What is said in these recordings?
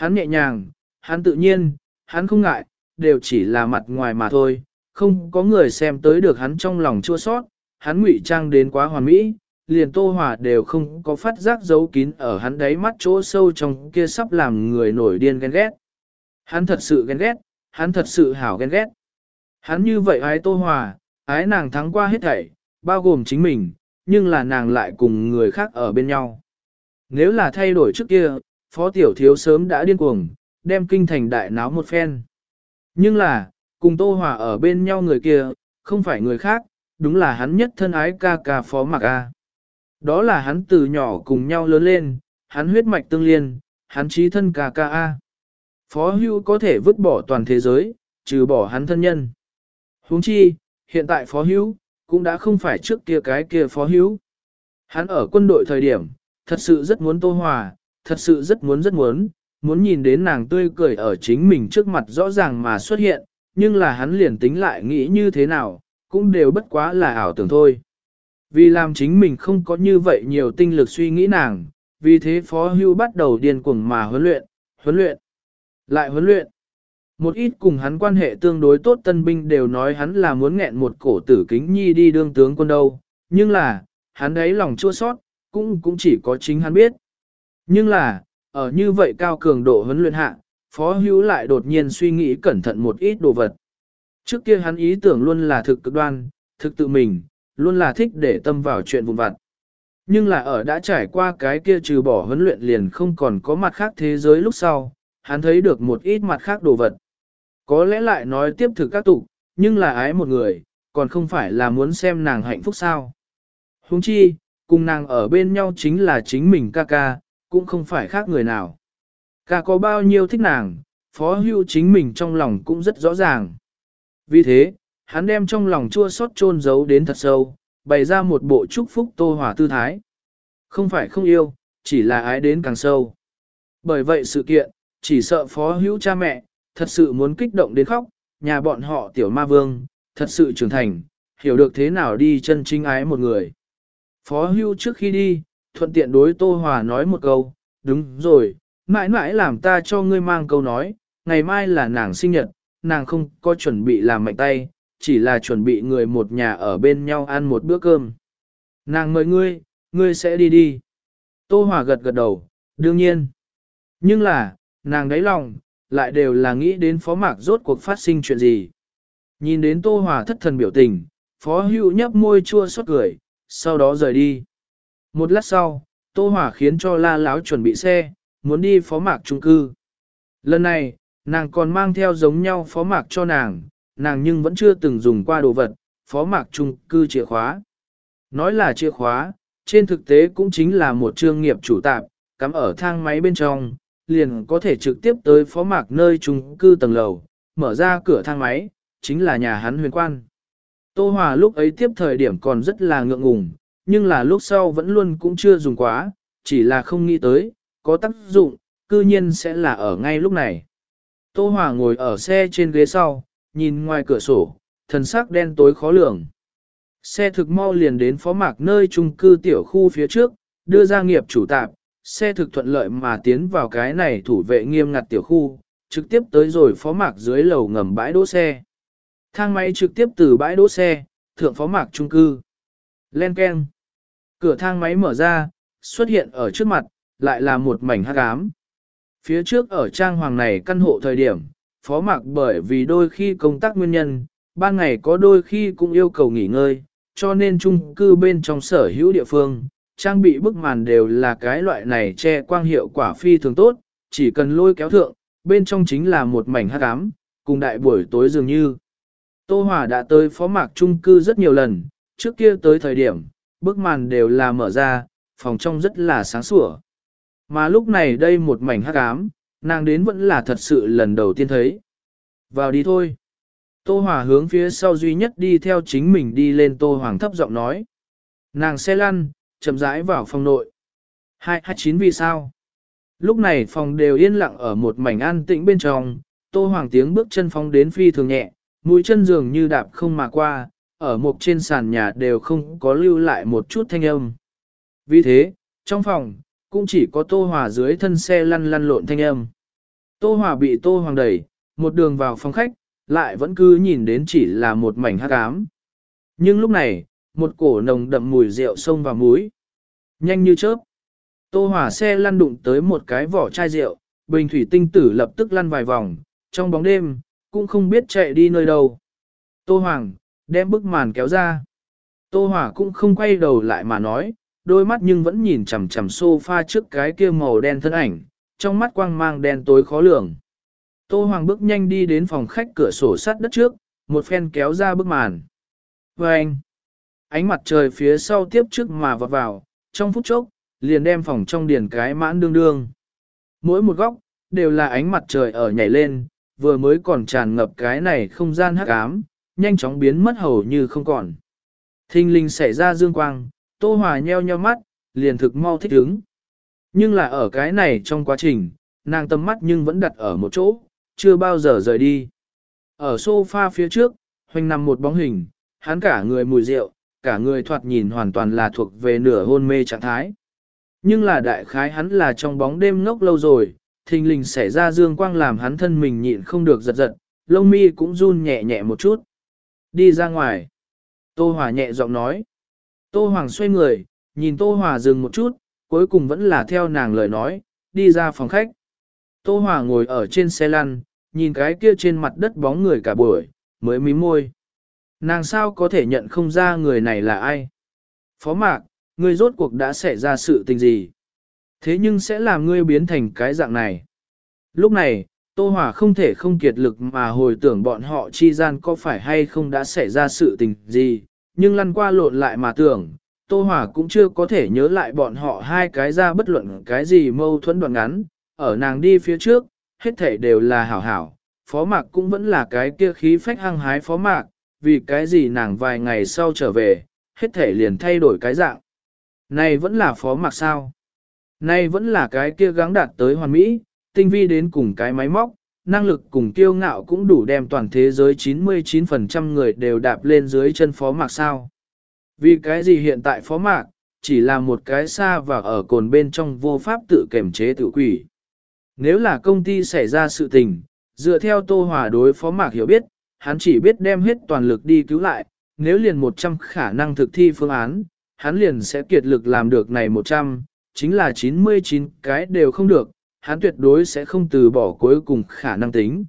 Hắn nhẹ nhàng, hắn tự nhiên, hắn không ngại, đều chỉ là mặt ngoài mà thôi, không có người xem tới được hắn trong lòng chua sót, hắn ngụy trang đến quá hoàn mỹ, liền Tô Hòa đều không có phát giác giấu kín ở hắn đáy mắt chỗ sâu trong kia sắp làm người nổi điên ghen ghét. Hắn thật sự ghen ghét, hắn thật sự hảo ghen ghét. Hắn như vậy ái Tô Hòa, ái nàng thắng qua hết thảy, bao gồm chính mình, nhưng là nàng lại cùng người khác ở bên nhau. Nếu là thay đổi trước kia, Phó Tiểu Thiếu sớm đã điên cuồng, đem kinh thành đại náo một phen. Nhưng là, cùng Tô Hòa ở bên nhau người kia, không phải người khác, đúng là hắn nhất thân ái ca ca Phó Mạc A. Đó là hắn từ nhỏ cùng nhau lớn lên, hắn huyết mạch tương liên, hắn trí thân ca ca A. Phó hưu có thể vứt bỏ toàn thế giới, trừ bỏ hắn thân nhân. huống chi, hiện tại phó hưu, cũng đã không phải trước kia cái kia phó hưu. Hắn ở quân đội thời điểm, thật sự rất muốn tô hòa, thật sự rất muốn rất muốn, muốn nhìn đến nàng tươi cười ở chính mình trước mặt rõ ràng mà xuất hiện, nhưng là hắn liền tính lại nghĩ như thế nào, cũng đều bất quá là ảo tưởng thôi. Vì làm chính mình không có như vậy nhiều tinh lực suy nghĩ nàng, vì thế Phó Hưu bắt đầu điên cuồng mà huấn luyện, huấn luyện, lại huấn luyện. Một ít cùng hắn quan hệ tương đối tốt tân binh đều nói hắn là muốn nghẹn một cổ tử kính nhi đi đương tướng quân đâu, nhưng là, hắn đấy lòng chua sót, cũng cũng chỉ có chính hắn biết. Nhưng là, ở như vậy cao cường độ huấn luyện hạ, Phó Hữu lại đột nhiên suy nghĩ cẩn thận một ít đồ vật. Trước kia hắn ý tưởng luôn là thực cực đoan, thực tự mình, luôn là thích để tâm vào chuyện vụn vặt. Nhưng là ở đã trải qua cái kia trừ bỏ huấn luyện liền không còn có mặt khác thế giới lúc sau, hắn thấy được một ít mặt khác đồ vật. Có lẽ lại nói tiếp thực các tục, nhưng là ái một người, còn không phải là muốn xem nàng hạnh phúc sao. Huống chi, cùng nàng ở bên nhau chính là chính mình ca ca, cũng không phải khác người nào. cả có bao nhiêu thích nàng, phó hưu chính mình trong lòng cũng rất rõ ràng. Vì thế, hắn đem trong lòng chua xót chôn giấu đến thật sâu, bày ra một bộ chúc phúc tô hỏa tư thái. Không phải không yêu, chỉ là ái đến càng sâu. Bởi vậy sự kiện, chỉ sợ phó hữu cha mẹ, thật sự muốn kích động đến khóc, nhà bọn họ tiểu ma vương, thật sự trưởng thành, hiểu được thế nào đi chân chính ái một người. Phó hưu trước khi đi, thuận tiện đối Tô Hòa nói một câu, đúng rồi, mãi mãi làm ta cho ngươi mang câu nói, ngày mai là nàng sinh nhật, nàng không có chuẩn bị làm mạnh tay, chỉ là chuẩn bị người một nhà ở bên nhau ăn một bữa cơm. Nàng mời ngươi, ngươi sẽ đi đi. Tô Hòa gật gật đầu, đương nhiên. Nhưng là, nàng đáy lòng, lại đều là nghĩ đến phó mạc rốt cuộc phát sinh chuyện gì. Nhìn đến Tô Hòa thất thần biểu tình, phó hữu nhấp môi chua xót cười, sau đó rời đi. Một lát sau, Tô hỏa khiến cho la láo chuẩn bị xe, muốn đi phó mạc trung cư. Lần này, nàng còn mang theo giống nhau phó mạc cho nàng, nàng nhưng vẫn chưa từng dùng qua đồ vật, phó mạc trung cư chìa khóa. Nói là chìa khóa, trên thực tế cũng chính là một trương nghiệp chủ tạp, cắm ở thang máy bên trong, liền có thể trực tiếp tới phó mạc nơi trung cư tầng lầu, mở ra cửa thang máy, chính là nhà hắn huyền quan. Tô Hòa lúc ấy tiếp thời điểm còn rất là ngượng ngùng, nhưng là lúc sau vẫn luôn cũng chưa dùng quá, chỉ là không nghĩ tới, có tác dụng, cư nhiên sẽ là ở ngay lúc này. Tô Hòa ngồi ở xe trên ghế sau, nhìn ngoài cửa sổ, thần sắc đen tối khó lường. Xe thực mau liền đến phó mạc nơi trung cư tiểu khu phía trước, đưa ra nghiệp chủ tạp, xe thực thuận lợi mà tiến vào cái này thủ vệ nghiêm ngặt tiểu khu, trực tiếp tới rồi phó mạc dưới lầu ngầm bãi đỗ xe. Thang máy trực tiếp từ bãi đỗ xe, thượng phó mạc trung cư. Len keng. Cửa thang máy mở ra, xuất hiện ở trước mặt, lại là một mảnh hắc ám. Phía trước ở trang hoàng này căn hộ thời điểm, phó mạc bởi vì đôi khi công tác nguyên nhân, ban ngày có đôi khi cũng yêu cầu nghỉ ngơi, cho nên chung cư bên trong sở hữu địa phương, trang bị bức màn đều là cái loại này che quang hiệu quả phi thường tốt, chỉ cần lôi kéo thượng, bên trong chính là một mảnh hắc ám, cùng đại buổi tối dường như. Tô Hòa đã tới phó mạc trung cư rất nhiều lần, trước kia tới thời điểm, bức màn đều là mở ra, phòng trong rất là sáng sủa. Mà lúc này đây một mảnh hắc ám, nàng đến vẫn là thật sự lần đầu tiên thấy. Vào đi thôi. Tô Hòa hướng phía sau duy nhất đi theo chính mình đi lên Tô Hoàng thấp giọng nói. Nàng xe lăn, chậm rãi vào phòng nội. Hai hai chín vì sao? Lúc này phòng đều yên lặng ở một mảnh an tĩnh bên trong, Tô Hoàng tiếng bước chân phóng đến phi thường nhẹ, mũi chân dường như đạp không mà qua, ở một trên sàn nhà đều không có lưu lại một chút thanh âm. Vì thế, trong phòng, cũng chỉ có Tô Hòa dưới thân xe lăn lăn lộn thanh âm. Tô Hòa bị Tô Hoàng đẩy, một đường vào phòng khách, lại vẫn cứ nhìn đến chỉ là một mảnh hắc ám. Nhưng lúc này, một cổ nồng đậm mùi rượu sông vào mũi. Nhanh như chớp. Tô Hòa xe lăn đụng tới một cái vỏ chai rượu, bình thủy tinh tử lập tức lăn vài vòng, trong bóng đêm, cũng không biết chạy đi nơi đâu. Tô Hoàng, đem bức màn kéo ra. Tô Hòa cũng không quay đầu lại mà nói, đôi mắt nhưng vẫn nhìn chằm chằm sofa trước cái kia màu đen thân ảnh, trong mắt quang mang đen tối khó lường. Tô Hoàng bước nhanh đi đến phòng khách cửa sổ sắt đất trước, một phen kéo ra bức màn. Và anh, ánh mặt trời phía sau tiếp trước mà vọt vào, trong phút chốc, liền đem phòng trong điền cái mãn đương đương. Mỗi một góc, đều là ánh mặt trời ở nhảy lên, vừa mới còn tràn ngập cái này không gian hắc ám, nhanh chóng biến mất hầu như không còn. Thinh linh xảy ra dương quang, Tô Hòa nheo nheo mắt, liền thực mau thích ứng. Nhưng là ở cái này trong quá trình, nàng tâm mắt nhưng vẫn đặt ở một chỗ, chưa bao giờ rời đi. Ở sofa phía trước, hoành nằm một bóng hình, hắn cả người mùi rượu, cả người thoạt nhìn hoàn toàn là thuộc về nửa hôn mê trạng thái. Nhưng là đại khái hắn là trong bóng đêm ngốc lâu rồi, thình lình xảy ra dương quang làm hắn thân mình nhịn không được giật giật, lông mi cũng run nhẹ nhẹ một chút. Đi ra ngoài. Tô Hòa nhẹ giọng nói. Tô Hoàng xoay người, nhìn Tô Hòa dừng một chút, cuối cùng vẫn là theo nàng lời nói, đi ra phòng khách. Tô Hòa ngồi ở trên xe lăn, nhìn cái kia trên mặt đất bóng người cả buổi, mới mím môi. Nàng sao có thể nhận không ra người này là ai? Phó mạc, ngươi rốt cuộc đã xảy ra sự tình gì? Thế nhưng sẽ làm ngươi biến thành cái dạng này. Lúc này, Tô Hòa không thể không kiệt lực mà hồi tưởng bọn họ chi gian có phải hay không đã xảy ra sự tình gì, nhưng lăn qua lộn lại mà tưởng, Tô Hòa cũng chưa có thể nhớ lại bọn họ hai cái ra bất luận cái gì mâu thuẫn đoạn ngắn, ở nàng đi phía trước, hết thể đều là hảo hảo, phó mạc cũng vẫn là cái kia khí phách hăng hái phó mạc, vì cái gì nàng vài ngày sau trở về, hết thể liền thay đổi cái dạng. Này vẫn là phó mạc sao? Này vẫn là cái kia gắng đạt tới hoàn mỹ, tinh vi đến cùng cái máy móc, năng lực cùng kiêu ngạo cũng đủ đem toàn thế giới 99% người đều đạp lên dưới chân phó mạc sao. Vì cái gì hiện tại phó mạc, chỉ là một cái xa và ở cồn bên trong vô pháp tự kiểm chế tự quỷ. Nếu là công ty xảy ra sự tình, dựa theo Tô Hòa đối phó mạc hiểu biết, hắn chỉ biết đem hết toàn lực đi cứu lại, nếu liền 100 khả năng thực thi phương án, hắn liền sẽ kiệt lực làm được này 100, chính là 99 cái đều không được, hắn tuyệt đối sẽ không từ bỏ cuối cùng khả năng tính.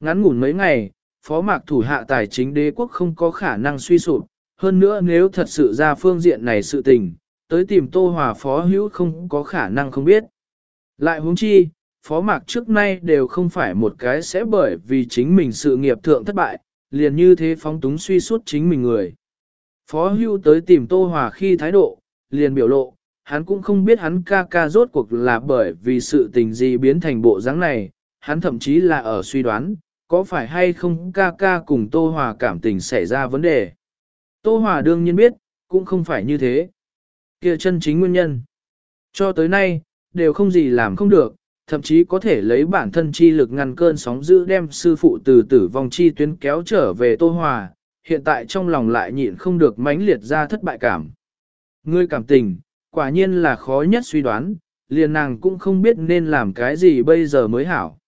Ngắn ngủn mấy ngày, phó mạc thủ hạ tài chính đế quốc không có khả năng suy sụp, hơn nữa nếu thật sự ra phương diện này sự tình, tới tìm Tô Hòa phó hữu không có khả năng không biết. Lại huống chi, phó mạc trước nay đều không phải một cái sẽ bởi vì chính mình sự nghiệp thượng thất bại, liền như thế phóng túng suy suốt chính mình người. Phó hưu tới tìm Tô Hòa khi thái độ, liền biểu lộ, hắn cũng không biết hắn ca ca rốt cuộc là bởi vì sự tình gì biến thành bộ dáng này, hắn thậm chí là ở suy đoán, có phải hay không ca ca cùng Tô Hòa cảm tình xảy ra vấn đề. Tô Hòa đương nhiên biết, cũng không phải như thế. kia chân chính nguyên nhân. Cho tới nay, đều không gì làm không được, thậm chí có thể lấy bản thân chi lực ngăn cơn sóng dữ đem sư phụ từ tử vong chi tuyến kéo trở về Tô Hòa, hiện tại trong lòng lại nhịn không được mãnh liệt ra thất bại cảm. Ngươi cảm tình, quả nhiên là khó nhất suy đoán, liền nàng cũng không biết nên làm cái gì bây giờ mới hảo.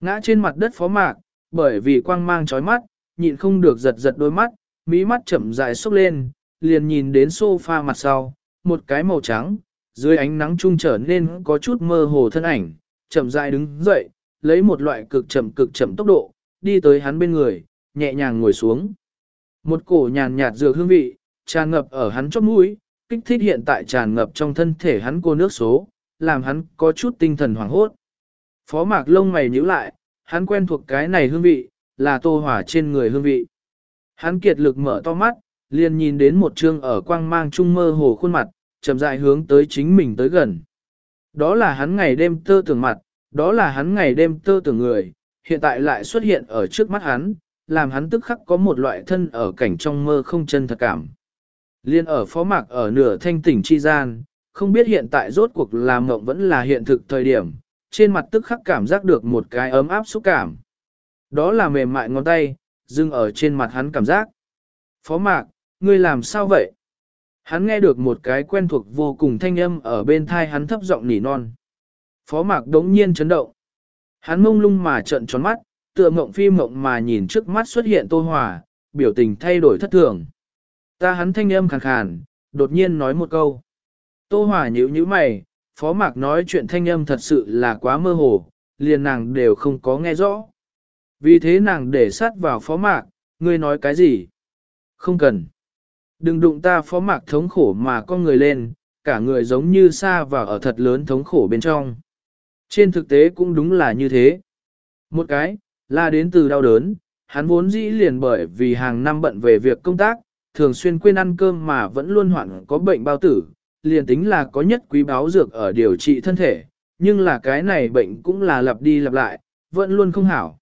Ngã trên mặt đất phó mạc, bởi vì quang mang chói mắt, nhịn không được giật giật đôi mắt, mí mắt chậm rãi sốc lên, liền nhìn đến sofa mặt sau, một cái màu trắng, dưới ánh nắng trung trở nên có chút mơ hồ thân ảnh, chậm rãi đứng dậy, lấy một loại cực chậm cực chậm tốc độ, đi tới hắn bên người, nhẹ nhàng ngồi xuống. Một cổ nhàn nhạt dược hương vị, tràn ngập ở hắn chóp mũi, kích thích hiện tại tràn ngập trong thân thể hắn cô nước số, làm hắn có chút tinh thần hoảng hốt. Phó mạc lông mày nhíu lại, hắn quen thuộc cái này hương vị, là tô hỏa trên người hương vị. Hắn kiệt lực mở to mắt, liền nhìn đến một trương ở quang mang trung mơ hồ khuôn mặt, chậm rãi hướng tới chính mình tới gần. Đó là hắn ngày đêm tơ tưởng mặt, đó là hắn ngày đêm tơ tưởng người, hiện tại lại xuất hiện ở trước mắt hắn, làm hắn tức khắc có một loại thân ở cảnh trong mơ không chân thật cảm. Liên ở phó mạc ở nửa thanh tỉnh chi gian, không biết hiện tại rốt cuộc làm mộng vẫn là hiện thực thời điểm, trên mặt tức khắc cảm giác được một cái ấm áp xúc cảm. Đó là mềm mại ngón tay, dưng ở trên mặt hắn cảm giác. Phó mạc, ngươi làm sao vậy? Hắn nghe được một cái quen thuộc vô cùng thanh âm ở bên thai hắn thấp giọng nỉ non. Phó mạc đống nhiên chấn động. Hắn mông lung mà trợn tròn mắt, tựa mộng phi mộng mà nhìn trước mắt xuất hiện Tô Hòa, biểu tình thay đổi thất thường. Ta hắn thanh âm khàn khàn, đột nhiên nói một câu. Tô Hòa nhíu nhíu mày, Phó Mạc nói chuyện thanh âm thật sự là quá mơ hồ, liền nàng đều không có nghe rõ. Vì thế nàng để sát vào Phó Mạc, ngươi nói cái gì? Không cần. Đừng đụng ta Phó Mạc thống khổ mà con người lên, cả người giống như xa vào ở thật lớn thống khổ bên trong. Trên thực tế cũng đúng là như thế. Một cái, là đến từ đau đớn, hắn vốn dĩ liền bởi vì hàng năm bận về việc công tác, thường xuyên quên ăn cơm mà vẫn luôn hoạn có bệnh bao tử, liền tính là có nhất quý báo dược ở điều trị thân thể, nhưng là cái này bệnh cũng là lặp đi lặp lại, vẫn luôn không hảo.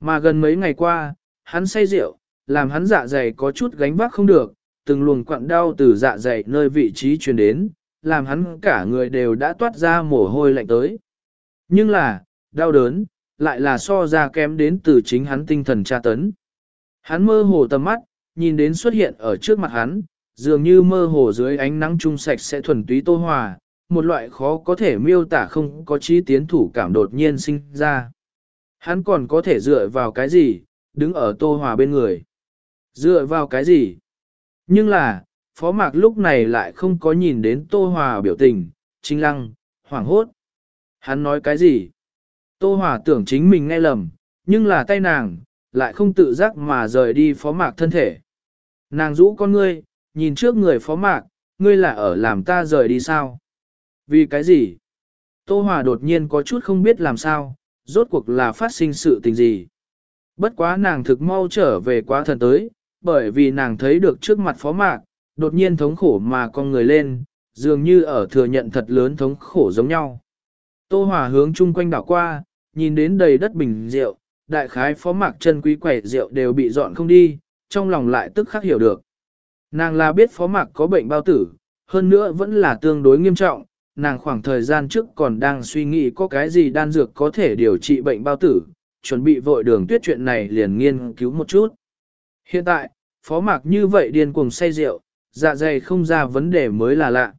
Mà gần mấy ngày qua, hắn say rượu, làm hắn dạ dày có chút gánh vác không được, từng luồng quặn đau từ dạ dày nơi vị trí truyền đến, làm hắn cả người đều đã toát ra mồ hôi lạnh tới. Nhưng là, đau đớn, lại là so ra kém đến từ chính hắn tinh thần tra tấn. Hắn mơ hồ tầm mắt, nhìn đến xuất hiện ở trước mặt hắn, dường như mơ hồ dưới ánh nắng trung sạch sẽ thuần túy tô hòa, một loại khó có thể miêu tả không có trí tiến thủ cảm đột nhiên sinh ra. Hắn còn có thể dựa vào cái gì, đứng ở tô hòa bên người. Dựa vào cái gì? Nhưng là, phó mạc lúc này lại không có nhìn đến tô hòa biểu tình, trinh lăng, hoảng hốt. Hắn nói cái gì? Tô hòa tưởng chính mình nghe lầm, nhưng là tay nàng, lại không tự giác mà rời đi phó mạc thân thể. Nàng rũ con ngươi, nhìn trước người phó mạc, ngươi là ở làm ta rời đi sao? Vì cái gì? Tô Hòa đột nhiên có chút không biết làm sao, rốt cuộc là phát sinh sự tình gì. Bất quá nàng thực mau trở về quá thần tới, bởi vì nàng thấy được trước mặt phó mạc, đột nhiên thống khổ mà con người lên, dường như ở thừa nhận thật lớn thống khổ giống nhau. Tô Hòa hướng chung quanh đảo qua, nhìn đến đầy đất bình rượu, đại khái phó mạc chân quý quẻ rượu đều bị dọn không đi, trong lòng lại tức khắc hiểu được. Nàng là biết phó mạc có bệnh bao tử, hơn nữa vẫn là tương đối nghiêm trọng, nàng khoảng thời gian trước còn đang suy nghĩ có cái gì đan dược có thể điều trị bệnh bao tử, chuẩn bị vội đường tuyết chuyện này liền nghiên cứu một chút. Hiện tại, phó mạc như vậy điên cuồng say rượu, dạ dày không ra vấn đề mới là lạ.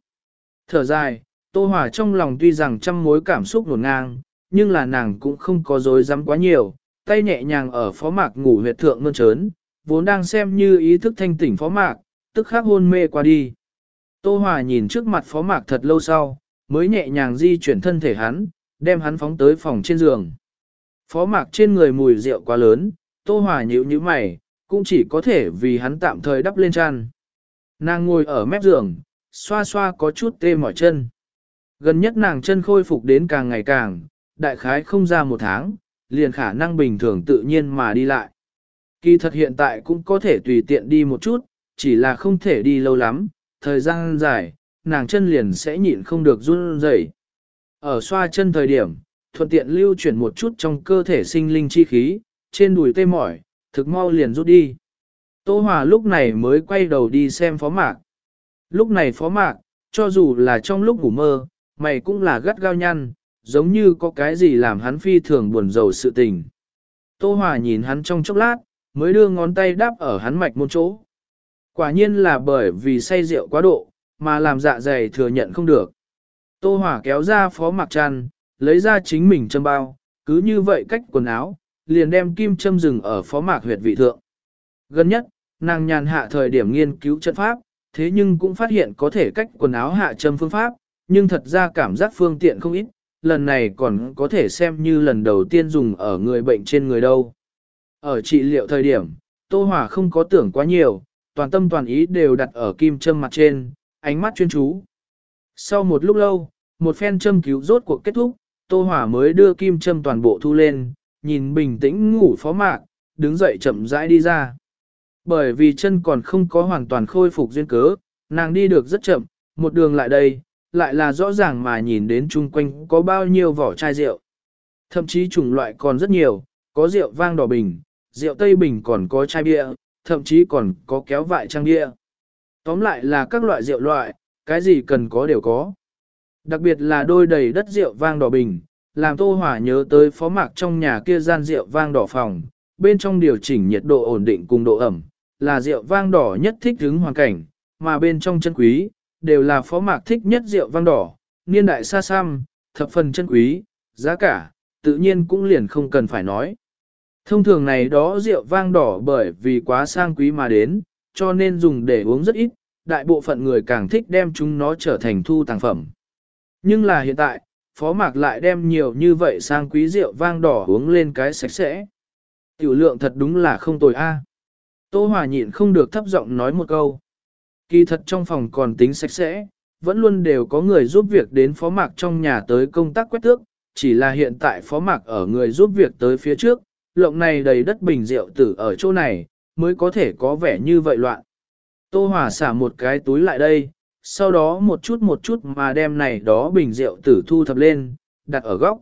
Thở dài, Tô Hòa trong lòng tuy rằng trăm mối cảm xúc nổn ngang, nhưng là nàng cũng không có dối dám quá nhiều, tay nhẹ nhàng ở phó mạc ngủ huyệt thượng mơn trớn, vốn đang xem như ý thức thanh tỉnh phó mạc, tức khắc hôn mê qua đi. Tô Hòa nhìn trước mặt phó mạc thật lâu sau, mới nhẹ nhàng di chuyển thân thể hắn, đem hắn phóng tới phòng trên giường. Phó mạc trên người mùi rượu quá lớn, Tô Hòa nhíu nhíu mày, cũng chỉ có thể vì hắn tạm thời đắp lên chăn. Nàng ngồi ở mép giường, xoa xoa có chút tê mỏi chân. Gần nhất nàng chân khôi phục đến càng ngày càng, đại khái không ra một tháng, liền khả năng bình thường tự nhiên mà đi lại. Kỳ thật hiện tại cũng có thể tùy tiện đi một chút, chỉ là không thể đi lâu lắm, thời gian dài, nàng chân liền sẽ nhịn không được run rẩy. Ở xoa chân thời điểm, thuận tiện lưu chuyển một chút trong cơ thể sinh linh chi khí, trên đùi tê mỏi, thực mau liền rút đi. Tô Hòa lúc này mới quay đầu đi xem phó mạc. Lúc này phó mạc, cho dù là trong lúc ngủ mơ, mày cũng là gắt gao nhăn, giống như có cái gì làm hắn phi thường buồn rầu sự tình. Tô Hòa nhìn hắn trong chốc lát, mới đưa ngón tay đáp ở hắn mạch một chỗ. Quả nhiên là bởi vì say rượu quá độ, mà làm dạ dày thừa nhận không được. Tô Hòa kéo ra phó mặc tràn, lấy ra chính mình châm bao, cứ như vậy cách quần áo, liền đem kim châm rừng ở phó mạc huyệt vị thượng. Gần nhất, nàng nhàn hạ thời điểm nghiên cứu chân pháp, thế nhưng cũng phát hiện có thể cách quần áo hạ châm phương pháp, nhưng thật ra cảm giác phương tiện không ít, lần này còn có thể xem như lần đầu tiên dùng ở người bệnh trên người đâu. Ở trị liệu thời điểm, Tô Hỏa không có tưởng quá nhiều, toàn tâm toàn ý đều đặt ở kim châm mặt trên, ánh mắt chuyên chú. Sau một lúc lâu, một phen châm cứu rốt cuộc kết thúc, Tô Hỏa mới đưa kim châm toàn bộ thu lên, nhìn bình tĩnh ngủ phó mạc, đứng dậy chậm rãi đi ra. Bởi vì chân còn không có hoàn toàn khôi phục duyên cớ, nàng đi được rất chậm, một đường lại đây, lại là rõ ràng mà nhìn đến chung quanh có bao nhiêu vỏ chai rượu. Thậm chí chủng loại còn rất nhiều, có rượu vang đỏ bình, rượu tây bình còn có chai bia, thậm chí còn có kéo vại trang bia. Tóm lại là các loại rượu loại, cái gì cần có đều có. Đặc biệt là đôi đầy đất rượu vang đỏ bình, làm Tô Hỏa nhớ tới phó mạc trong nhà kia gian rượu vang đỏ phòng, bên trong điều chỉnh nhiệt độ ổn định cùng độ ẩm, là rượu vang đỏ nhất thích hứng hoàn cảnh, mà bên trong chân quý, đều là phó mạc thích nhất rượu vang đỏ, niên đại xa xăm, thập phần chân quý, giá cả, tự nhiên cũng liền không cần phải nói. Thông thường này đó rượu vang đỏ bởi vì quá sang quý mà đến, cho nên dùng để uống rất ít, đại bộ phận người càng thích đem chúng nó trở thành thu tàng phẩm. Nhưng là hiện tại, Phó Mạc lại đem nhiều như vậy sang quý rượu vang đỏ uống lên cái sạch sẽ. Tiểu lượng thật đúng là không tồi a. Tô Hòa nhịn không được thấp giọng nói một câu. Kỳ thật trong phòng còn tính sạch sẽ, vẫn luôn đều có người giúp việc đến Phó Mạc trong nhà tới công tác quét tước, chỉ là hiện tại Phó Mạc ở người giúp việc tới phía trước, lộng này đầy đất bình rượu tử ở chỗ này, mới có thể có vẻ như vậy loạn. Tô Hòa xả một cái túi lại đây, sau đó một chút một chút mà đem này đó bình rượu tử thu thập lên, đặt ở góc.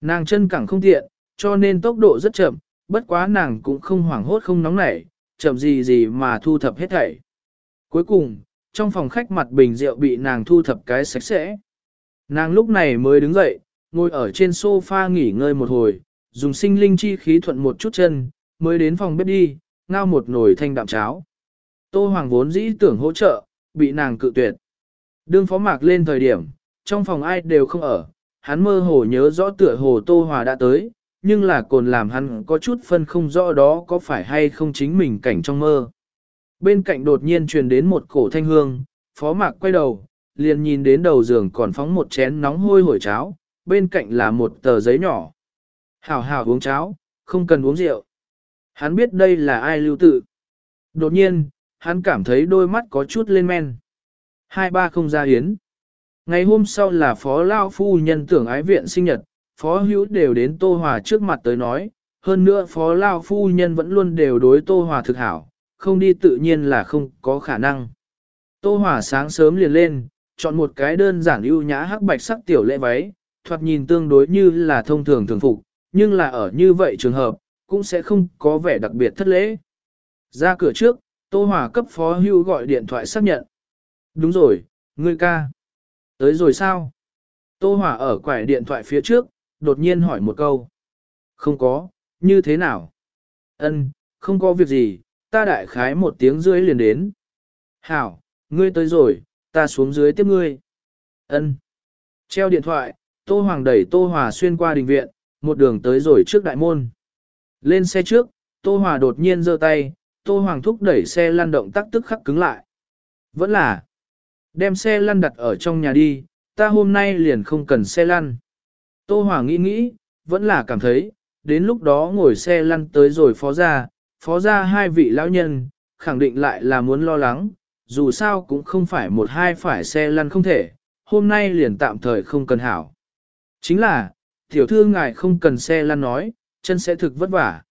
Nàng chân cẳng không tiện, cho nên tốc độ rất chậm, bất quá nàng cũng không hoảng hốt không nóng nảy, chậm gì gì mà thu thập hết thảy. Cuối cùng, trong phòng khách mặt bình rượu bị nàng thu thập cái sạch sẽ. Nàng lúc này mới đứng dậy, ngồi ở trên sofa nghỉ ngơi một hồi, dùng sinh linh chi khí thuận một chút chân, mới đến phòng bếp đi, ngao một nồi thanh đạm cháo. Tô Hoàng vốn dĩ tưởng hỗ trợ, bị nàng cự tuyệt. Đương phó mạc lên thời điểm, trong phòng ai đều không ở, hắn mơ hồ nhớ rõ tựa hồ Tô Hòa đã tới, nhưng là còn làm hắn có chút phân không rõ đó có phải hay không chính mình cảnh trong mơ. Bên cạnh đột nhiên truyền đến một cổ thanh hương, phó mạc quay đầu, liền nhìn đến đầu giường còn phóng một chén nóng hôi hổi cháo, bên cạnh là một tờ giấy nhỏ. Hảo hảo uống cháo, không cần uống rượu. Hắn biết đây là ai lưu tự. Đột nhiên, hắn cảm thấy đôi mắt có chút lên men. Hai ba không ra hiến. Ngày hôm sau là phó lao phu nhân tưởng ái viện sinh nhật, phó hữu đều đến Tô Hòa trước mặt tới nói, hơn nữa phó lao phu nhân vẫn luôn đều đối Tô Hòa thực hảo, không đi tự nhiên là không có khả năng. Tô Hòa sáng sớm liền lên, chọn một cái đơn giản ưu nhã hắc bạch sắc tiểu lễ váy, thoạt nhìn tương đối như là thông thường thường phục, nhưng là ở như vậy trường hợp, cũng sẽ không có vẻ đặc biệt thất lễ. Ra cửa trước, Tô Hòa cấp phó hưu gọi điện thoại xác nhận. Đúng rồi, ngươi ca. Tới rồi sao? Tô Hòa ở quải điện thoại phía trước, đột nhiên hỏi một câu. Không có, như thế nào? Ân, không có việc gì, ta đại khái một tiếng dưới liền đến. Hảo, ngươi tới rồi, ta xuống dưới tiếp ngươi. Ân. Treo điện thoại, Tô Hoàng đẩy Tô Hòa xuyên qua đình viện, một đường tới rồi trước đại môn. Lên xe trước, Tô Hòa đột nhiên giơ tay, Tô Hoàng thúc đẩy xe lăn động tác tức khắc cứng lại. Vẫn là, đem xe lăn đặt ở trong nhà đi, ta hôm nay liền không cần xe lăn. Tô Hòa nghĩ nghĩ, vẫn là cảm thấy, đến lúc đó ngồi xe lăn tới rồi phó ra, phó ra hai vị lão nhân, khẳng định lại là muốn lo lắng, dù sao cũng không phải một hai phải xe lăn không thể, hôm nay liền tạm thời không cần hảo. Chính là, tiểu thư ngài không cần xe lăn nói, chân sẽ thực vất vả.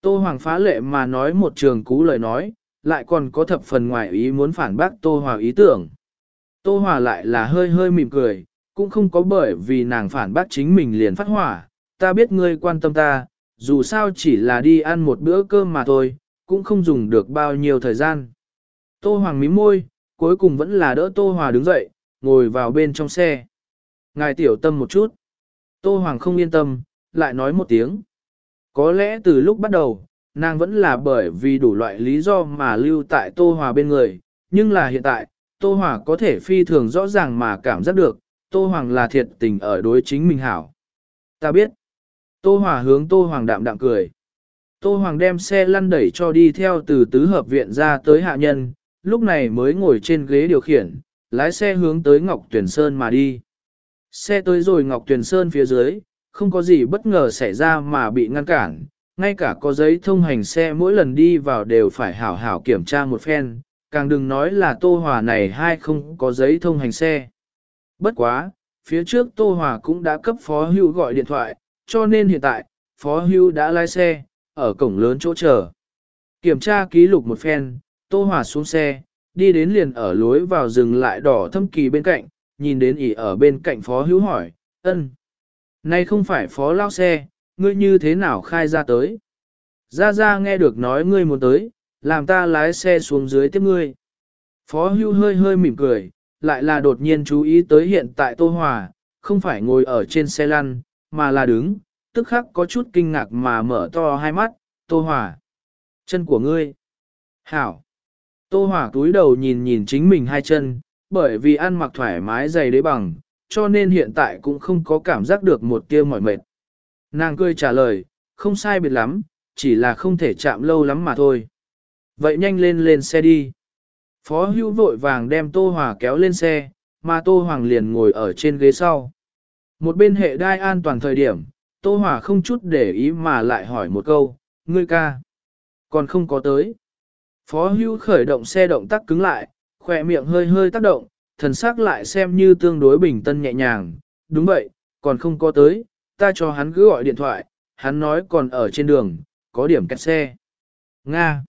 Tô Hoàng phá lệ mà nói một trường cú lời nói, lại còn có thập phần ngoài ý muốn phản bác Tô Hòa ý tưởng. Tô Hòa lại là hơi hơi mỉm cười, cũng không có bởi vì nàng phản bác chính mình liền phát hỏa, ta biết ngươi quan tâm ta, dù sao chỉ là đi ăn một bữa cơm mà thôi, cũng không dùng được bao nhiêu thời gian. Tô Hoàng mím môi, cuối cùng vẫn là đỡ Tô Hòa đứng dậy, ngồi vào bên trong xe. Ngài tiểu tâm một chút. Tô Hoàng không yên tâm, lại nói một tiếng. Có lẽ từ lúc bắt đầu, nàng vẫn là bởi vì đủ loại lý do mà lưu tại Tô Hòa bên người, nhưng là hiện tại, Tô Hòa có thể phi thường rõ ràng mà cảm giác được, Tô Hoàng là thiệt tình ở đối chính mình hảo. Ta biết. Tô Hòa hướng Tô Hoàng đạm đạm cười. Tô Hoàng đem xe lăn đẩy cho đi theo từ tứ hợp viện ra tới hạ nhân, lúc này mới ngồi trên ghế điều khiển, lái xe hướng tới Ngọc Tuyển Sơn mà đi. Xe tới rồi Ngọc Tuyển Sơn phía dưới, không có gì bất ngờ xảy ra mà bị ngăn cản, ngay cả có giấy thông hành xe mỗi lần đi vào đều phải hảo hảo kiểm tra một phen, càng đừng nói là Tô Hòa này hay không có giấy thông hành xe. Bất quá, phía trước Tô Hòa cũng đã cấp Phó Hưu gọi điện thoại, cho nên hiện tại, Phó Hưu đã lái xe, ở cổng lớn chỗ chờ. Kiểm tra ký lục một phen, Tô Hòa xuống xe, đi đến liền ở lối vào rừng lại đỏ thâm kỳ bên cạnh, nhìn đến ỉ ở bên cạnh Phó Hưu hỏi, ân. nay không phải phó lao xe, ngươi như thế nào khai ra tới? Ra ra nghe được nói ngươi muốn tới, làm ta lái xe xuống dưới tiếp ngươi. Phó hưu hơi hơi mỉm cười, lại là đột nhiên chú ý tới hiện tại Tô Hòa, không phải ngồi ở trên xe lăn, mà là đứng, tức khắc có chút kinh ngạc mà mở to hai mắt, Tô Hòa. Chân của ngươi. Hảo. Tô Hòa túi đầu nhìn nhìn chính mình hai chân, bởi vì ăn mặc thoải mái dày đế bằng, cho nên hiện tại cũng không có cảm giác được một tia mỏi mệt. Nàng cười trả lời, không sai biệt lắm, chỉ là không thể chạm lâu lắm mà thôi. Vậy nhanh lên lên xe đi. Phó Hưu vội vàng đem Tô Hòa kéo lên xe, mà Tô Hoàng liền ngồi ở trên ghế sau. Một bên hệ đai an toàn thời điểm, Tô Hòa không chút để ý mà lại hỏi một câu, ngươi ca, còn không có tới. Phó hưu khởi động xe động tác cứng lại, khỏe miệng hơi hơi tác động, thần sắc lại xem như tương đối bình tân nhẹ nhàng, đúng vậy, còn không có tới, ta cho hắn cứ gọi điện thoại, hắn nói còn ở trên đường, có điểm kẹt xe. Nga.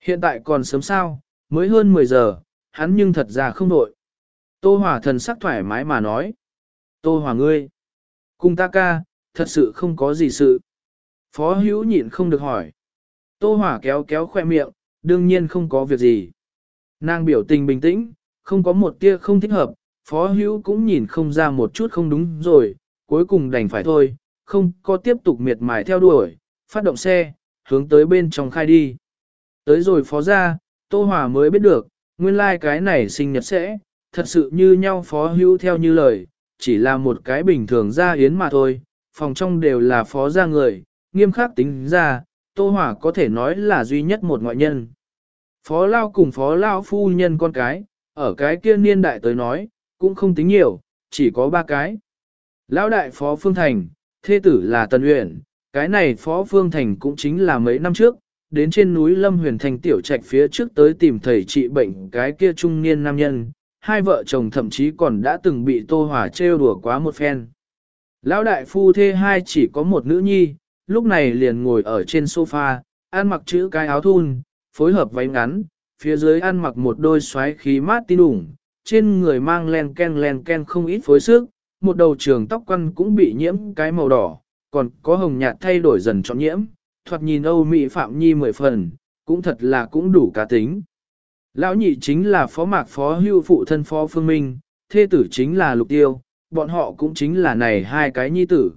Hiện tại còn sớm sao, mới hơn 10 giờ, hắn nhưng thật ra không đội. Tô Hòa thần sắc thoải mái mà nói. Tô Hòa ngươi. cung ta ca, thật sự không có gì sự. Phó hữu nhịn không được hỏi. Tô Hòa kéo kéo khoe miệng, đương nhiên không có việc gì. Nàng biểu tình bình tĩnh, không có một tia không thích hợp, phó hữu cũng nhìn không ra một chút không đúng rồi, cuối cùng đành phải thôi, không có tiếp tục miệt mài theo đuổi, phát động xe, hướng tới bên trong khai đi. Tới rồi phó ra, Tô Hòa mới biết được, nguyên lai like cái này sinh nhật sẽ, thật sự như nhau phó hữu theo như lời, chỉ là một cái bình thường ra yến mà thôi, phòng trong đều là phó gia người, nghiêm khắc tính ra, Tô Hòa có thể nói là duy nhất một ngoại nhân. Phó Lao cùng Phó Lao phu nhân con cái, ở cái kia niên đại tới nói, cũng không tính nhiều, chỉ có ba cái. Lão đại Phó Phương Thành, thê tử là Tần Uyển, cái này Phó Phương Thành cũng chính là mấy năm trước, đến trên núi Lâm Huyền Thành tiểu trạch phía trước tới tìm thầy trị bệnh cái kia trung niên nam nhân, hai vợ chồng thậm chí còn đã từng bị Tô Hòa trêu đùa quá một phen. Lão đại phu thê hai chỉ có một nữ nhi, lúc này liền ngồi ở trên sofa, ăn mặc chữ cái áo thun, phối hợp váy ngắn, phía dưới ăn mặc một đôi xoáy khí mát tin đủng, trên người mang len ken len ken không ít phối sức, một đầu trường tóc quăn cũng bị nhiễm cái màu đỏ, còn có hồng nhạt thay đổi dần chọn nhiễm, thoạt nhìn Âu Mỹ Phạm Nhi mười phần, cũng thật là cũng đủ cá tính. Lão nhị chính là phó mạc phó hưu phụ thân phó phương minh, thê tử chính là lục tiêu, bọn họ cũng chính là này hai cái nhi tử.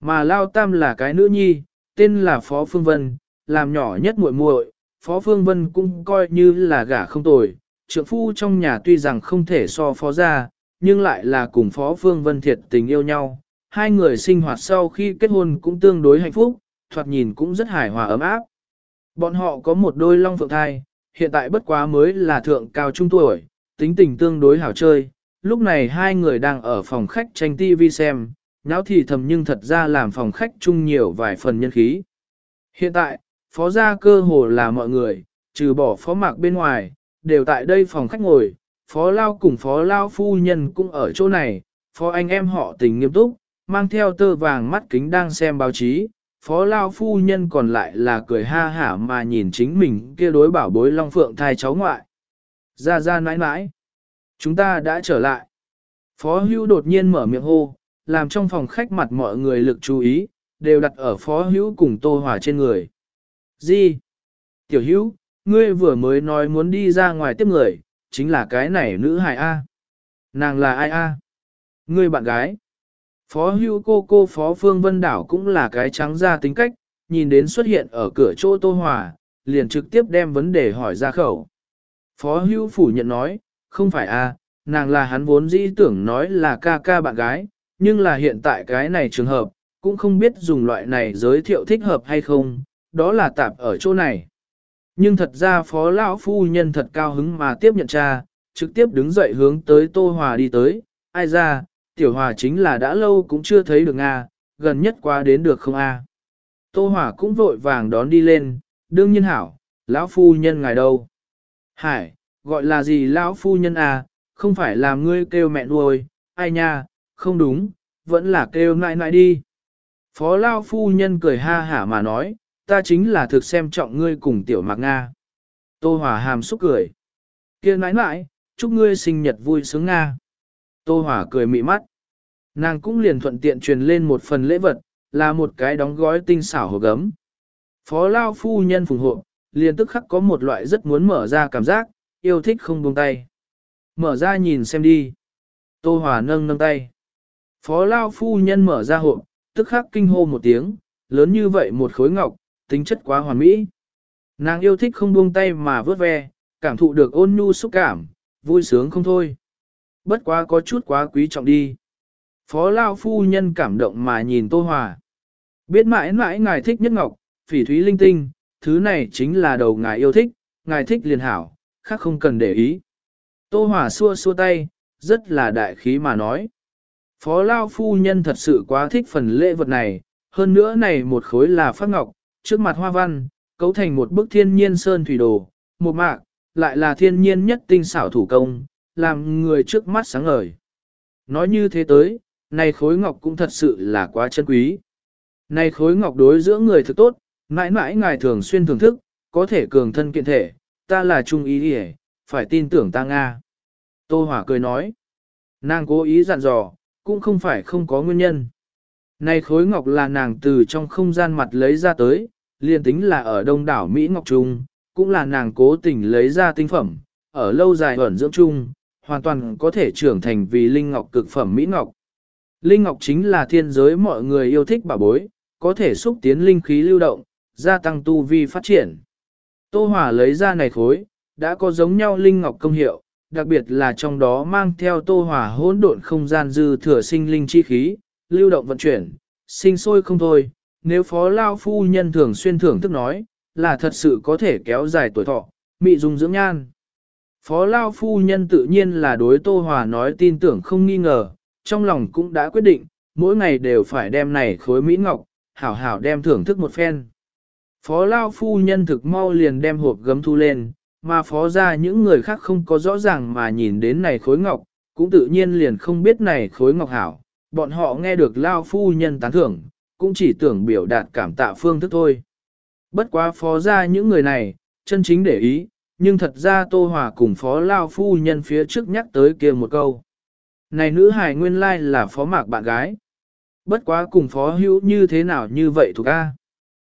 Mà Lao Tam là cái nữ nhi, tên là Phó Phương Vân, làm nhỏ nhất muội muội, Phó Phương Vân cũng coi như là gả không tồi, trượng phu trong nhà tuy rằng không thể so phó ra, nhưng lại là cùng Phó Phương Vân thiệt tình yêu nhau. Hai người sinh hoạt sau khi kết hôn cũng tương đối hạnh phúc, thoạt nhìn cũng rất hài hòa ấm áp. Bọn họ có một đôi long phượng thai, hiện tại bất quá mới là thượng cao trung tuổi, tính tình tương đối hảo chơi. Lúc này hai người đang ở phòng khách tranh TV xem, nháo thì thầm nhưng thật ra làm phòng khách chung nhiều vài phần nhân khí. Hiện tại, phó gia cơ hồ là mọi người, trừ bỏ phó mạc bên ngoài, đều tại đây phòng khách ngồi, phó lao cùng phó lao phu nhân cũng ở chỗ này, phó anh em họ tình nghiêm túc, mang theo tơ vàng mắt kính đang xem báo chí, phó lao phu nhân còn lại là cười ha hả mà nhìn chính mình kia đối bảo bối long phượng thai cháu ngoại. Ra ra nãi nãi. Chúng ta đã trở lại. Phó hưu đột nhiên mở miệng hô, làm trong phòng khách mặt mọi người lực chú ý, đều đặt ở phó hữu cùng tô hòa trên người. Gì? Tiểu hữu, ngươi vừa mới nói muốn đi ra ngoài tiếp người, chính là cái này nữ hài A. Nàng là ai A? Ngươi bạn gái. Phó Hưu cô cô phó phương vân đảo cũng là cái trắng ra tính cách, nhìn đến xuất hiện ở cửa chỗ tô hòa, liền trực tiếp đem vấn đề hỏi ra khẩu. Phó Hưu phủ nhận nói, không phải A, nàng là hắn vốn dĩ tưởng nói là ca ca bạn gái, nhưng là hiện tại cái này trường hợp, cũng không biết dùng loại này giới thiệu thích hợp hay không, đó là tạp ở chỗ này. Nhưng thật ra phó lão phu nhân thật cao hứng mà tiếp nhận cha, trực tiếp đứng dậy hướng tới Tô Hòa đi tới, ai ra, tiểu hòa chính là đã lâu cũng chưa thấy được Nga, gần nhất qua đến được không a? Tô Hòa cũng vội vàng đón đi lên, đương nhiên hảo, lão phu nhân ngài đâu? Hải, gọi là gì lão phu nhân à, không phải làm ngươi kêu mẹ nuôi, ai nha, không đúng, vẫn là kêu nại nại đi. Phó lão phu nhân cười ha hả mà nói, ta chính là thực xem trọng ngươi cùng tiểu mạc Nga. Tô Hòa hàm xúc cười. kia nãi nãi, chúc ngươi sinh nhật vui sướng Nga. Tô Hòa cười mị mắt. Nàng cũng liền thuận tiện truyền lên một phần lễ vật, là một cái đóng gói tinh xảo hồ gấm. Phó Lao phu nhân phùng hộ, liền tức khắc có một loại rất muốn mở ra cảm giác, yêu thích không buông tay. Mở ra nhìn xem đi. Tô Hòa nâng nâng tay. Phó Lao phu nhân mở ra hộp, tức khắc kinh hô một tiếng, lớn như vậy một khối ngọc, tính chất quá hoàn mỹ. Nàng yêu thích không buông tay mà vớt ve, cảm thụ được ôn nhu xúc cảm, vui sướng không thôi. Bất quá có chút quá quý trọng đi. Phó Lao phu nhân cảm động mà nhìn Tô Hòa. Biết mãi mãi ngài thích nhất ngọc, phỉ thúy linh tinh, thứ này chính là đầu ngài yêu thích, ngài thích liền hảo, khác không cần để ý. Tô Hòa xua xua tay, rất là đại khí mà nói. Phó Lao Phu Nhân thật sự quá thích phần lễ vật này, hơn nữa này một khối là phát ngọc, trước mặt hoa văn, cấu thành một bức thiên nhiên sơn thủy đồ, một mạc, lại là thiên nhiên nhất tinh xảo thủ công, làm người trước mắt sáng ngời. Nói như thế tới, này khối ngọc cũng thật sự là quá chân quý. Này khối ngọc đối giữa người thực tốt, mãi mãi ngài thường xuyên thưởng thức, có thể cường thân kiện thể, ta là trung ý đi phải tin tưởng ta Nga. Tô Hỏa cười nói, nàng cố ý dặn dò, cũng không phải không có nguyên nhân. Này khối ngọc là nàng từ trong không gian mặt lấy ra tới, liền tính là ở đông đảo Mỹ Ngọc Trung, cũng là nàng cố tình lấy ra tinh phẩm, ở lâu dài ẩn dưỡng chung, hoàn toàn có thể trưởng thành vì Linh Ngọc cực phẩm Mỹ Ngọc. Linh Ngọc chính là thiên giới mọi người yêu thích bà bối, có thể xúc tiến linh khí lưu động, gia tăng tu vi phát triển. Tô Hòa lấy ra này khối, đã có giống nhau Linh Ngọc công hiệu, đặc biệt là trong đó mang theo Tô Hòa hỗn độn không gian dư thừa sinh linh chi khí, lưu động vận chuyển, sinh sôi không thôi. Nếu Phó Lao Phu Nhân thường xuyên thưởng thức nói, là thật sự có thể kéo dài tuổi thọ, mị dung dưỡng nhan. Phó Lao Phu Nhân tự nhiên là đối Tô Hòa nói tin tưởng không nghi ngờ, trong lòng cũng đã quyết định, mỗi ngày đều phải đem này khối Mỹ Ngọc, hảo hảo đem thưởng thức một phen. Phó Lao Phu Nhân thực mau liền đem hộp gấm thu lên, mà phó ra những người khác không có rõ ràng mà nhìn đến này khối ngọc, cũng tự nhiên liền không biết này khối ngọc hảo. Bọn họ nghe được Lao Phu Nhân tán thưởng, cũng chỉ tưởng biểu đạt cảm tạ phương thức thôi. Bất quá phó ra những người này, chân chính để ý, nhưng thật ra Tô Hòa cùng phó Lao Phu Nhân phía trước nhắc tới kia một câu. Này nữ hài nguyên lai là phó mạc bạn gái. Bất quá cùng phó hữu như thế nào như vậy thuộc A.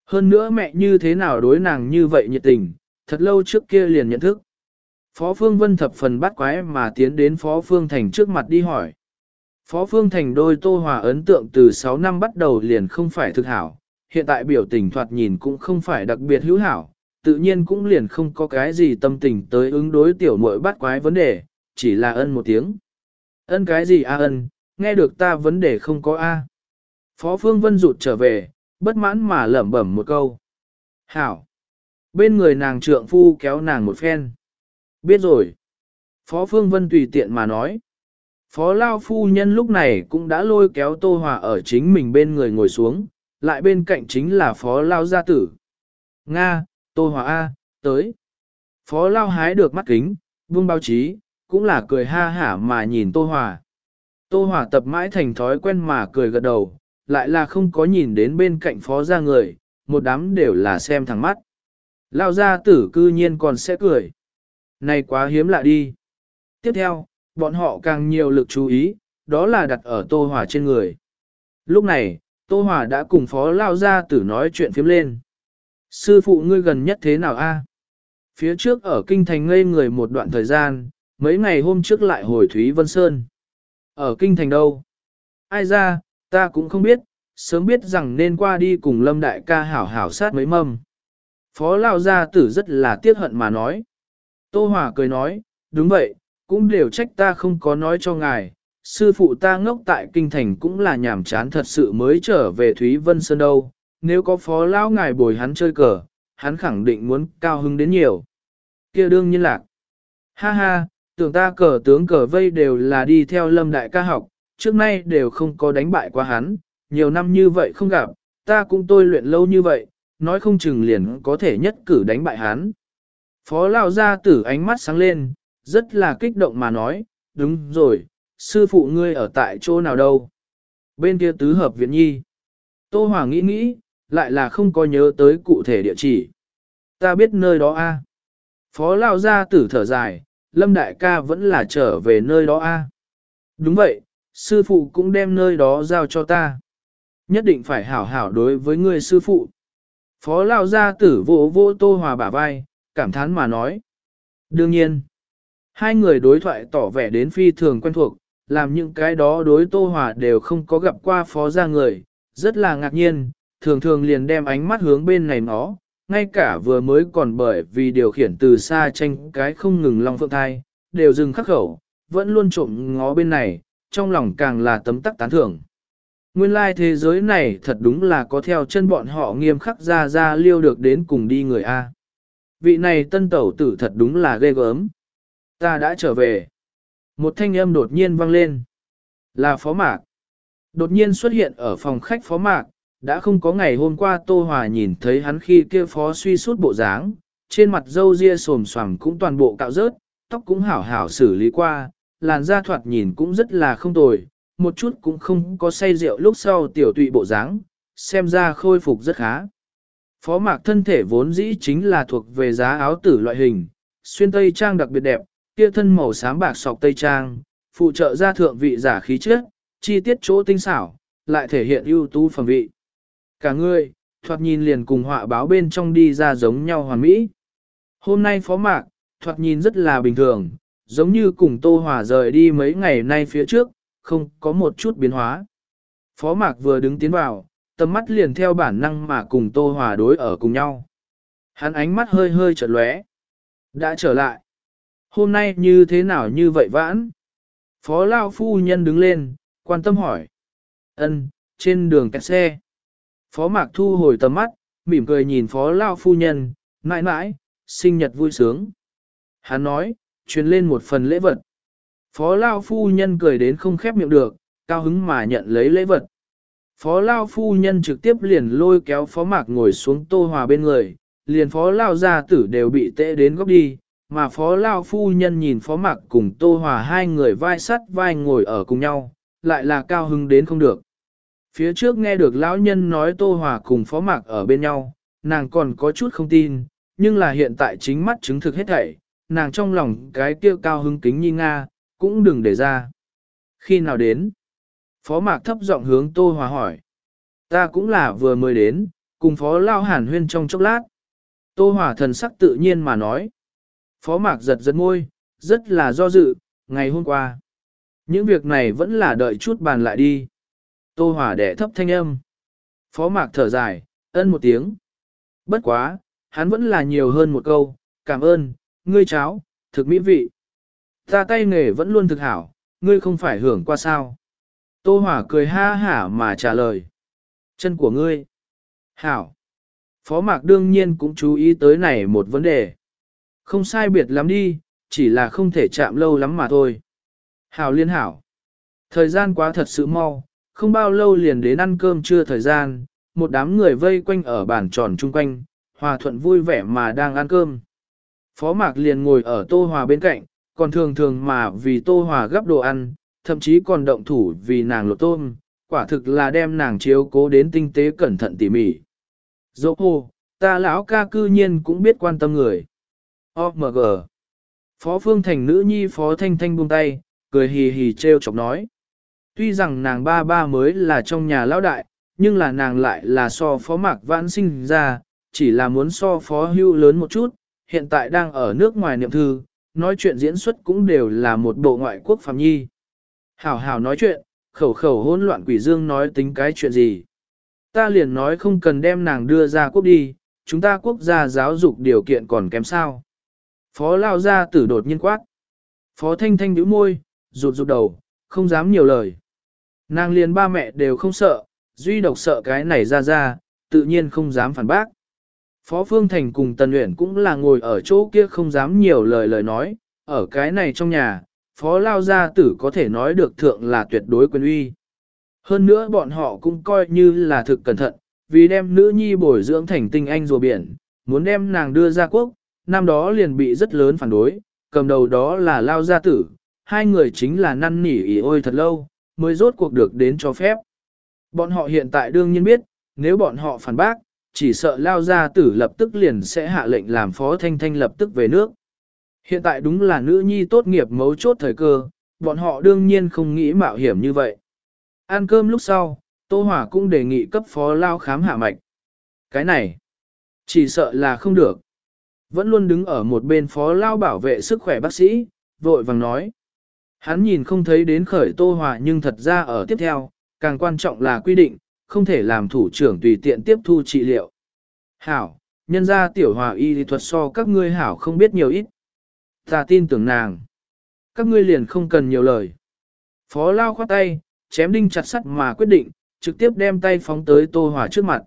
Hơn nữa mẹ như thế nào đối nàng như vậy nhiệt tình, thật lâu trước kia liền nhận thức. Phó Phương Vân thập phần bắt quái mà tiến đến Phó Phương Thành trước mặt đi hỏi. Phó Phương Thành đôi Tô Hòa ấn tượng từ 6 năm bắt đầu liền không phải thực hảo, hiện tại biểu tình thoạt nhìn cũng không phải đặc biệt hữu hảo, tự nhiên cũng liền không có cái gì tâm tình tới ứng đối tiểu muội bắt quái vấn đề, chỉ là ân một tiếng. Ân cái gì a ân, nghe được ta vấn đề không có a. Phó Phương Vân rụt trở về, bất mãn mà lẩm bẩm một câu. Hảo. Bên người nàng trượng phu kéo nàng một phen. Biết rồi. Phó Phương Vân tùy tiện mà nói. Phó Lao Phu Nhân lúc này cũng đã lôi kéo Tô Hòa ở chính mình bên người ngồi xuống, lại bên cạnh chính là Phó Lao Gia Tử. Nga, Tô Hòa A, tới. Phó Lao hái được mắt kính, vương báo chí, cũng là cười ha hả mà nhìn Tô Hòa. Tô Hòa tập mãi thành thói quen mà cười gật đầu, lại là không có nhìn đến bên cạnh phó gia người, một đám đều là xem thẳng mắt. Lao gia tử cư nhiên còn sẽ cười. Này quá hiếm lạ đi. Tiếp theo, bọn họ càng nhiều lực chú ý, đó là đặt ở Tô Hòa trên người. Lúc này, Tô Hòa đã cùng phó Lao gia tử nói chuyện phiếm lên. Sư phụ ngươi gần nhất thế nào a? Phía trước ở kinh thành ngây người một đoạn thời gian, mấy ngày hôm trước lại hồi Thúy Vân Sơn. Ở kinh thành đâu? Ai ra, ta cũng không biết, sớm biết rằng nên qua đi cùng lâm đại ca hảo hảo sát mấy mâm. Phó Lao Gia Tử rất là tiếc hận mà nói. Tô Hòa cười nói, đúng vậy, cũng đều trách ta không có nói cho ngài. Sư phụ ta ngốc tại kinh thành cũng là nhảm chán thật sự mới trở về Thúy Vân Sơn đâu. Nếu có phó lão ngài bồi hắn chơi cờ, hắn khẳng định muốn cao hứng đến nhiều. kia đương nhiên lạc. Ha ha, tưởng ta cờ tướng cờ vây đều là đi theo lâm đại ca học, trước nay đều không có đánh bại qua hắn, nhiều năm như vậy không gặp, ta cũng tôi luyện lâu như vậy, nói không chừng liền có thể nhất cử đánh bại hắn. Phó Lão gia tử ánh mắt sáng lên, rất là kích động mà nói, đúng rồi, sư phụ ngươi ở tại chỗ nào đâu? Bên kia tứ hợp viện nhi. Tô Hòa nghĩ nghĩ, lại là không có nhớ tới cụ thể địa chỉ. Ta biết nơi đó a. Phó Lão gia tử thở dài, Lâm Đại ca vẫn là trở về nơi đó a. Đúng vậy, sư phụ cũng đem nơi đó giao cho ta. Nhất định phải hảo hảo đối với người sư phụ. Phó Lao Gia tử vô vô Tô Hòa bả vai, cảm thán mà nói. Đương nhiên, hai người đối thoại tỏ vẻ đến phi thường quen thuộc, làm những cái đó đối Tô Hòa đều không có gặp qua phó gia người, rất là ngạc nhiên, thường thường liền đem ánh mắt hướng bên này nó, ngay cả vừa mới còn bởi vì điều khiển từ xa tranh cái không ngừng long phượng thai, đều dừng khắc khẩu, vẫn luôn trộm ngó bên này, trong lòng càng là tấm tắc tán thưởng. Nguyên lai thế giới này thật đúng là có theo chân bọn họ nghiêm khắc ra ra liêu được đến cùng đi người A. Vị này tân tẩu tử thật đúng là ghê gớm. Ta đã trở về. Một thanh âm đột nhiên vang lên. Là phó mạc. Đột nhiên xuất hiện ở phòng khách phó mạc, đã không có ngày hôm qua Tô Hòa nhìn thấy hắn khi kia phó suy suốt bộ dáng, trên mặt râu ria sồm xoàm cũng toàn bộ cạo rớt, tóc cũng hảo hảo xử lý qua, làn da thoạt nhìn cũng rất là không tồi, một chút cũng không có say rượu lúc sau tiểu tụy bộ dáng, xem ra khôi phục rất khá. Phó mạc thân thể vốn dĩ chính là thuộc về giá áo tử loại hình, xuyên tây trang đặc biệt đẹp, kia thân màu xám bạc sọc tây trang, phụ trợ ra thượng vị giả khí chất, chi tiết chỗ tinh xảo, lại thể hiện ưu tú phẩm vị. Cả người, thoạt nhìn liền cùng họa báo bên trong đi ra giống nhau hoàn mỹ. Hôm nay phó mạc, thoạt nhìn rất là bình thường, giống như cùng Tô Hòa rời đi mấy ngày nay phía trước, không có một chút biến hóa. Phó mạc vừa đứng tiến vào, tầm mắt liền theo bản năng mà cùng Tô Hòa đối ở cùng nhau. Hắn ánh mắt hơi hơi chợt lóe. Đã trở lại. Hôm nay như thế nào như vậy vãn? Phó Lao Phu Nhân đứng lên, quan tâm hỏi. Ân, trên đường kẹt xe. Phó Mạc thu hồi tầm mắt, mỉm cười nhìn Phó Lao Phu Nhân, mãi mãi, sinh nhật vui sướng. Hắn nói, truyền lên một phần lễ vật. Phó Lao Phu Nhân cười đến không khép miệng được, cao hứng mà nhận lấy lễ vật. Phó Lao Phu Nhân trực tiếp liền lôi kéo Phó Mạc ngồi xuống tô hòa bên người, liền Phó Lao gia tử đều bị tệ đến góc đi, mà Phó Lao Phu Nhân nhìn Phó Mạc cùng tô hòa hai người vai sắt vai ngồi ở cùng nhau, lại là cao hứng đến không được. Phía trước nghe được lão nhân nói tô hòa cùng Phó Mạc ở bên nhau, nàng còn có chút không tin, nhưng là hiện tại chính mắt chứng thực hết thảy, nàng trong lòng cái kia cao hứng kính nhi Nga, cũng đừng để ra. Khi nào đến? Phó Mạc thấp giọng hướng Tô Hòa hỏi. Ta cũng là vừa mới đến, cùng Phó Lao Hàn huyên trong chốc lát. Tô Hòa thần sắc tự nhiên mà nói. Phó Mạc giật giật môi, rất là do dự, ngày hôm qua. Những việc này vẫn là đợi chút bàn lại đi. Tô Hòa đẻ thấp thanh âm. Phó Mạc thở dài, ân một tiếng. Bất quá, hắn vẫn là nhiều hơn một câu, cảm ơn, ngươi cháo, thực mỹ vị. Ta tay nghề vẫn luôn thực hảo, ngươi không phải hưởng qua sao. Tô Hòa cười ha hả mà trả lời. Chân của ngươi. Hảo. Phó Mạc đương nhiên cũng chú ý tới này một vấn đề. Không sai biệt lắm đi, chỉ là không thể chạm lâu lắm mà thôi. Hảo liên hảo. Thời gian quá thật sự mau, không bao lâu liền đến ăn cơm trưa thời gian, một đám người vây quanh ở bàn tròn chung quanh, hòa thuận vui vẻ mà đang ăn cơm. Phó Mạc liền ngồi ở Tô Hòa bên cạnh, còn thường thường mà vì Tô Hòa gấp đồ ăn, thậm chí còn động thủ vì nàng lột tôm, quả thực là đem nàng chiếu cố đến tinh tế cẩn thận tỉ mỉ. Dỗ hồ, ta lão ca cư nhiên cũng biết quan tâm người. OMG. Phó Phương Thành nữ nhi Phó Thanh Thanh buông tay, cười hì hì treo chọc nói. Tuy rằng nàng ba ba mới là trong nhà lão đại, nhưng là nàng lại là so Phó Mạc Vãn sinh ra, chỉ là muốn so Phó Hưu lớn một chút, hiện tại đang ở nước ngoài niệm thư, nói chuyện diễn xuất cũng đều là một bộ ngoại quốc phạm nhi. Hảo hảo nói chuyện, khẩu khẩu hỗn loạn quỷ dương nói tính cái chuyện gì. Ta liền nói không cần đem nàng đưa ra quốc đi, chúng ta quốc gia giáo dục điều kiện còn kém sao. Phó lao ra tử đột nhiên quát. Phó thanh thanh nhíu môi, rụt rụt đầu, không dám nhiều lời. Nàng liền ba mẹ đều không sợ, duy độc sợ cái này ra ra, tự nhiên không dám phản bác. Phó Phương Thành cùng Tần Uyển cũng là ngồi ở chỗ kia không dám nhiều lời lời nói, ở cái này trong nhà, Phó Lao Gia Tử có thể nói được thượng là tuyệt đối quyền uy. Hơn nữa bọn họ cũng coi như là thực cẩn thận, vì đem nữ nhi bồi dưỡng thành tinh anh rùa biển, muốn đem nàng đưa ra quốc, năm đó liền bị rất lớn phản đối, cầm đầu đó là Lao Gia Tử, hai người chính là năn nỉ ý ôi thật lâu, mới rốt cuộc được đến cho phép. Bọn họ hiện tại đương nhiên biết, nếu bọn họ phản bác, chỉ sợ lao gia tử lập tức liền sẽ hạ lệnh làm phó thanh thanh lập tức về nước. Hiện tại đúng là nữ nhi tốt nghiệp mấu chốt thời cơ, bọn họ đương nhiên không nghĩ mạo hiểm như vậy. Ăn cơm lúc sau, Tô Hỏa cũng đề nghị cấp phó lao khám hạ mạch. Cái này, chỉ sợ là không được. Vẫn luôn đứng ở một bên phó lao bảo vệ sức khỏe bác sĩ, vội vàng nói. Hắn nhìn không thấy đến khởi Tô Hỏa nhưng thật ra ở tiếp theo, càng quan trọng là quy định, không thể làm thủ trưởng tùy tiện tiếp thu trị liệu. Hảo, nhân ra tiểu hòa y lý thuật so các ngươi hảo không biết nhiều ít. Ta tin tưởng nàng. Các ngươi liền không cần nhiều lời. Phó lao khoát tay, chém đinh chặt sắt mà quyết định, trực tiếp đem tay phóng tới Tô Hòa trước mặt.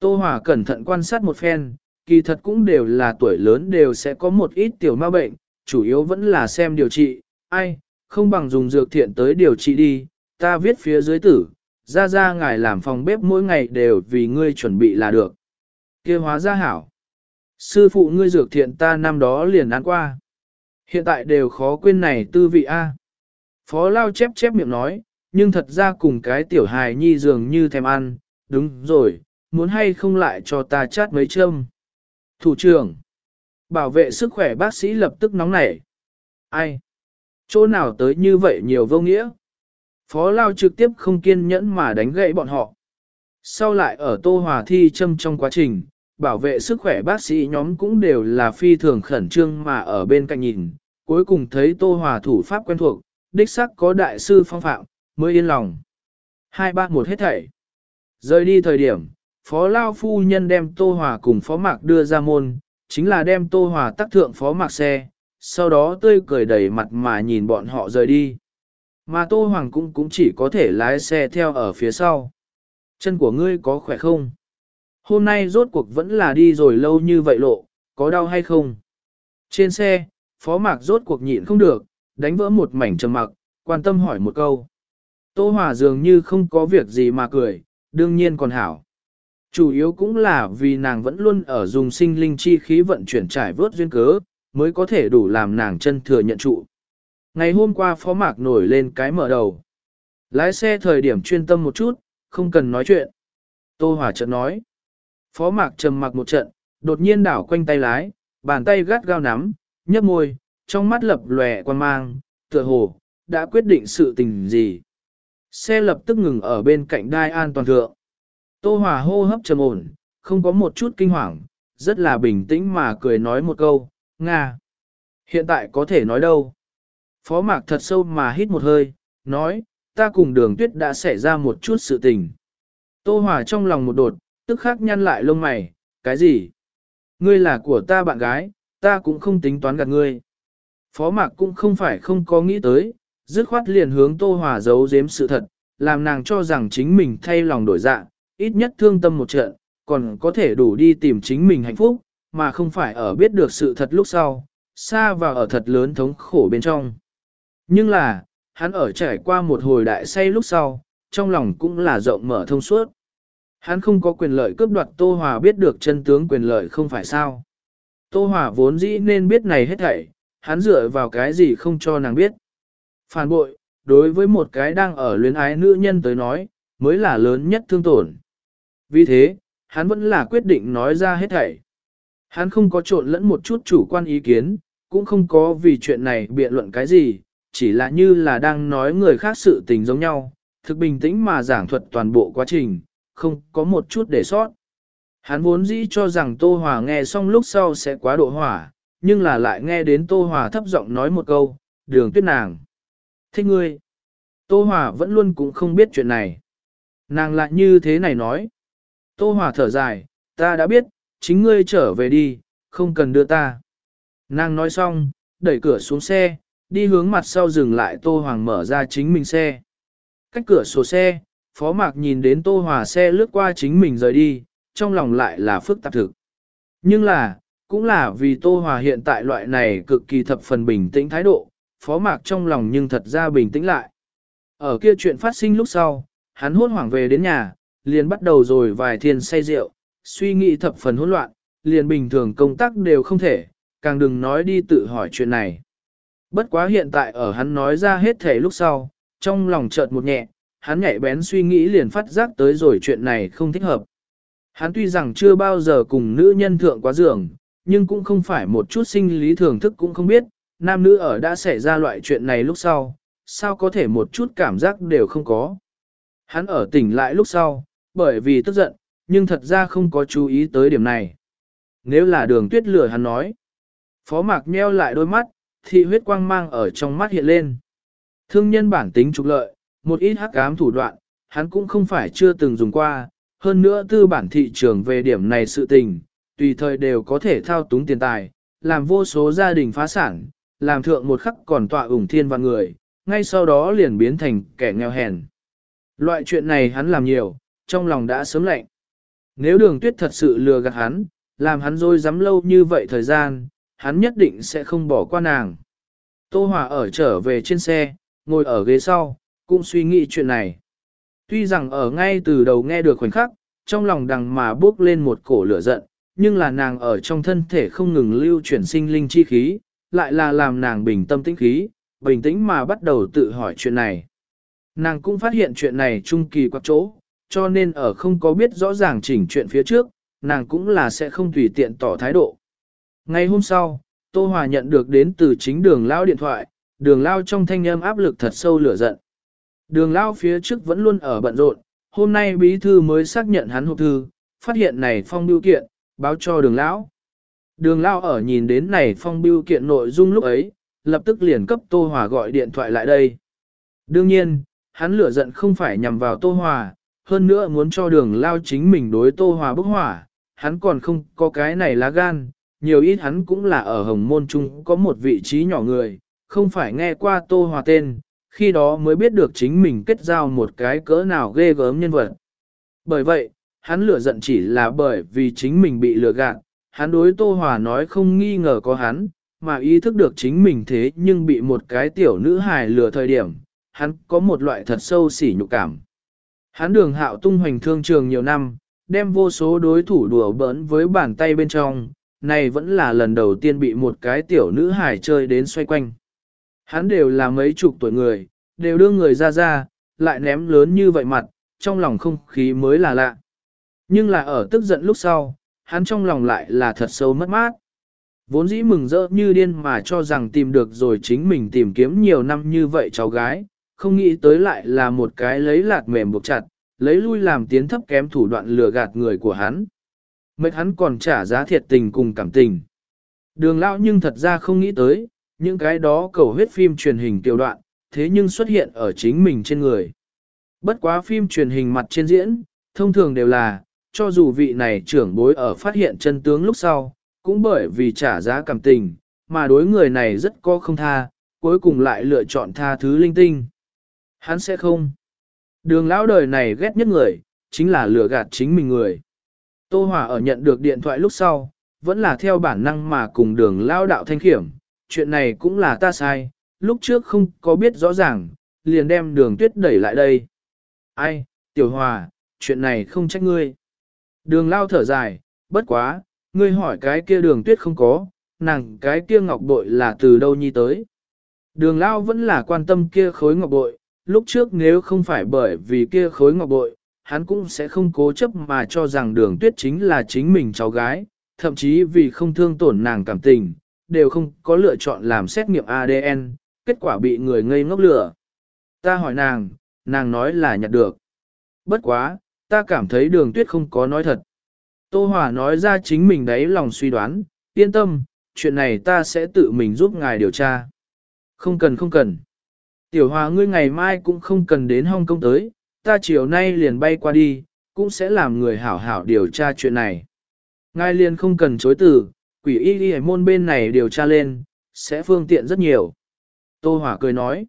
Tô Hòa cẩn thận quan sát một phen, kỳ thật cũng đều là tuổi lớn đều sẽ có một ít tiểu ma bệnh, chủ yếu vẫn là xem điều trị, ai, không bằng dùng dược thiện tới điều trị đi, ta viết phía dưới tử, ra ra ngài làm phòng bếp mỗi ngày đều vì ngươi chuẩn bị là được. kia hóa ra hảo. Sư phụ ngươi dược thiện ta năm đó liền ăn qua. Hiện tại đều khó quên này tư vị A. Phó Lao chép chép miệng nói, nhưng thật ra cùng cái tiểu hài nhi dường như thèm ăn, đúng rồi, muốn hay không lại cho ta chát mấy châm. Thủ trưởng, bảo vệ sức khỏe bác sĩ lập tức nóng nảy. Ai? Chỗ nào tới như vậy nhiều vô nghĩa? Phó Lao trực tiếp không kiên nhẫn mà đánh gãy bọn họ. Sau lại ở Tô Hòa thi châm trong quá trình, bảo vệ sức khỏe bác sĩ nhóm cũng đều là phi thường khẩn trương mà ở bên cạnh nhìn, cuối cùng thấy Tô Hòa thủ pháp quen thuộc, đích sắc có đại sư phong phạm, mới yên lòng. Hai ba một hết thảy. Rời đi thời điểm, Phó Lao Phu Nhân đem Tô Hòa cùng Phó Mạc đưa ra môn, chính là đem Tô Hòa tác thượng Phó Mạc xe, sau đó tươi cười đầy mặt mà nhìn bọn họ rời đi. Mà Tô Hoàng cũng cũng chỉ có thể lái xe theo ở phía sau. Chân của ngươi có khỏe không? Hôm nay rốt cuộc vẫn là đi rồi lâu như vậy lộ, có đau hay không? Trên xe, Phó Mạc rốt cuộc nhịn không được, đánh vỡ một mảnh trầm mặc, quan tâm hỏi một câu. Tô Hòa dường như không có việc gì mà cười, đương nhiên còn hảo. Chủ yếu cũng là vì nàng vẫn luôn ở dùng sinh linh chi khí vận chuyển trải vớt duyên cớ, mới có thể đủ làm nàng chân thừa nhận trụ. Ngày hôm qua phó mạc nổi lên cái mở đầu. Lái xe thời điểm chuyên tâm một chút, không cần nói chuyện. Tô Hòa chợt nói. Phó mạc trầm mặc một trận, đột nhiên đảo quanh tay lái, bàn tay gắt gao nắm, nhấp môi, trong mắt lập lòe quan mang, tựa hồ, đã quyết định sự tình gì. Xe lập tức ngừng ở bên cạnh đai an toàn thượng. Tô Hòa hô hấp trầm ổn, không có một chút kinh hoàng, rất là bình tĩnh mà cười nói một câu, Nga. Hiện tại có thể nói đâu. Phó mạc thật sâu mà hít một hơi, nói, ta cùng đường tuyết đã xảy ra một chút sự tình. Tô Hòa trong lòng một đột, tức khắc nhăn lại lông mày, cái gì? Ngươi là của ta bạn gái, ta cũng không tính toán gạt ngươi. Phó mạc cũng không phải không có nghĩ tới, dứt khoát liền hướng Tô Hòa giấu giếm sự thật, làm nàng cho rằng chính mình thay lòng đổi dạ, ít nhất thương tâm một trận, còn có thể đủ đi tìm chính mình hạnh phúc, mà không phải ở biết được sự thật lúc sau, xa vào ở thật lớn thống khổ bên trong. Nhưng là, hắn ở trải qua một hồi đại say lúc sau, trong lòng cũng là rộng mở thông suốt. Hắn không có quyền lợi cướp đoạt Tô Hòa biết được chân tướng quyền lợi không phải sao. Tô Hòa vốn dĩ nên biết này hết thảy, hắn dựa vào cái gì không cho nàng biết. Phản bội, đối với một cái đang ở luyến ái nữ nhân tới nói, mới là lớn nhất thương tổn. Vì thế, hắn vẫn là quyết định nói ra hết thảy. Hắn không có trộn lẫn một chút chủ quan ý kiến, cũng không có vì chuyện này biện luận cái gì, chỉ là như là đang nói người khác sự tình giống nhau, thực bình tĩnh mà giảng thuật toàn bộ quá trình, không có một chút để sót. Hắn vốn dĩ cho rằng Tô Hòa nghe xong lúc sau sẽ quá độ hỏa, nhưng là lại nghe đến Tô Hòa thấp giọng nói một câu, đường tuyết nàng. Thích ngươi. Tô Hòa vẫn luôn cũng không biết chuyện này. Nàng lại như thế này nói. Tô Hòa thở dài, ta đã biết, chính ngươi trở về đi, không cần đưa ta. Nàng nói xong, đẩy cửa xuống xe, đi hướng mặt sau dừng lại Tô Hoàng mở ra chính mình xe. Cách cửa sổ xe, Phó Mạc nhìn đến Tô Hòa xe lướt qua chính mình rời đi, trong lòng lại là phức tạp thực. Nhưng là, cũng là vì Tô Hòa hiện tại loại này cực kỳ thập phần bình tĩnh thái độ, Phó Mạc trong lòng nhưng thật ra bình tĩnh lại. Ở kia chuyện phát sinh lúc sau, hắn hốt hoảng về đến nhà, liền bắt đầu rồi vài thiên say rượu, suy nghĩ thập phần hỗn loạn, liền bình thường công tác đều không thể, càng đừng nói đi tự hỏi chuyện này. Bất quá hiện tại ở hắn nói ra hết thể lúc sau, trong lòng chợt một nhẹ, hắn nhạy bén suy nghĩ liền phát giác tới rồi chuyện này không thích hợp. Hắn tuy rằng chưa bao giờ cùng nữ nhân thượng quá giường, nhưng cũng không phải một chút sinh lý thường thức cũng không biết, nam nữ ở đã xảy ra loại chuyện này lúc sau, sao có thể một chút cảm giác đều không có. Hắn ở tỉnh lại lúc sau, bởi vì tức giận, nhưng thật ra không có chú ý tới điểm này. Nếu là đường tuyết lửa hắn nói, phó mạc nheo lại đôi mắt, thị huyết quang mang ở trong mắt hiện lên. Thương nhân bản tính trục lợi, một ít hắc ám thủ đoạn, hắn cũng không phải chưa từng dùng qua, hơn nữa tư bản thị trường về điểm này sự tình, tùy thời đều có thể thao túng tiền tài, làm vô số gia đình phá sản, làm thượng một khắc còn tọa ủng thiên và người, ngay sau đó liền biến thành kẻ nghèo hèn. Loại chuyện này hắn làm nhiều, trong lòng đã sớm lạnh. Nếu đường tuyết thật sự lừa gạt hắn, làm hắn dối dám lâu như vậy thời gian, hắn nhất định sẽ không bỏ qua nàng. Tô Hòa ở trở về trên xe, ngồi ở ghế sau, cũng suy nghĩ chuyện này. Tuy rằng ở ngay từ đầu nghe được khoảnh khắc, trong lòng đằng mà bước lên một cổ lửa giận, nhưng là nàng ở trong thân thể không ngừng lưu chuyển sinh linh chi khí, lại là làm nàng bình tâm tĩnh khí, bình tĩnh mà bắt đầu tự hỏi chuyện này. Nàng cũng phát hiện chuyện này trung kỳ quá chỗ, cho nên ở không có biết rõ ràng chỉnh chuyện phía trước, nàng cũng là sẽ không tùy tiện tỏ thái độ. Ngày hôm sau, Tô Hòa nhận được đến từ chính đường lao điện thoại, đường lao trong thanh âm áp lực thật sâu lửa giận. Đường lao phía trước vẫn luôn ở bận rộn, hôm nay bí thư mới xác nhận hắn hộp thư, phát hiện này phong biêu kiện, báo cho đường lão. Đường lao ở nhìn đến này phong biêu kiện nội dung lúc ấy, lập tức liền cấp Tô Hòa gọi điện thoại lại đây. Đương nhiên, hắn lửa giận không phải nhằm vào Tô Hòa, hơn nữa muốn cho đường lao chính mình đối Tô Hòa bức hỏa, hắn còn không có cái này lá gan, nhiều ít hắn cũng là ở hồng môn trung có một vị trí nhỏ người, không phải nghe qua Tô Hòa tên, khi đó mới biết được chính mình kết giao một cái cỡ nào ghê gớm nhân vật. Bởi vậy, hắn lửa giận chỉ là bởi vì chính mình bị lừa gạt, hắn đối Tô Hòa nói không nghi ngờ có hắn, mà ý thức được chính mình thế nhưng bị một cái tiểu nữ hài lừa thời điểm, hắn có một loại thật sâu sỉ nhục cảm. Hắn đường hạo tung hoành thương trường nhiều năm, đem vô số đối thủ đùa bỡn với bàn tay bên trong, này vẫn là lần đầu tiên bị một cái tiểu nữ hài chơi đến xoay quanh. Hắn đều là mấy chục tuổi người, đều đưa người ra ra, lại ném lớn như vậy mặt, trong lòng không khí mới là lạ. Nhưng là ở tức giận lúc sau, hắn trong lòng lại là thật sâu mất mát. Vốn dĩ mừng rỡ như điên mà cho rằng tìm được rồi chính mình tìm kiếm nhiều năm như vậy cháu gái, không nghĩ tới lại là một cái lấy lạt mềm buộc chặt, lấy lui làm tiến thấp kém thủ đoạn lừa gạt người của hắn. Mệt hắn còn trả giá thiệt tình cùng cảm tình. Đường lão nhưng thật ra không nghĩ tới, những cái đó cầu huyết phim truyền hình tiểu đoạn, thế nhưng xuất hiện ở chính mình trên người. Bất quá phim truyền hình mặt trên diễn, thông thường đều là, cho dù vị này trưởng bối ở phát hiện chân tướng lúc sau, cũng bởi vì trả giá cảm tình, mà đối người này rất có không tha, cuối cùng lại lựa chọn tha thứ linh tinh. Hắn sẽ không. Đường lão đời này ghét nhất người, chính là lừa gạt chính mình người. Tô Hòa ở nhận được điện thoại lúc sau, vẫn là theo bản năng mà cùng đường lão đạo thanh khiểm, chuyện này cũng là ta sai, lúc trước không có biết rõ ràng, liền đem đường tuyết đẩy lại đây. Ai, tiểu hòa, chuyện này không trách ngươi. Đường lao thở dài, bất quá, ngươi hỏi cái kia đường tuyết không có, nàng cái kia ngọc bội là từ đâu nhi tới. Đường lao vẫn là quan tâm kia khối ngọc bội, lúc trước nếu không phải bởi vì kia khối ngọc bội, hắn cũng sẽ không cố chấp mà cho rằng đường tuyết chính là chính mình cháu gái, thậm chí vì không thương tổn nàng cảm tình, đều không có lựa chọn làm xét nghiệm ADN, kết quả bị người ngây ngốc lửa. Ta hỏi nàng, nàng nói là nhặt được. Bất quá, ta cảm thấy đường tuyết không có nói thật. Tô Hòa nói ra chính mình đấy lòng suy đoán, yên tâm, chuyện này ta sẽ tự mình giúp ngài điều tra. Không cần không cần. Tiểu Hòa ngươi ngày mai cũng không cần đến Hong Kong tới, ta chiều nay liền bay qua đi, cũng sẽ làm người hảo hảo điều tra chuyện này. Ngài liền không cần chối từ, quỷ y y môn bên này điều tra lên, sẽ phương tiện rất nhiều. Tô Hỏa cười nói,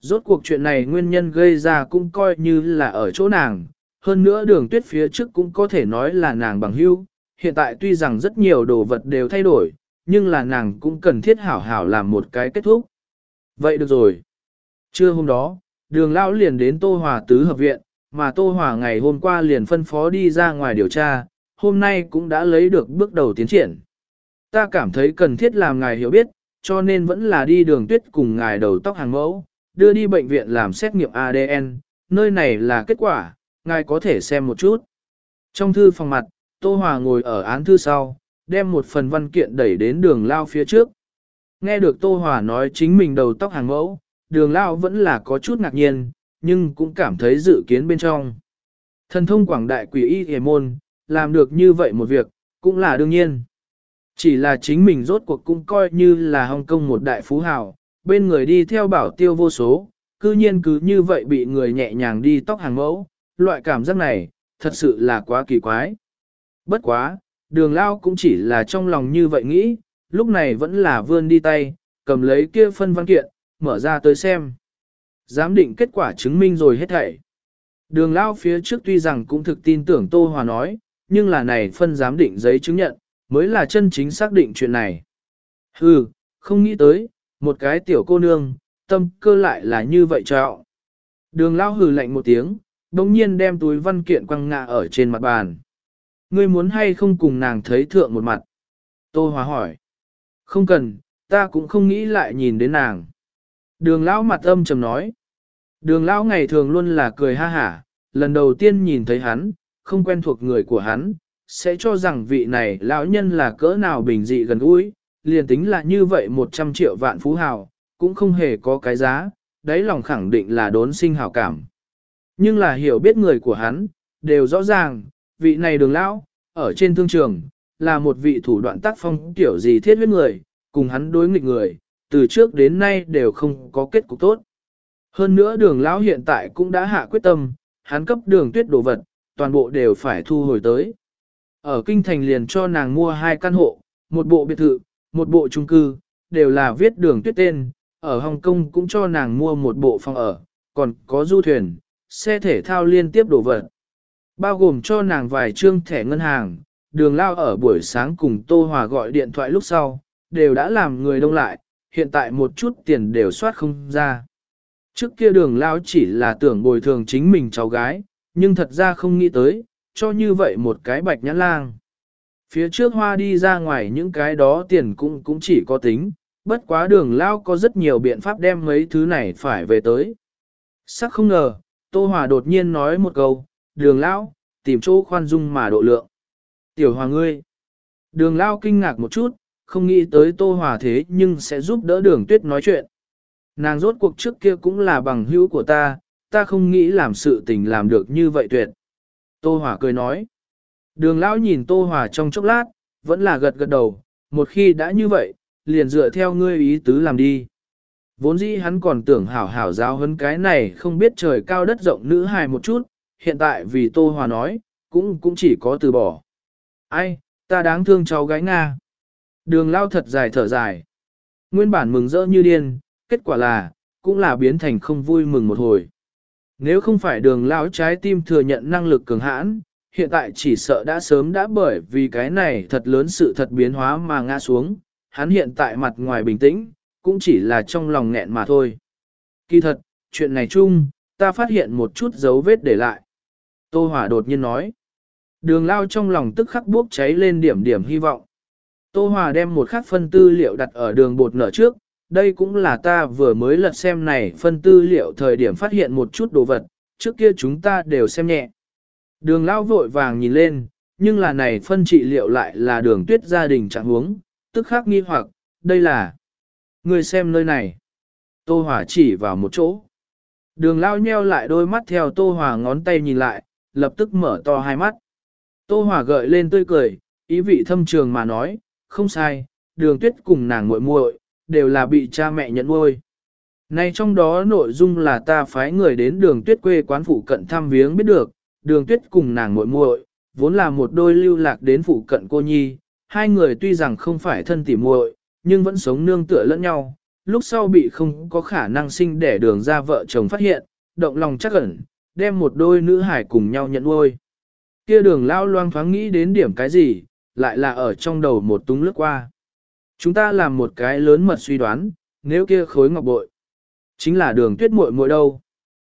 rốt cuộc chuyện này nguyên nhân gây ra cũng coi như là ở chỗ nàng, hơn nữa đường tuyết phía trước cũng có thể nói là nàng bằng hữu. hiện tại tuy rằng rất nhiều đồ vật đều thay đổi, nhưng là nàng cũng cần thiết hảo hảo làm một cái kết thúc. Vậy được rồi. Trưa hôm đó, đường lão liền đến Tô Hòa tứ hợp viện, mà Tô Hòa ngày hôm qua liền phân phó đi ra ngoài điều tra, hôm nay cũng đã lấy được bước đầu tiến triển. Ta cảm thấy cần thiết làm ngài hiểu biết, cho nên vẫn là đi đường tuyết cùng ngài đầu tóc hàng mẫu, đưa đi bệnh viện làm xét nghiệm ADN, nơi này là kết quả, ngài có thể xem một chút. Trong thư phòng mặt, Tô Hòa ngồi ở án thư sau, đem một phần văn kiện đẩy đến đường lao phía trước. Nghe được Tô Hòa nói chính mình đầu tóc hàng mẫu, đường lao vẫn là có chút ngạc nhiên, nhưng cũng cảm thấy dự kiến bên trong. Thần thông quảng đại quỷ y hề môn, làm được như vậy một việc, cũng là đương nhiên. Chỉ là chính mình rốt cuộc cũng coi như là Hồng Kông một đại phú hào, bên người đi theo bảo tiêu vô số, cư nhiên cứ như vậy bị người nhẹ nhàng đi tóc hàng mẫu, loại cảm giác này, thật sự là quá kỳ quái. Bất quá, đường lao cũng chỉ là trong lòng như vậy nghĩ, lúc này vẫn là vươn đi tay, cầm lấy kia phân văn kiện, mở ra tới xem. Giám định kết quả chứng minh rồi hết thảy. Đường lao phía trước tuy rằng cũng thực tin tưởng Tô Hòa nói, nhưng là này phân giám định giấy chứng nhận, mới là chân chính xác định chuyện này. Hừ, không nghĩ tới, một cái tiểu cô nương, tâm cơ lại là như vậy trọ. Đường lao hừ lạnh một tiếng, đồng nhiên đem túi văn kiện quăng ngã ở trên mặt bàn. Ngươi muốn hay không cùng nàng thấy thượng một mặt? Tô Hòa hỏi. Không cần, ta cũng không nghĩ lại nhìn đến nàng. Đường lão mặt âm trầm nói. Đường lão ngày thường luôn là cười ha hả, lần đầu tiên nhìn thấy hắn, không quen thuộc người của hắn, sẽ cho rằng vị này lão nhân là cỡ nào bình dị gần gũi, liền tính là như vậy 100 triệu vạn phú hào, cũng không hề có cái giá, đấy lòng khẳng định là đốn sinh hào cảm. Nhưng là hiểu biết người của hắn, đều rõ ràng, vị này đường lão, ở trên thương trường, là một vị thủ đoạn tác phong kiểu gì thiết huyết người, cùng hắn đối nghịch người, từ trước đến nay đều không có kết cục tốt. Hơn nữa đường lão hiện tại cũng đã hạ quyết tâm, hắn cấp đường tuyết đồ vật, toàn bộ đều phải thu hồi tới. Ở kinh thành liền cho nàng mua hai căn hộ, một bộ biệt thự, một bộ chung cư, đều là viết đường tuyết tên, ở Hồng Kông cũng cho nàng mua một bộ phòng ở, còn có du thuyền, xe thể thao liên tiếp đổ vật. Bao gồm cho nàng vài trương thẻ ngân hàng, đường lao ở buổi sáng cùng Tô Hòa gọi điện thoại lúc sau, đều đã làm người đông lại, hiện tại một chút tiền đều soát không ra. Trước kia đường lao chỉ là tưởng bồi thường chính mình cháu gái, nhưng thật ra không nghĩ tới, cho như vậy một cái bạch nhãn lang. Phía trước hoa đi ra ngoài những cái đó tiền cũng cũng chỉ có tính, bất quá đường lao có rất nhiều biện pháp đem mấy thứ này phải về tới. Sắc không ngờ, Tô Hòa đột nhiên nói một câu, đường lao, tìm chỗ khoan dung mà độ lượng. Tiểu Hòa ngươi. Đường lao kinh ngạc một chút, không nghĩ tới Tô Hòa thế nhưng sẽ giúp đỡ đường tuyết nói chuyện. Nàng rốt cuộc trước kia cũng là bằng hữu của ta, ta không nghĩ làm sự tình làm được như vậy tuyệt. Tô Hòa cười nói. Đường lão nhìn Tô Hòa trong chốc lát, vẫn là gật gật đầu, một khi đã như vậy, liền dựa theo ngươi ý tứ làm đi. Vốn dĩ hắn còn tưởng hảo hảo giáo hơn cái này không biết trời cao đất rộng nữ hài một chút, hiện tại vì Tô Hòa nói, cũng cũng chỉ có từ bỏ. Ai, ta đáng thương cháu gái Nga. Đường lao thật dài thở dài. Nguyên bản mừng rỡ như điên, kết quả là, cũng là biến thành không vui mừng một hồi. Nếu không phải đường lao trái tim thừa nhận năng lực cường hãn, hiện tại chỉ sợ đã sớm đã bởi vì cái này thật lớn sự thật biến hóa mà ngã xuống, hắn hiện tại mặt ngoài bình tĩnh, cũng chỉ là trong lòng nghẹn mà thôi. Kỳ thật, chuyện này chung, ta phát hiện một chút dấu vết để lại. Tô Hỏa đột nhiên nói. Đường lao trong lòng tức khắc bốc cháy lên điểm điểm hy vọng. Tô Hòa đem một khắc phân tư liệu đặt ở đường bột nở trước, đây cũng là ta vừa mới lật xem này phân tư liệu thời điểm phát hiện một chút đồ vật, trước kia chúng ta đều xem nhẹ. Đường lao vội vàng nhìn lên, nhưng là này phân trị liệu lại là đường tuyết gia đình trạng huống, tức khắc nghi hoặc, đây là... Người xem nơi này. Tô Hòa chỉ vào một chỗ. Đường lao nheo lại đôi mắt theo Tô Hòa ngón tay nhìn lại, lập tức mở to hai mắt. Tô Hòa gợi lên tươi cười, ý vị thâm trường mà nói, không sai, đường tuyết cùng nàng muội muội đều là bị cha mẹ nhận nuôi. Nay trong đó nội dung là ta phái người đến đường tuyết quê quán phụ cận thăm viếng biết được, đường tuyết cùng nàng muội muội vốn là một đôi lưu lạc đến phụ cận cô nhi, hai người tuy rằng không phải thân tỉ muội, nhưng vẫn sống nương tựa lẫn nhau, lúc sau bị không có khả năng sinh để đường ra vợ chồng phát hiện, động lòng chắc ẩn, đem một đôi nữ hải cùng nhau nhận nuôi. Kia đường lao loang thoáng nghĩ đến điểm cái gì, lại là ở trong đầu một túng lướt qua. Chúng ta làm một cái lớn mật suy đoán, nếu kia khối ngọc bội, chính là đường tuyết muội muội đâu.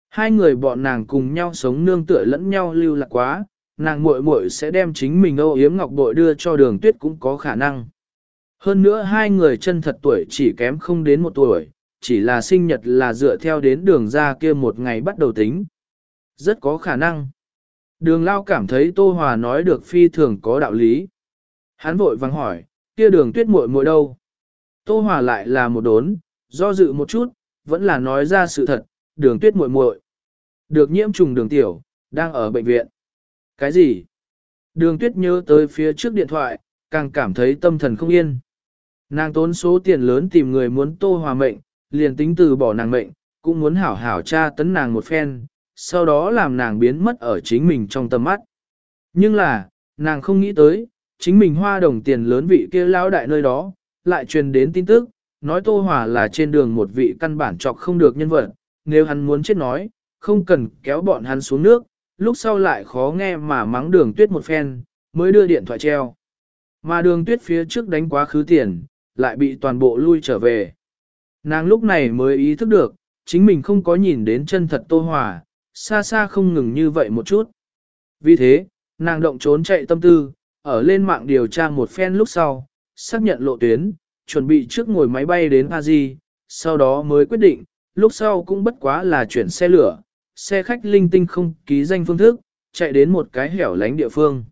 Hai người bọn nàng cùng nhau sống nương tựa lẫn nhau lưu lạc quá, nàng muội muội sẽ đem chính mình âu yếm ngọc bội đưa cho đường tuyết cũng có khả năng. Hơn nữa hai người chân thật tuổi chỉ kém không đến một tuổi, chỉ là sinh nhật là dựa theo đến đường ra kia một ngày bắt đầu tính. Rất có khả năng. Đường lao cảm thấy Tô Hòa nói được phi thường có đạo lý. Hắn vội vắng hỏi, kia đường tuyết muội muội đâu? Tô Hòa lại là một đốn, do dự một chút, vẫn là nói ra sự thật, đường tuyết muội muội Được nhiễm trùng đường tiểu, đang ở bệnh viện. Cái gì? Đường tuyết nhớ tới phía trước điện thoại, càng cảm thấy tâm thần không yên. Nàng tốn số tiền lớn tìm người muốn tô hòa mệnh, liền tính từ bỏ nàng mệnh, cũng muốn hảo hảo tra tấn nàng một phen, sau đó làm nàng biến mất ở chính mình trong tầm mắt. Nhưng là, nàng không nghĩ tới, chính mình hoa đồng tiền lớn vị kia lão đại nơi đó, lại truyền đến tin tức, nói Tô Hòa là trên đường một vị căn bản chọc không được nhân vật, nếu hắn muốn chết nói, không cần kéo bọn hắn xuống nước, lúc sau lại khó nghe mà mắng đường tuyết một phen, mới đưa điện thoại treo. Mà đường tuyết phía trước đánh quá khứ tiền, lại bị toàn bộ lui trở về. Nàng lúc này mới ý thức được, chính mình không có nhìn đến chân thật tô hòa, xa xa không ngừng như vậy một chút. Vì thế, nàng động trốn chạy tâm tư, ở lên mạng điều tra một phen lúc sau, xác nhận lộ tuyến, chuẩn bị trước ngồi máy bay đến Paris, sau đó mới quyết định, lúc sau cũng bất quá là chuyển xe lửa, xe khách linh tinh không ký danh phương thức, chạy đến một cái hẻo lánh địa phương.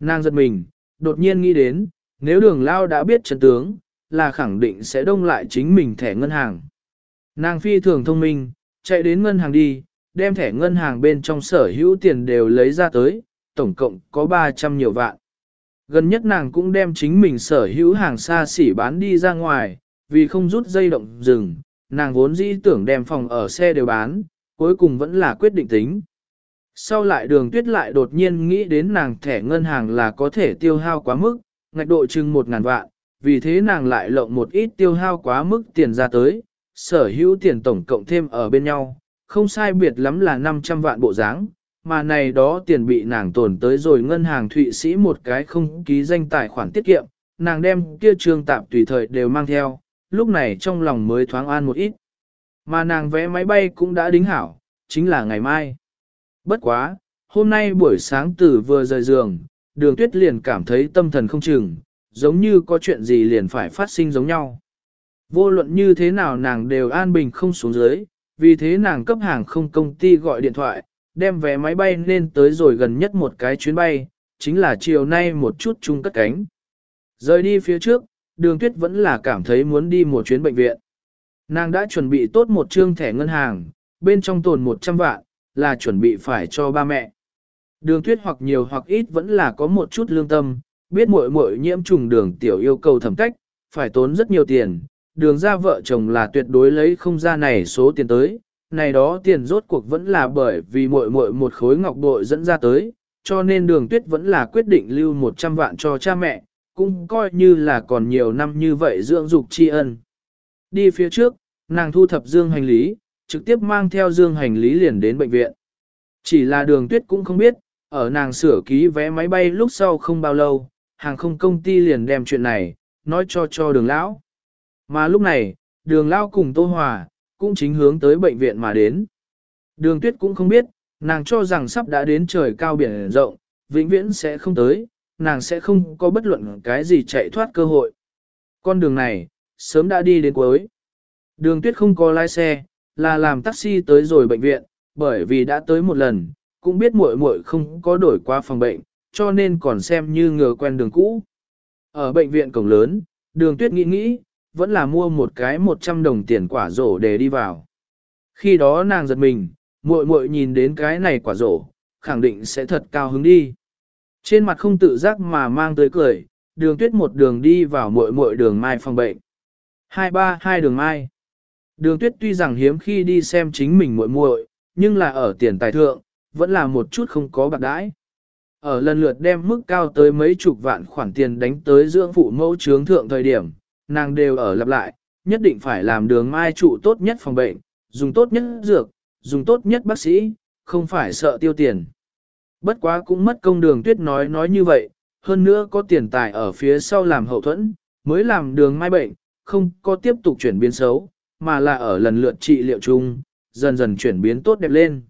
Nàng giật mình, đột nhiên nghĩ đến, nếu đường lao đã biết chân tướng, là khẳng định sẽ đông lại chính mình thẻ ngân hàng. Nàng phi thường thông minh, chạy đến ngân hàng đi, đem thẻ ngân hàng bên trong sở hữu tiền đều lấy ra tới, tổng cộng có 300 nhiều vạn. Gần nhất nàng cũng đem chính mình sở hữu hàng xa xỉ bán đi ra ngoài, vì không rút dây động rừng, nàng vốn dĩ tưởng đem phòng ở xe đều bán, cuối cùng vẫn là quyết định tính. Sau lại đường tuyết lại đột nhiên nghĩ đến nàng thẻ ngân hàng là có thể tiêu hao quá mức, ngạch độ chừng một ngàn vạn, vì thế nàng lại lộng một ít tiêu hao quá mức tiền ra tới, sở hữu tiền tổng cộng thêm ở bên nhau, không sai biệt lắm là 500 vạn bộ dáng, mà này đó tiền bị nàng tồn tới rồi ngân hàng Thụy Sĩ một cái không ký danh tài khoản tiết kiệm, nàng đem kia trương tạm tùy thời đều mang theo, lúc này trong lòng mới thoáng an một ít. Mà nàng vé máy bay cũng đã đính hảo, chính là ngày mai. Bất quá, hôm nay buổi sáng từ vừa rời giường, đường tuyết liền cảm thấy tâm thần không chừng, giống như có chuyện gì liền phải phát sinh giống nhau. Vô luận như thế nào nàng đều an bình không xuống dưới, vì thế nàng cấp hàng không công ty gọi điện thoại, đem vé máy bay lên tới rồi gần nhất một cái chuyến bay, chính là chiều nay một chút chung cất cánh. Rời đi phía trước, đường tuyết vẫn là cảm thấy muốn đi một chuyến bệnh viện. Nàng đã chuẩn bị tốt một trương thẻ ngân hàng, bên trong tồn 100 vạn, là chuẩn bị phải cho ba mẹ. Đường tuyết hoặc nhiều hoặc ít vẫn là có một chút lương tâm, biết muội muội nhiễm trùng đường tiểu yêu cầu thẩm cách, phải tốn rất nhiều tiền, đường ra vợ chồng là tuyệt đối lấy không ra này số tiền tới, này đó tiền rốt cuộc vẫn là bởi vì muội muội một khối ngọc bội dẫn ra tới, cho nên đường tuyết vẫn là quyết định lưu 100 vạn cho cha mẹ, cũng coi như là còn nhiều năm như vậy dưỡng dục tri ân. Đi phía trước, nàng thu thập dương hành lý, trực tiếp mang theo dương hành lý liền đến bệnh viện. Chỉ là đường tuyết cũng không biết, ở nàng sửa ký vé máy bay lúc sau không bao lâu, hàng không công ty liền đem chuyện này, nói cho cho đường lão. Mà lúc này, đường lão cùng Tô Hòa, cũng chính hướng tới bệnh viện mà đến. Đường tuyết cũng không biết, nàng cho rằng sắp đã đến trời cao biển rộng, vĩnh viễn sẽ không tới, nàng sẽ không có bất luận cái gì chạy thoát cơ hội. Con đường này, sớm đã đi đến cuối. Đường tuyết không có lái xe, là làm taxi tới rồi bệnh viện, bởi vì đã tới một lần, cũng biết muội muội không có đổi qua phòng bệnh, cho nên còn xem như ngờ quen đường cũ. Ở bệnh viện cổng lớn, đường tuyết nghĩ nghĩ, vẫn là mua một cái 100 đồng tiền quả rổ để đi vào. Khi đó nàng giật mình, muội muội nhìn đến cái này quả rổ, khẳng định sẽ thật cao hứng đi. Trên mặt không tự giác mà mang tới cười, đường tuyết một đường đi vào muội muội đường mai phòng bệnh. Hai ba hai đường mai. Đường tuyết tuy rằng hiếm khi đi xem chính mình muội muội, nhưng là ở tiền tài thượng, vẫn là một chút không có bạc đãi. Ở lần lượt đem mức cao tới mấy chục vạn khoản tiền đánh tới dưỡng phụ mẫu trướng thượng thời điểm, nàng đều ở lặp lại, nhất định phải làm đường mai trụ tốt nhất phòng bệnh, dùng tốt nhất dược, dùng tốt nhất bác sĩ, không phải sợ tiêu tiền. Bất quá cũng mất công đường tuyết nói nói như vậy, hơn nữa có tiền tài ở phía sau làm hậu thuẫn, mới làm đường mai bệnh, không có tiếp tục chuyển biến xấu, mà là ở lần lượt trị liệu chung, dần dần chuyển biến tốt đẹp lên.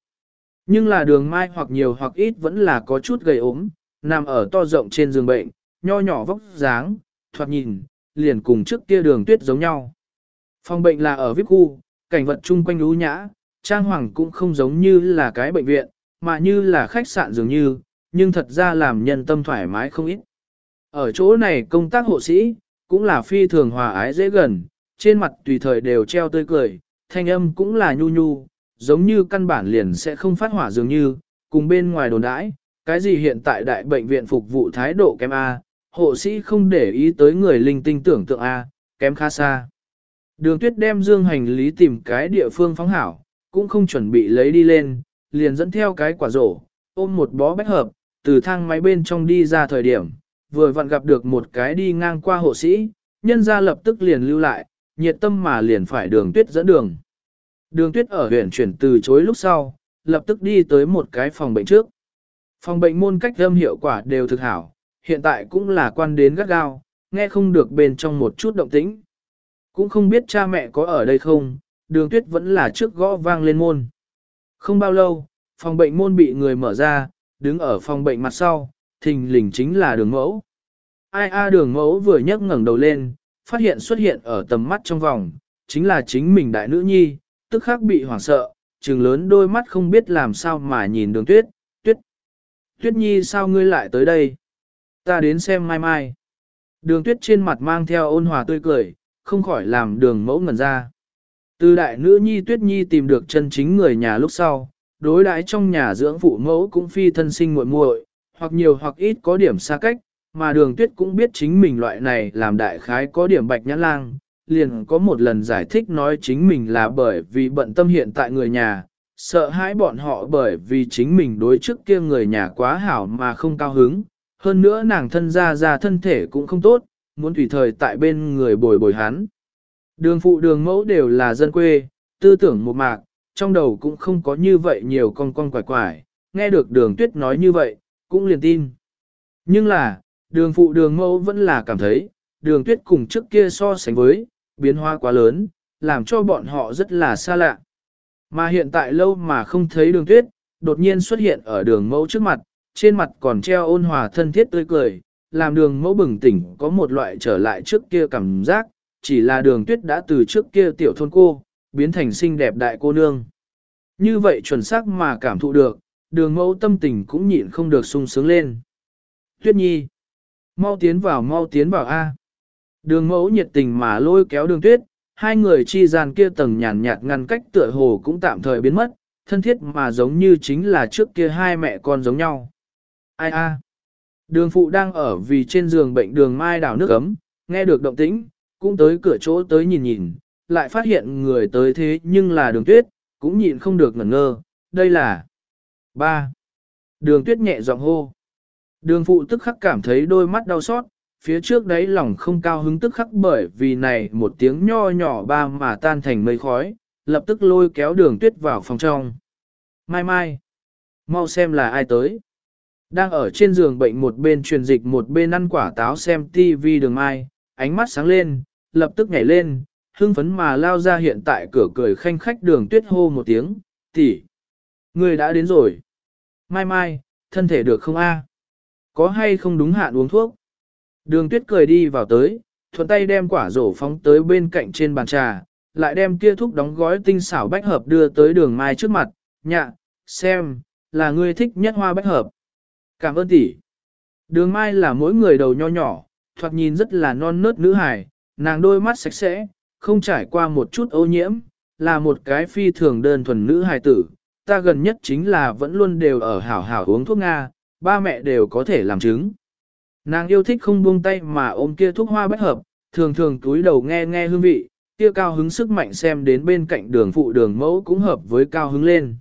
Nhưng là đường mai hoặc nhiều hoặc ít vẫn là có chút gầy ốm, nằm ở to rộng trên giường bệnh, nho nhỏ vóc dáng, thoạt nhìn, liền cùng trước kia đường tuyết giống nhau. Phòng bệnh là ở VIP khu, cảnh vật chung quanh lú nhã, trang hoàng cũng không giống như là cái bệnh viện, mà như là khách sạn dường như, nhưng thật ra làm nhân tâm thoải mái không ít. Ở chỗ này công tác hộ sĩ, cũng là phi thường hòa ái dễ gần, trên mặt tùy thời đều treo tươi cười, thanh âm cũng là nhu nhu, giống như căn bản liền sẽ không phát hỏa dường như, cùng bên ngoài đồn đãi, cái gì hiện tại đại bệnh viện phục vụ thái độ kém A, hộ sĩ không để ý tới người linh tinh tưởng tượng A, kém khá xa. Đường tuyết đem dương hành lý tìm cái địa phương phóng hảo, cũng không chuẩn bị lấy đi lên, liền dẫn theo cái quả rổ, ôm một bó bách hợp, từ thang máy bên trong đi ra thời điểm, vừa vặn gặp được một cái đi ngang qua hộ sĩ, nhân ra lập tức liền lưu lại, nhiệt tâm mà liền phải đường tuyết dẫn đường. Đường tuyết ở huyện chuyển từ chối lúc sau, lập tức đi tới một cái phòng bệnh trước. Phòng bệnh môn cách âm hiệu quả đều thực hảo, hiện tại cũng là quan đến gắt gao, nghe không được bên trong một chút động tĩnh. Cũng không biết cha mẹ có ở đây không, đường tuyết vẫn là trước gõ vang lên môn. Không bao lâu, phòng bệnh môn bị người mở ra, đứng ở phòng bệnh mặt sau, thình lình chính là đường mẫu. Ai a đường mẫu vừa nhấc ngẩng đầu lên, phát hiện xuất hiện ở tầm mắt trong vòng, chính là chính mình đại nữ nhi, tức khắc bị hoảng sợ, trừng lớn đôi mắt không biết làm sao mà nhìn đường tuyết, tuyết. Tuyết nhi sao ngươi lại tới đây? Ta đến xem mai mai. Đường tuyết trên mặt mang theo ôn hòa tươi cười, không khỏi làm đường mẫu ngẩn ra. Từ đại nữ nhi tuyết nhi tìm được chân chính người nhà lúc sau, đối đãi trong nhà dưỡng phụ mẫu cũng phi thân sinh muội muội, hoặc nhiều hoặc ít có điểm xa cách, mà đường tuyết cũng biết chính mình loại này làm đại khái có điểm bạch nhãn lang, liền có một lần giải thích nói chính mình là bởi vì bận tâm hiện tại người nhà, sợ hãi bọn họ bởi vì chính mình đối trước kia người nhà quá hảo mà không cao hứng, hơn nữa nàng thân ra ra thân thể cũng không tốt, muốn tùy thời tại bên người bồi bồi hắn. Đường phụ đường mẫu đều là dân quê, tư tưởng một mạc, trong đầu cũng không có như vậy nhiều con con quải quải, nghe được đường tuyết nói như vậy, cũng liền tin. Nhưng là, đường phụ đường mẫu vẫn là cảm thấy, đường tuyết cùng trước kia so sánh với, biến hóa quá lớn, làm cho bọn họ rất là xa lạ. Mà hiện tại lâu mà không thấy đường tuyết, đột nhiên xuất hiện ở đường mẫu trước mặt, trên mặt còn treo ôn hòa thân thiết tươi cười, làm đường mẫu bừng tỉnh có một loại trở lại trước kia cảm giác, chỉ là đường tuyết đã từ trước kia tiểu thôn cô, biến thành xinh đẹp đại cô nương. Như vậy chuẩn xác mà cảm thụ được, đường mẫu tâm tình cũng nhịn không được sung sướng lên. Tuyết nhi, mau tiến vào mau tiến vào A. Đường mẫu nhiệt tình mà lôi kéo đường tuyết, hai người chi gian kia tầng nhàn nhạt ngăn cách tựa hồ cũng tạm thời biến mất, thân thiết mà giống như chính là trước kia hai mẹ con giống nhau. Ai a? Đường phụ đang ở vì trên giường bệnh đường mai đảo nước ấm, nghe được động tĩnh, cũng tới cửa chỗ tới nhìn nhìn, lại phát hiện người tới thế nhưng là đường tuyết, cũng nhịn không được ngẩn ngơ, đây là ba. Đường tuyết nhẹ giọng hô. Đường phụ tức khắc cảm thấy đôi mắt đau xót, phía trước đấy lòng không cao hứng tức khắc bởi vì này một tiếng nho nhỏ ba mà tan thành mây khói, lập tức lôi kéo đường tuyết vào phòng trong. Mai mai, mau xem là ai tới. Đang ở trên giường bệnh một bên truyền dịch một bên ăn quả táo xem TV đường mai, ánh mắt sáng lên, lập tức nhảy lên, hưng phấn mà lao ra hiện tại cửa cười khanh khách đường tuyết hô một tiếng, tỷ, Người đã đến rồi. Mai mai, thân thể được không a? Có hay không đúng hạn uống thuốc? Đường tuyết cười đi vào tới, thuận tay đem quả rổ phóng tới bên cạnh trên bàn trà, lại đem kia thuốc đóng gói tinh xảo bách hợp đưa tới đường mai trước mặt, nhạ, xem, là ngươi thích nhất hoa bách hợp. Cảm ơn tỷ. Đường mai là mỗi người đầu nho nhỏ, thoạt nhìn rất là non nớt nữ hài, nàng đôi mắt sạch sẽ, không trải qua một chút ô nhiễm, là một cái phi thường đơn thuần nữ hài tử. Ta gần nhất chính là vẫn luôn đều ở hảo hảo uống thuốc Nga, ba mẹ đều có thể làm chứng. Nàng yêu thích không buông tay mà ôm kia thuốc hoa bách hợp, thường thường túi đầu nghe nghe hương vị, kia cao hứng sức mạnh xem đến bên cạnh đường phụ đường mẫu cũng hợp với cao hứng lên.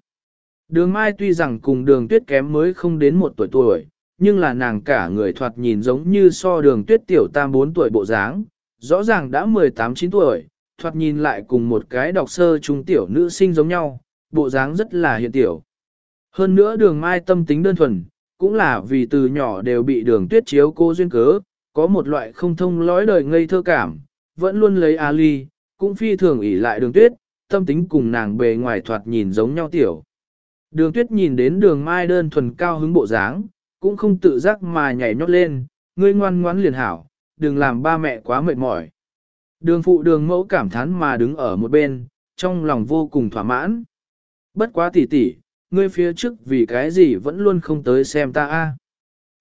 Đường Mai tuy rằng cùng đường tuyết kém mới không đến một tuổi tuổi, nhưng là nàng cả người thoạt nhìn giống như so đường tuyết tiểu tam 4 tuổi bộ dáng, rõ ràng đã 18-9 tuổi, thoạt nhìn lại cùng một cái đọc sơ trung tiểu nữ sinh giống nhau, bộ dáng rất là hiện tiểu. Hơn nữa đường Mai tâm tính đơn thuần, cũng là vì từ nhỏ đều bị đường tuyết chiếu cô duyên cớ, có một loại không thông lõi đời ngây thơ cảm, vẫn luôn lấy Ali, cũng phi thường ỷ lại đường tuyết, tâm tính cùng nàng bề ngoài thoạt nhìn giống nhau tiểu. Đường tuyết nhìn đến đường mai đơn thuần cao hứng bộ dáng, cũng không tự giác mà nhảy nhót lên, ngươi ngoan ngoãn liền hảo, đừng làm ba mẹ quá mệt mỏi. Đường phụ đường mẫu cảm thán mà đứng ở một bên, trong lòng vô cùng thỏa mãn. Bất quá tỉ tỉ, ngươi phía trước vì cái gì vẫn luôn không tới xem ta a?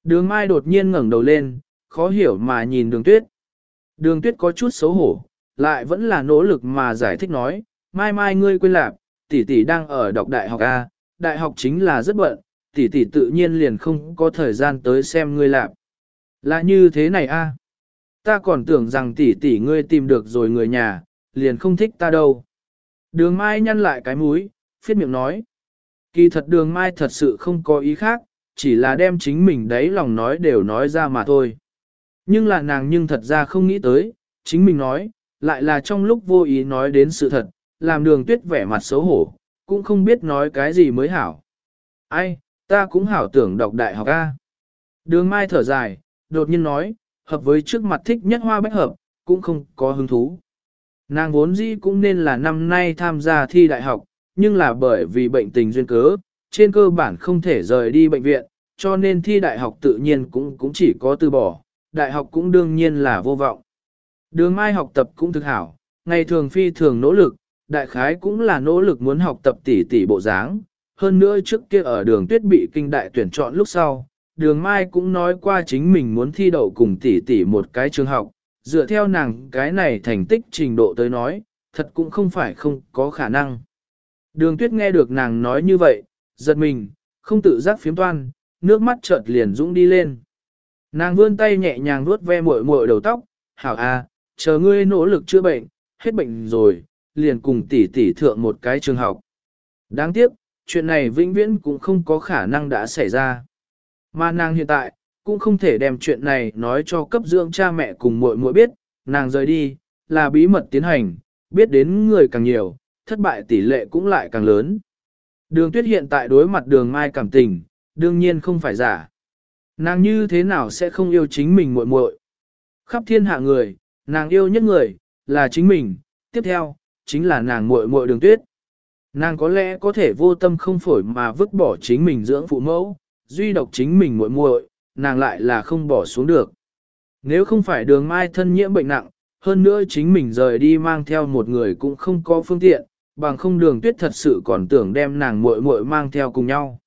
Đường mai đột nhiên ngẩng đầu lên, khó hiểu mà nhìn đường tuyết. Đường tuyết có chút xấu hổ, lại vẫn là nỗ lực mà giải thích nói, mai mai ngươi quên lạc, tỷ tỷ đang ở đọc đại học A, đại học chính là rất bận, tỷ tỷ tự nhiên liền không có thời gian tới xem ngươi làm. Là như thế này a? Ta còn tưởng rằng tỷ tỷ ngươi tìm được rồi người nhà, liền không thích ta đâu. Đường Mai nhăn lại cái mũi, phiết miệng nói. Kỳ thật đường Mai thật sự không có ý khác, chỉ là đem chính mình đấy lòng nói đều nói ra mà thôi. Nhưng là nàng nhưng thật ra không nghĩ tới, chính mình nói, lại là trong lúc vô ý nói đến sự thật, làm đường tuyết vẻ mặt xấu hổ, cũng không biết nói cái gì mới hảo. Ai, ta cũng hảo tưởng đọc đại học A. Đường Mai thở dài, đột nhiên nói, hợp với trước mặt thích nhất hoa bách hợp, cũng không có hứng thú. Nàng vốn dĩ cũng nên là năm nay tham gia thi đại học, nhưng là bởi vì bệnh tình duyên cớ, trên cơ bản không thể rời đi bệnh viện, cho nên thi đại học tự nhiên cũng cũng chỉ có từ bỏ, đại học cũng đương nhiên là vô vọng. Đường Mai học tập cũng thực hảo, ngày thường phi thường nỗ lực, đại khái cũng là nỗ lực muốn học tập tỉ tỉ bộ dáng. Hơn nữa trước kia ở đường tuyết bị kinh đại tuyển chọn lúc sau, đường Mai cũng nói qua chính mình muốn thi đậu cùng tỉ tỉ một cái trường học, dựa theo nàng cái này thành tích trình độ tới nói, thật cũng không phải không có khả năng. Đường tuyết nghe được nàng nói như vậy, giật mình, không tự giác phiếm toan, nước mắt chợt liền dũng đi lên. Nàng vươn tay nhẹ nhàng vuốt ve muội muội đầu tóc, hảo à, chờ ngươi nỗ lực chữa bệnh, hết bệnh rồi, liền cùng tỷ tỷ thượng một cái trường học. Đáng tiếc, chuyện này vĩnh viễn cũng không có khả năng đã xảy ra. Mà nàng hiện tại, cũng không thể đem chuyện này nói cho cấp dưỡng cha mẹ cùng muội muội biết, nàng rời đi, là bí mật tiến hành, biết đến người càng nhiều, thất bại tỷ lệ cũng lại càng lớn. Đường tuyết hiện tại đối mặt đường mai cảm tình, đương nhiên không phải giả. Nàng như thế nào sẽ không yêu chính mình muội muội? Khắp thiên hạ người, nàng yêu nhất người, là chính mình, tiếp theo, chính là nàng muội muội đường tuyết. Nàng có lẽ có thể vô tâm không phổi mà vứt bỏ chính mình dưỡng phụ mẫu, duy độc chính mình muội muội, nàng lại là không bỏ xuống được. Nếu không phải đường mai thân nhiễm bệnh nặng, hơn nữa chính mình rời đi mang theo một người cũng không có phương tiện, bằng không đường tuyết thật sự còn tưởng đem nàng muội muội mang theo cùng nhau.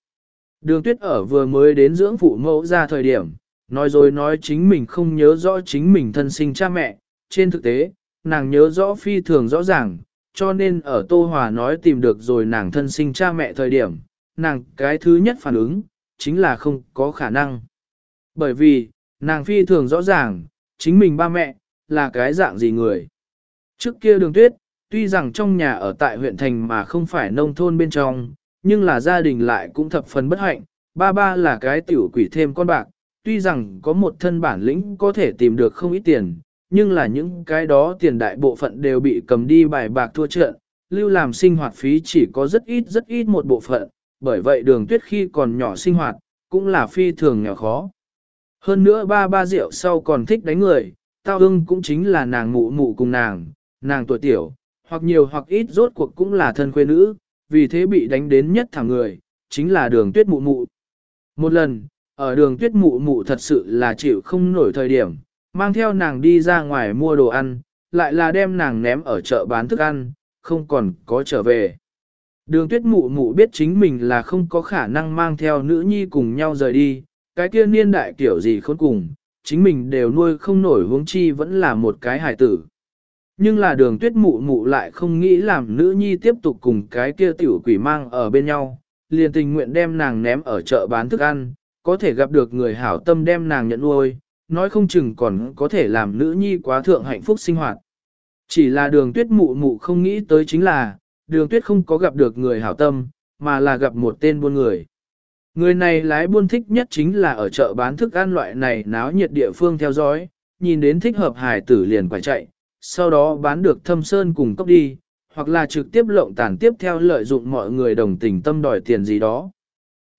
Đường tuyết ở vừa mới đến dưỡng phụ mẫu ra thời điểm, nói rồi nói chính mình không nhớ rõ chính mình thân sinh cha mẹ, trên thực tế, nàng nhớ rõ phi thường rõ ràng, cho nên ở Tô Hòa nói tìm được rồi nàng thân sinh cha mẹ thời điểm, nàng cái thứ nhất phản ứng, chính là không có khả năng. Bởi vì, nàng phi thường rõ ràng, chính mình ba mẹ, là cái dạng gì người. Trước kia đường tuyết, tuy rằng trong nhà ở tại huyện thành mà không phải nông thôn bên trong, nhưng là gia đình lại cũng thập phần bất hạnh, ba ba là cái tiểu quỷ thêm con bạc, tuy rằng có một thân bản lĩnh có thể tìm được không ít tiền, nhưng là những cái đó tiền đại bộ phận đều bị cầm đi bài bạc thua trận, lưu làm sinh hoạt phí chỉ có rất ít rất ít một bộ phận, bởi vậy đường tuyết khi còn nhỏ sinh hoạt, cũng là phi thường nghèo khó. Hơn nữa ba ba rượu sau còn thích đánh người, tao ưng cũng chính là nàng mụ mụ cùng nàng, nàng tuổi tiểu, hoặc nhiều hoặc ít rốt cuộc cũng là thân quê nữ, vì thế bị đánh đến nhất thẳng người, chính là đường tuyết mụ mụ. Một lần, ở đường tuyết mụ mụ thật sự là chịu không nổi thời điểm, mang theo nàng đi ra ngoài mua đồ ăn, lại là đem nàng ném ở chợ bán thức ăn, không còn có trở về. Đường tuyết mụ mụ biết chính mình là không có khả năng mang theo nữ nhi cùng nhau rời đi, cái kia niên đại kiểu gì khốn cùng, chính mình đều nuôi không nổi huống chi vẫn là một cái hài tử. Nhưng là đường tuyết mụ mụ lại không nghĩ làm nữ nhi tiếp tục cùng cái kia tiểu quỷ mang ở bên nhau, liền tình nguyện đem nàng ném ở chợ bán thức ăn, có thể gặp được người hảo tâm đem nàng nhận nuôi, nói không chừng còn có thể làm nữ nhi quá thượng hạnh phúc sinh hoạt. Chỉ là đường tuyết mụ mụ không nghĩ tới chính là, đường tuyết không có gặp được người hảo tâm, mà là gặp một tên buôn người. Người này lái buôn thích nhất chính là ở chợ bán thức ăn loại này náo nhiệt địa phương theo dõi, nhìn đến thích hợp hài tử liền phải chạy, sau đó bán được thâm sơn cùng cốc đi, hoặc là trực tiếp lộng tàn tiếp theo lợi dụng mọi người đồng tình tâm đòi tiền gì đó.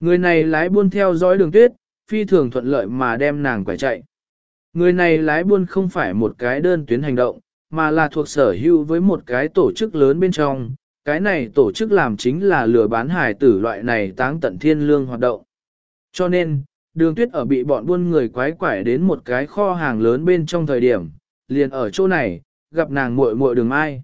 Người này lái buôn theo dõi đường tuyết, phi thường thuận lợi mà đem nàng quải chạy. Người này lái buôn không phải một cái đơn tuyến hành động, mà là thuộc sở hữu với một cái tổ chức lớn bên trong. Cái này tổ chức làm chính là lừa bán hải tử loại này táng tận thiên lương hoạt động. Cho nên, đường tuyết ở bị bọn buôn người quái quải đến một cái kho hàng lớn bên trong thời điểm, liền ở chỗ này, gặp nàng muội muội đường mai.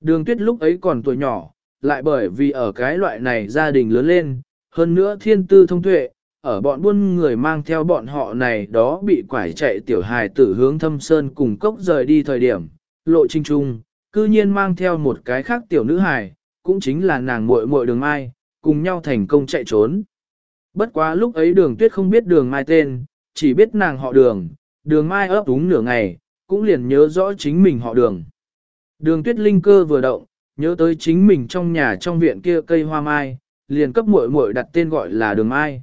Đường tuyết lúc ấy còn tuổi nhỏ, lại bởi vì ở cái loại này gia đình lớn lên, hơn nữa thiên tư thông tuệ, ở bọn buôn người mang theo bọn họ này đó bị quải chạy tiểu hài tử hướng thâm sơn cùng cốc rời đi thời điểm, lộ trình trung, cư nhiên mang theo một cái khác tiểu nữ hài, cũng chính là nàng muội muội đường mai, cùng nhau thành công chạy trốn. Bất quá lúc ấy đường tuyết không biết đường mai tên, chỉ biết nàng họ đường, đường mai ấp đúng nửa ngày, cũng liền nhớ rõ chính mình họ đường. Đường tuyết linh cơ vừa động, nhớ tới chính mình trong nhà trong viện kia cây hoa mai, liền cấp muội muội đặt tên gọi là đường mai.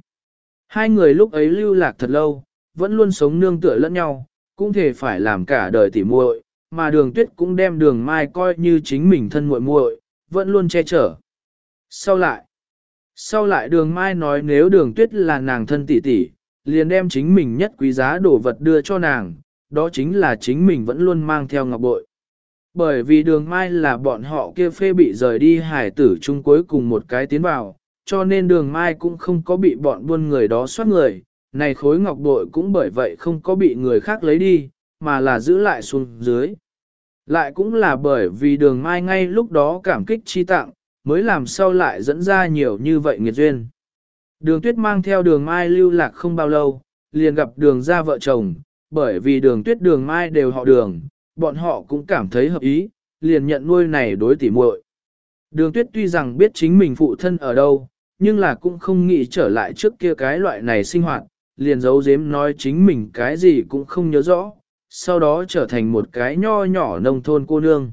Hai người lúc ấy lưu lạc thật lâu, vẫn luôn sống nương tựa lẫn nhau, cũng thể phải làm cả đời tỉ muội, mà đường tuyết cũng đem đường mai coi như chính mình thân muội muội, vẫn luôn che chở. Sau lại, sau lại đường mai nói nếu đường tuyết là nàng thân tỷ tỷ, liền đem chính mình nhất quý giá đồ vật đưa cho nàng, đó chính là chính mình vẫn luôn mang theo ngọc bội. Bởi vì đường mai là bọn họ kia phê bị rời đi hải tử chung cuối cùng một cái tiến vào, cho nên đường mai cũng không có bị bọn buôn người đó soát người, này khối ngọc bội cũng bởi vậy không có bị người khác lấy đi, mà là giữ lại xuống dưới. Lại cũng là bởi vì đường mai ngay lúc đó cảm kích chi tặng, mới làm sao lại dẫn ra nhiều như vậy nghiệt duyên. Đường tuyết mang theo đường mai lưu lạc không bao lâu, liền gặp đường ra vợ chồng, bởi vì đường tuyết đường mai đều họ đường, bọn họ cũng cảm thấy hợp ý, liền nhận nuôi này đối tỉ muội. Đường tuyết tuy rằng biết chính mình phụ thân ở đâu, nhưng là cũng không nghĩ trở lại trước kia cái loại này sinh hoạt, liền giấu giếm nói chính mình cái gì cũng không nhớ rõ, sau đó trở thành một cái nho nhỏ nông thôn cô nương.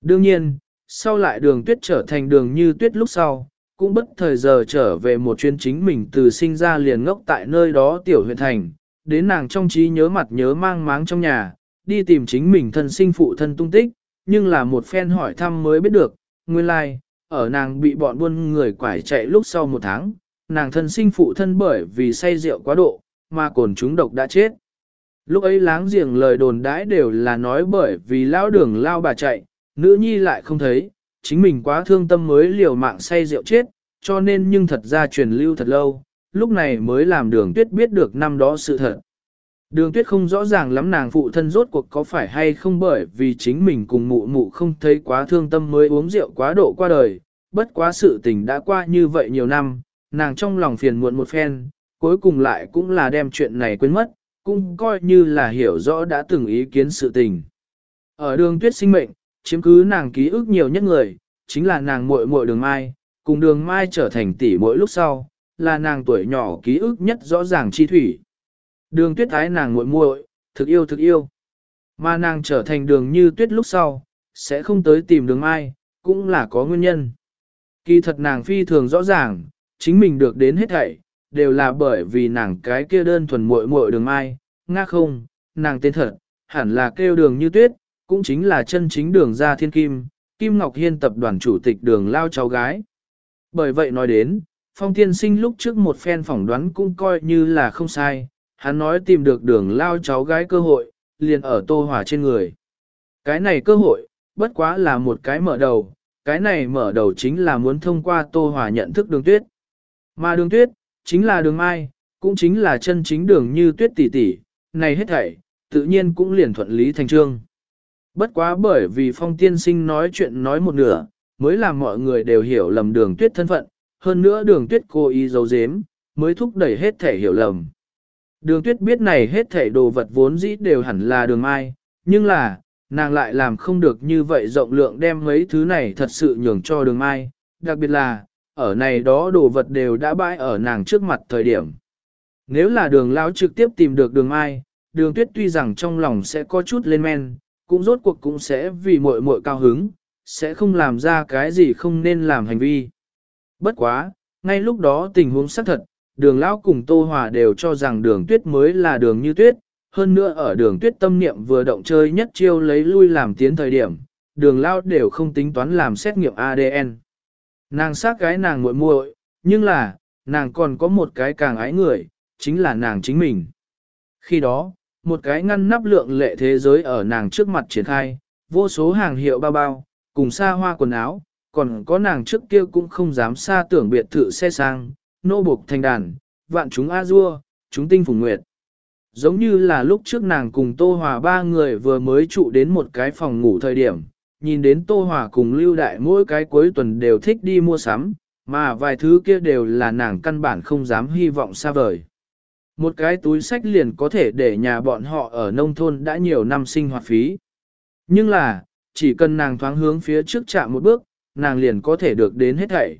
Đương nhiên, sau lại đường tuyết trở thành đường như tuyết lúc sau, cũng bất thời giờ trở về một chuyến chính mình từ sinh ra liền ngốc tại nơi đó tiểu huyện thành, đến nàng trong trí nhớ mặt nhớ mang máng trong nhà, đi tìm chính mình thân sinh phụ thân tung tích, nhưng là một phen hỏi thăm mới biết được, nguyên lai, like, ở nàng bị bọn buôn người quải chạy lúc sau một tháng, nàng thân sinh phụ thân bởi vì say rượu quá độ, mà cồn chúng độc đã chết. Lúc ấy láng giềng lời đồn đãi đều là nói bởi vì lao đường lao bà chạy, nữ nhi lại không thấy, chính mình quá thương tâm mới liều mạng say rượu chết, cho nên nhưng thật ra truyền lưu thật lâu, lúc này mới làm đường tuyết biết được năm đó sự thật. Đường tuyết không rõ ràng lắm nàng phụ thân rốt cuộc có phải hay không bởi vì chính mình cùng mụ mụ không thấy quá thương tâm mới uống rượu quá độ qua đời, bất quá sự tình đã qua như vậy nhiều năm, nàng trong lòng phiền muộn một phen, cuối cùng lại cũng là đem chuyện này quên mất, cũng coi như là hiểu rõ đã từng ý kiến sự tình. Ở đường tuyết sinh mệnh, chiếm cứ nàng ký ức nhiều nhất người, chính là nàng muội muội đường mai, cùng đường mai trở thành tỷ mỗi lúc sau, là nàng tuổi nhỏ ký ức nhất rõ ràng chi thủy. Đường tuyết ái nàng muội muội, thực yêu thực yêu. Mà nàng trở thành đường như tuyết lúc sau, sẽ không tới tìm đường mai, cũng là có nguyên nhân. Kỳ thật nàng phi thường rõ ràng, chính mình được đến hết thảy, đều là bởi vì nàng cái kia đơn thuần muội muội đường mai, nga không, nàng tên thật, hẳn là kêu đường như tuyết, cũng chính là chân chính đường ra thiên kim, Kim Ngọc Hiên tập đoàn chủ tịch đường lao cháu gái. Bởi vậy nói đến, phong tiên sinh lúc trước một phen phỏng đoán cũng coi như là không sai, hắn nói tìm được đường lao cháu gái cơ hội, liền ở tô hỏa trên người. Cái này cơ hội, bất quá là một cái mở đầu, cái này mở đầu chính là muốn thông qua tô hỏa nhận thức đường tuyết. Mà đường tuyết, chính là đường mai, cũng chính là chân chính đường như tuyết tỷ tỷ, này hết thảy, tự nhiên cũng liền thuận lý thành trương. Bất quá bởi vì phong tiên sinh nói chuyện nói một nửa, mới làm mọi người đều hiểu lầm đường tuyết thân phận, hơn nữa đường tuyết cố ý giấu giếm, mới thúc đẩy hết thể hiểu lầm. Đường tuyết biết này hết thể đồ vật vốn dĩ đều hẳn là đường mai, nhưng là, nàng lại làm không được như vậy rộng lượng đem mấy thứ này thật sự nhường cho đường mai, đặc biệt là, ở này đó đồ vật đều đã bãi ở nàng trước mặt thời điểm. Nếu là đường lão trực tiếp tìm được đường mai, đường tuyết tuy rằng trong lòng sẽ có chút lên men, cũng rốt cuộc cũng sẽ vì muội muội cao hứng, sẽ không làm ra cái gì không nên làm hành vi. Bất quá, ngay lúc đó tình huống xác thật, đường lão cùng Tô Hòa đều cho rằng đường tuyết mới là đường như tuyết, hơn nữa ở đường tuyết tâm niệm vừa động chơi nhất chiêu lấy lui làm tiến thời điểm, đường lao đều không tính toán làm xét nghiệm ADN. Nàng xác cái nàng muội muội, nhưng là, nàng còn có một cái càng ái người, chính là nàng chính mình. Khi đó, một cái ngăn nắp lượng lệ thế giới ở nàng trước mặt triển khai, vô số hàng hiệu bao bao, cùng xa hoa quần áo, còn có nàng trước kia cũng không dám xa tưởng biệt thự xe sang, nô buộc thành đàn, vạn chúng A-dua, chúng tinh phùng nguyệt. Giống như là lúc trước nàng cùng Tô Hòa ba người vừa mới trụ đến một cái phòng ngủ thời điểm, nhìn đến Tô Hòa cùng Lưu Đại mỗi cái cuối tuần đều thích đi mua sắm, mà vài thứ kia đều là nàng căn bản không dám hy vọng xa vời. Một cái túi sách liền có thể để nhà bọn họ ở nông thôn đã nhiều năm sinh hoạt phí. Nhưng là, chỉ cần nàng thoáng hướng phía trước chạm một bước, nàng liền có thể được đến hết thảy.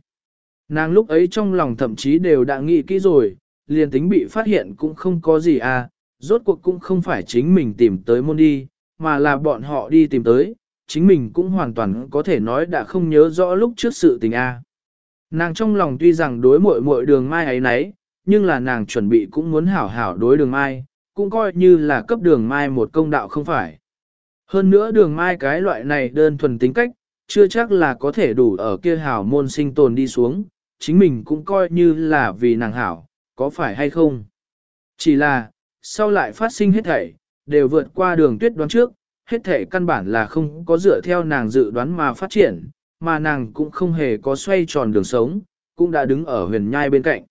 Nàng lúc ấy trong lòng thậm chí đều đã nghĩ kỹ rồi, liền tính bị phát hiện cũng không có gì à, rốt cuộc cũng không phải chính mình tìm tới môn đi, mà là bọn họ đi tìm tới, chính mình cũng hoàn toàn có thể nói đã không nhớ rõ lúc trước sự tình a. À. Nàng trong lòng tuy rằng đối muội muội đường mai ấy nấy, nhưng là nàng chuẩn bị cũng muốn hảo hảo đối đường mai, cũng coi như là cấp đường mai một công đạo không phải. Hơn nữa đường mai cái loại này đơn thuần tính cách, chưa chắc là có thể đủ ở kia hảo môn sinh tồn đi xuống, chính mình cũng coi như là vì nàng hảo, có phải hay không? Chỉ là, sau lại phát sinh hết thảy, đều vượt qua đường tuyết đoán trước, hết thảy căn bản là không có dựa theo nàng dự đoán mà phát triển, mà nàng cũng không hề có xoay tròn đường sống, cũng đã đứng ở huyền nhai bên cạnh.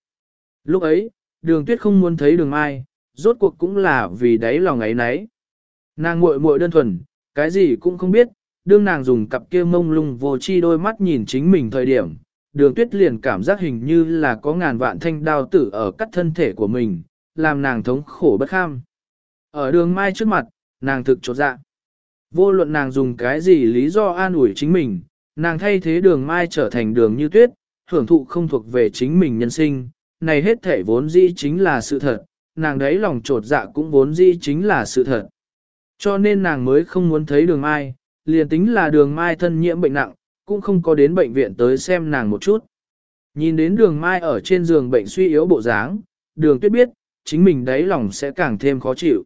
Lúc ấy, đường tuyết không muốn thấy đường mai, rốt cuộc cũng là vì đáy lòng ấy nấy. Nàng muội muội đơn thuần, cái gì cũng không biết, đương nàng dùng cặp kia mông lung vô chi đôi mắt nhìn chính mình thời điểm, đường tuyết liền cảm giác hình như là có ngàn vạn thanh đao tử ở cắt thân thể của mình, làm nàng thống khổ bất kham. Ở đường mai trước mặt, nàng thực chột dạ. Vô luận nàng dùng cái gì lý do an ủi chính mình, nàng thay thế đường mai trở thành đường như tuyết, hưởng thụ không thuộc về chính mình nhân sinh, này hết thể vốn dĩ chính là sự thật, nàng đấy lòng trột dạ cũng vốn dĩ chính là sự thật. Cho nên nàng mới không muốn thấy đường mai, liền tính là đường mai thân nhiễm bệnh nặng, cũng không có đến bệnh viện tới xem nàng một chút. Nhìn đến đường mai ở trên giường bệnh suy yếu bộ dáng, đường tuyết biết, chính mình đáy lòng sẽ càng thêm khó chịu.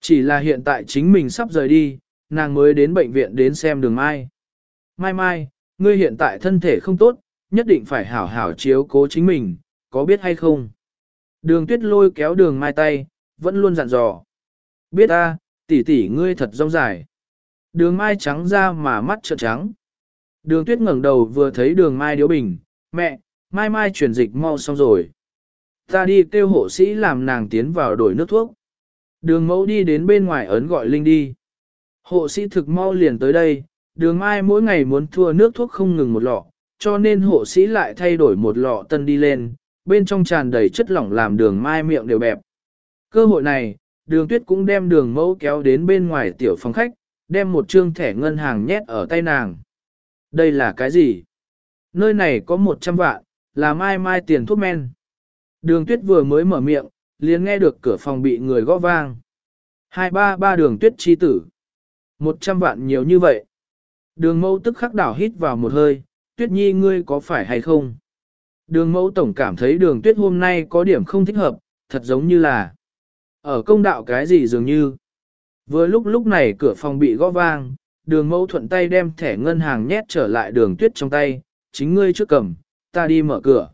Chỉ là hiện tại chính mình sắp rời đi, nàng mới đến bệnh viện đến xem đường mai. Mai mai, ngươi hiện tại thân thể không tốt, nhất định phải hảo hảo chiếu cố chính mình, có biết hay không? Đường tuyết lôi kéo đường mai tay, vẫn luôn dặn dò. Biết ta, tỷ tỷ ngươi thật rong dài. Đường mai trắng ra mà mắt trợn trắng. Đường tuyết ngẩng đầu vừa thấy đường mai điếu bình, mẹ, mai mai chuyển dịch mau xong rồi. Ta đi kêu hộ sĩ làm nàng tiến vào đổi nước thuốc. Đường mẫu đi đến bên ngoài ấn gọi Linh đi. Hộ sĩ thực mau liền tới đây, đường mai mỗi ngày muốn thua nước thuốc không ngừng một lọ, cho nên hộ sĩ lại thay đổi một lọ tân đi lên, bên trong tràn đầy chất lỏng làm đường mai miệng đều bẹp. Cơ hội này, đường tuyết cũng đem đường mẫu kéo đến bên ngoài tiểu phòng khách, đem một trương thẻ ngân hàng nhét ở tay nàng. Đây là cái gì? Nơi này có 100 vạn, là mai mai tiền thuốc men. Đường tuyết vừa mới mở miệng, liền nghe được cửa phòng bị người gõ vang. Hai ba ba đường tuyết chi tử. 100 vạn nhiều như vậy. Đường mẫu tức khắc đảo hít vào một hơi, tuyết nhi ngươi có phải hay không? Đường mẫu tổng cảm thấy đường tuyết hôm nay có điểm không thích hợp, thật giống như là ở công đạo cái gì dường như. Vừa lúc lúc này cửa phòng bị gõ vang, đường mẫu thuận tay đem thẻ ngân hàng nhét trở lại đường tuyết trong tay, chính ngươi trước cầm, ta đi mở cửa.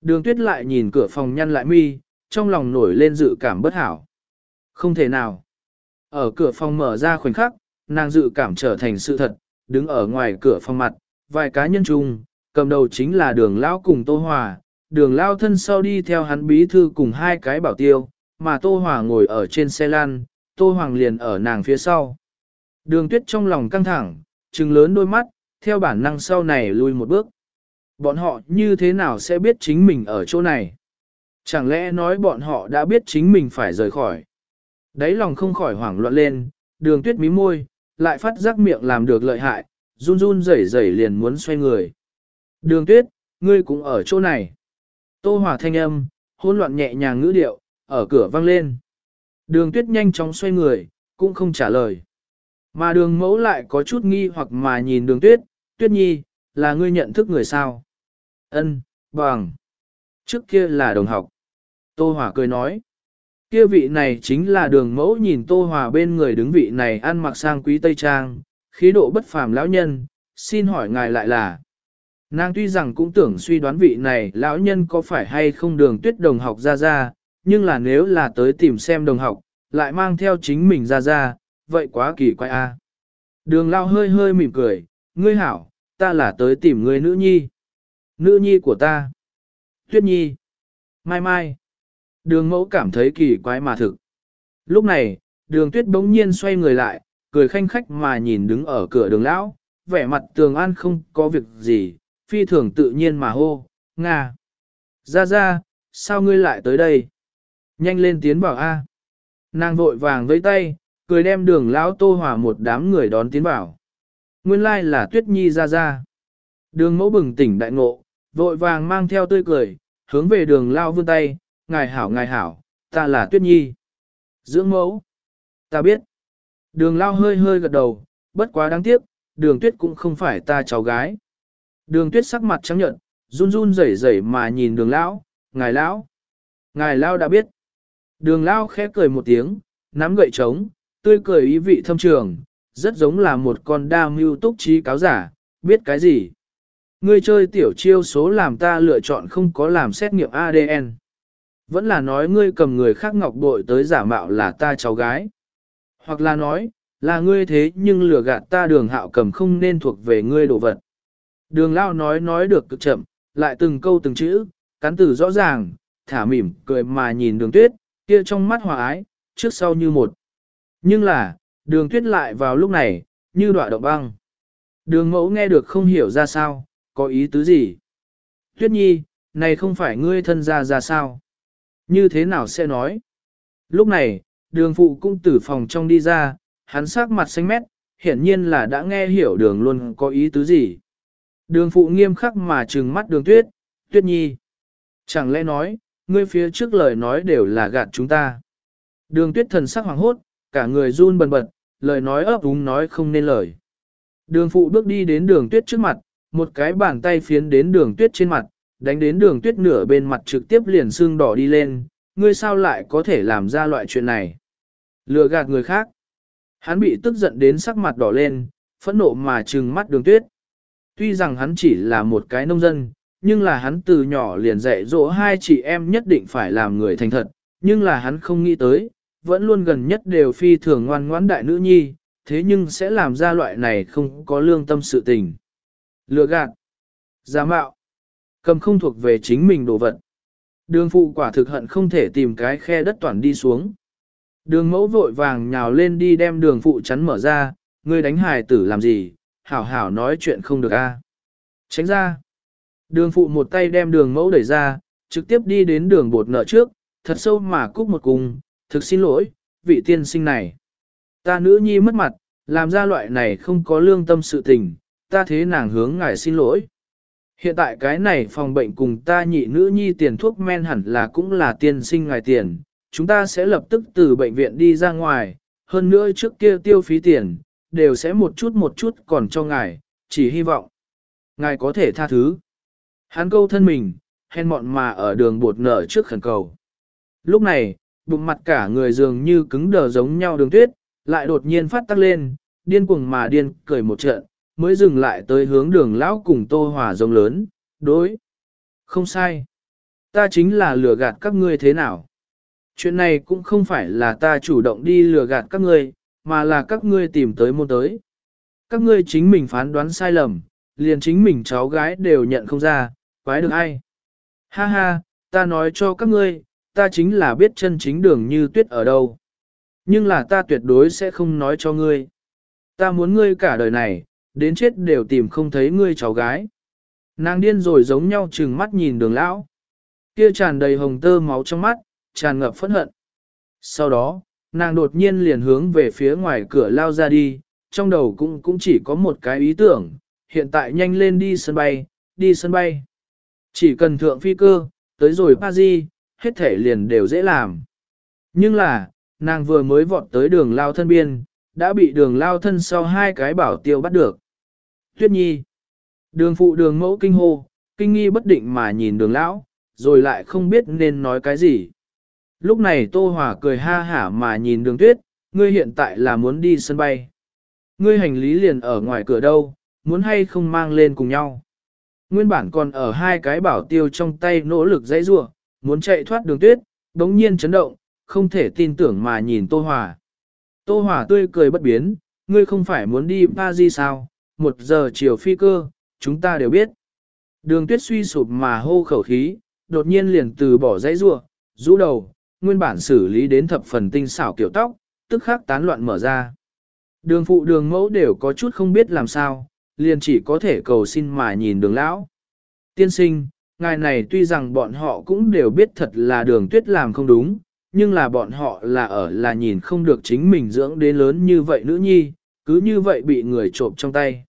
Đường tuyết lại nhìn cửa phòng nhăn lại mi, trong lòng nổi lên dự cảm bất hảo. Không thể nào. Ở cửa phòng mở ra khoảnh khắc, nàng dự cảm trở thành sự thật, đứng ở ngoài cửa phòng mặt, vài cá nhân chung, cầm đầu chính là đường lão cùng Tô Hòa, đường lao thân sau đi theo hắn bí thư cùng hai cái bảo tiêu, mà Tô Hòa ngồi ở trên xe lan, Tô Hoàng liền ở nàng phía sau. Đường tuyết trong lòng căng thẳng, trừng lớn đôi mắt, theo bản năng sau này lùi một bước. Bọn họ như thế nào sẽ biết chính mình ở chỗ này? Chẳng lẽ nói bọn họ đã biết chính mình phải rời khỏi? Đấy lòng không khỏi hoảng loạn lên, đường tuyết mí môi, lại phát giác miệng làm được lợi hại, run run rẩy rẩy liền muốn xoay người. Đường tuyết, ngươi cũng ở chỗ này. Tô hỏa thanh âm, hỗn loạn nhẹ nhàng ngữ điệu, ở cửa vang lên. Đường tuyết nhanh chóng xoay người, cũng không trả lời. Mà đường mẫu lại có chút nghi hoặc mà nhìn đường tuyết, tuyết nhi, là ngươi nhận thức người sao? Ân, bằng. Trước kia là đồng học. Tô Hòa cười nói. Kia vị này chính là đường mẫu nhìn Tô Hòa bên người đứng vị này ăn mặc sang quý Tây Trang, khí độ bất phàm lão nhân, xin hỏi ngài lại là. Nàng tuy rằng cũng tưởng suy đoán vị này lão nhân có phải hay không đường tuyết đồng học ra ra, nhưng là nếu là tới tìm xem đồng học, lại mang theo chính mình ra ra, vậy quá kỳ quái a. Đường lao hơi hơi mỉm cười, ngươi hảo, ta là tới tìm ngươi nữ nhi. Nữ nhi của ta. Tuyết nhi. Mai mai. Đường mẫu cảm thấy kỳ quái mà thực. Lúc này, đường tuyết bỗng nhiên xoay người lại, cười khanh khách mà nhìn đứng ở cửa đường lão, vẻ mặt tường an không có việc gì, phi thường tự nhiên mà hô, Nga. Ra ra, sao ngươi lại tới đây? Nhanh lên tiến bảo A. Nàng vội vàng với tay, cười đem đường lão tô hòa một đám người đón tiến bảo. Nguyên lai là tuyết nhi ra ra. Đường mẫu bừng tỉnh đại ngộ, vội vàng mang theo tươi cười, hướng về đường lao vươn tay, ngài hảo ngài hảo, ta là tuyết nhi. Dưỡng mẫu. Ta biết. Đường lao hơi hơi gật đầu, bất quá đáng tiếc, đường tuyết cũng không phải ta cháu gái. Đường tuyết sắc mặt trắng nhận, run run rẩy rẩy mà nhìn đường lão, ngài lão. Ngài lão đã biết. Đường lao khẽ cười một tiếng, nắm gậy trống, tươi cười ý vị thâm trường, rất giống là một con đa mưu túc trí cáo giả, biết cái gì? Ngươi chơi tiểu chiêu số làm ta lựa chọn không có làm xét nghiệm ADN. Vẫn là nói ngươi cầm người khác ngọc bội tới giả mạo là ta cháu gái. Hoặc là nói, là ngươi thế nhưng lừa gạt ta đường hạo cầm không nên thuộc về ngươi đồ vật. Đường lao nói nói được cực chậm, lại từng câu từng chữ, cắn từ rõ ràng, thả mỉm, cười mà nhìn đường tuyết, kia trong mắt hòa ái, trước sau như một. Nhưng là, đường tuyết lại vào lúc này, như đọa động băng. Đường mẫu nghe được không hiểu ra sao, có ý tứ gì. Tuyết nhi, này không phải ngươi thân ra ra sao. Như thế nào sẽ nói? Lúc này, đường phụ cũng từ phòng trong đi ra, hắn sắc mặt xanh mét, hiển nhiên là đã nghe hiểu đường luôn có ý tứ gì. Đường phụ nghiêm khắc mà trừng mắt đường tuyết, tuyết nhi. Chẳng lẽ nói, ngươi phía trước lời nói đều là gạt chúng ta. Đường tuyết thần sắc hoàng hốt, cả người run bần bật, lời nói ấp úng nói không nên lời. Đường phụ bước đi đến đường tuyết trước mặt, một cái bàn tay phiến đến đường tuyết trên mặt, đánh đến đường tuyết nửa bên mặt trực tiếp liền xương đỏ đi lên, ngươi sao lại có thể làm ra loại chuyện này. Lừa gạt người khác. Hắn bị tức giận đến sắc mặt đỏ lên, phẫn nộ mà trừng mắt đường tuyết. Tuy rằng hắn chỉ là một cái nông dân, nhưng là hắn từ nhỏ liền dạy dỗ hai chị em nhất định phải làm người thành thật, nhưng là hắn không nghĩ tới, vẫn luôn gần nhất đều phi thường ngoan ngoãn đại nữ nhi, thế nhưng sẽ làm ra loại này không có lương tâm sự tình. Lừa gạt, giả mạo, cầm không thuộc về chính mình đồ vật. Đường phụ quả thực hận không thể tìm cái khe đất toàn đi xuống. Đường mẫu vội vàng nhào lên đi đem đường phụ chắn mở ra, ngươi đánh hài tử làm gì, hảo hảo nói chuyện không được a. Tránh ra. Đường phụ một tay đem đường mẫu đẩy ra, trực tiếp đi đến đường bột nợ trước, thật sâu mà cúc một cùng, thực xin lỗi, vị tiên sinh này. Ta nữ nhi mất mặt, làm ra loại này không có lương tâm sự tình, ta thế nàng hướng ngài xin lỗi. Hiện tại cái này phòng bệnh cùng ta nhị nữ nhi tiền thuốc men hẳn là cũng là tiền sinh ngài tiền, chúng ta sẽ lập tức từ bệnh viện đi ra ngoài, hơn nữa trước kia tiêu phí tiền, đều sẽ một chút một chút còn cho ngài, chỉ hy vọng. Ngài có thể tha thứ. Hắn câu thân mình, hèn mọn mà ở đường bột nở trước khẩn cầu. Lúc này, bụng mặt cả người dường như cứng đờ giống nhau đường tuyết, lại đột nhiên phát tắc lên, điên cuồng mà điên cười một trận, mới dừng lại tới hướng đường lão cùng tô hòa rồng lớn, đối. Không sai. Ta chính là lừa gạt các ngươi thế nào. Chuyện này cũng không phải là ta chủ động đi lừa gạt các ngươi, mà là các ngươi tìm tới môn tới. Các ngươi chính mình phán đoán sai lầm, liền chính mình cháu gái đều nhận không ra, quái được ai. Ha ha, ta nói cho các ngươi, ta chính là biết chân chính đường như tuyết ở đâu. Nhưng là ta tuyệt đối sẽ không nói cho ngươi. Ta muốn ngươi cả đời này, đến chết đều tìm không thấy ngươi cháu gái. Nàng điên rồi giống nhau trừng mắt nhìn đường lão. Kia tràn đầy hồng tơ máu trong mắt, tràn ngập phẫn hận. Sau đó, nàng đột nhiên liền hướng về phía ngoài cửa lao ra đi, trong đầu cũng cũng chỉ có một cái ý tưởng, hiện tại nhanh lên đi sân bay, đi sân bay. Chỉ cần thượng phi cơ, tới rồi Paris, hết thể liền đều dễ làm. Nhưng là, nàng vừa mới vọt tới đường lao thân biên, đã bị đường lao thân sau hai cái bảo tiêu bắt được. Tuyết nhi. Đường phụ đường mẫu kinh hô, kinh nghi bất định mà nhìn đường lão, rồi lại không biết nên nói cái gì. Lúc này Tô Hòa cười ha hả mà nhìn đường tuyết, ngươi hiện tại là muốn đi sân bay. Ngươi hành lý liền ở ngoài cửa đâu, muốn hay không mang lên cùng nhau. Nguyên bản còn ở hai cái bảo tiêu trong tay nỗ lực dãy rua, muốn chạy thoát đường tuyết, đống nhiên chấn động, không thể tin tưởng mà nhìn Tô Hòa. Tô Hòa tươi cười bất biến, ngươi không phải muốn đi Paris sao, một giờ chiều phi cơ, chúng ta đều biết. Đường tuyết suy sụp mà hô khẩu khí, đột nhiên liền từ bỏ dãy rua, rũ đầu, nguyên bản xử lý đến thập phần tinh xảo kiểu tóc, tức khắc tán loạn mở ra. Đường phụ đường mẫu đều có chút không biết làm sao, liền chỉ có thể cầu xin mà nhìn đường lão. Tiên sinh, ngài này tuy rằng bọn họ cũng đều biết thật là đường tuyết làm không đúng, nhưng là bọn họ là ở là nhìn không được chính mình dưỡng đến lớn như vậy nữ nhi, cứ như vậy bị người trộm trong tay.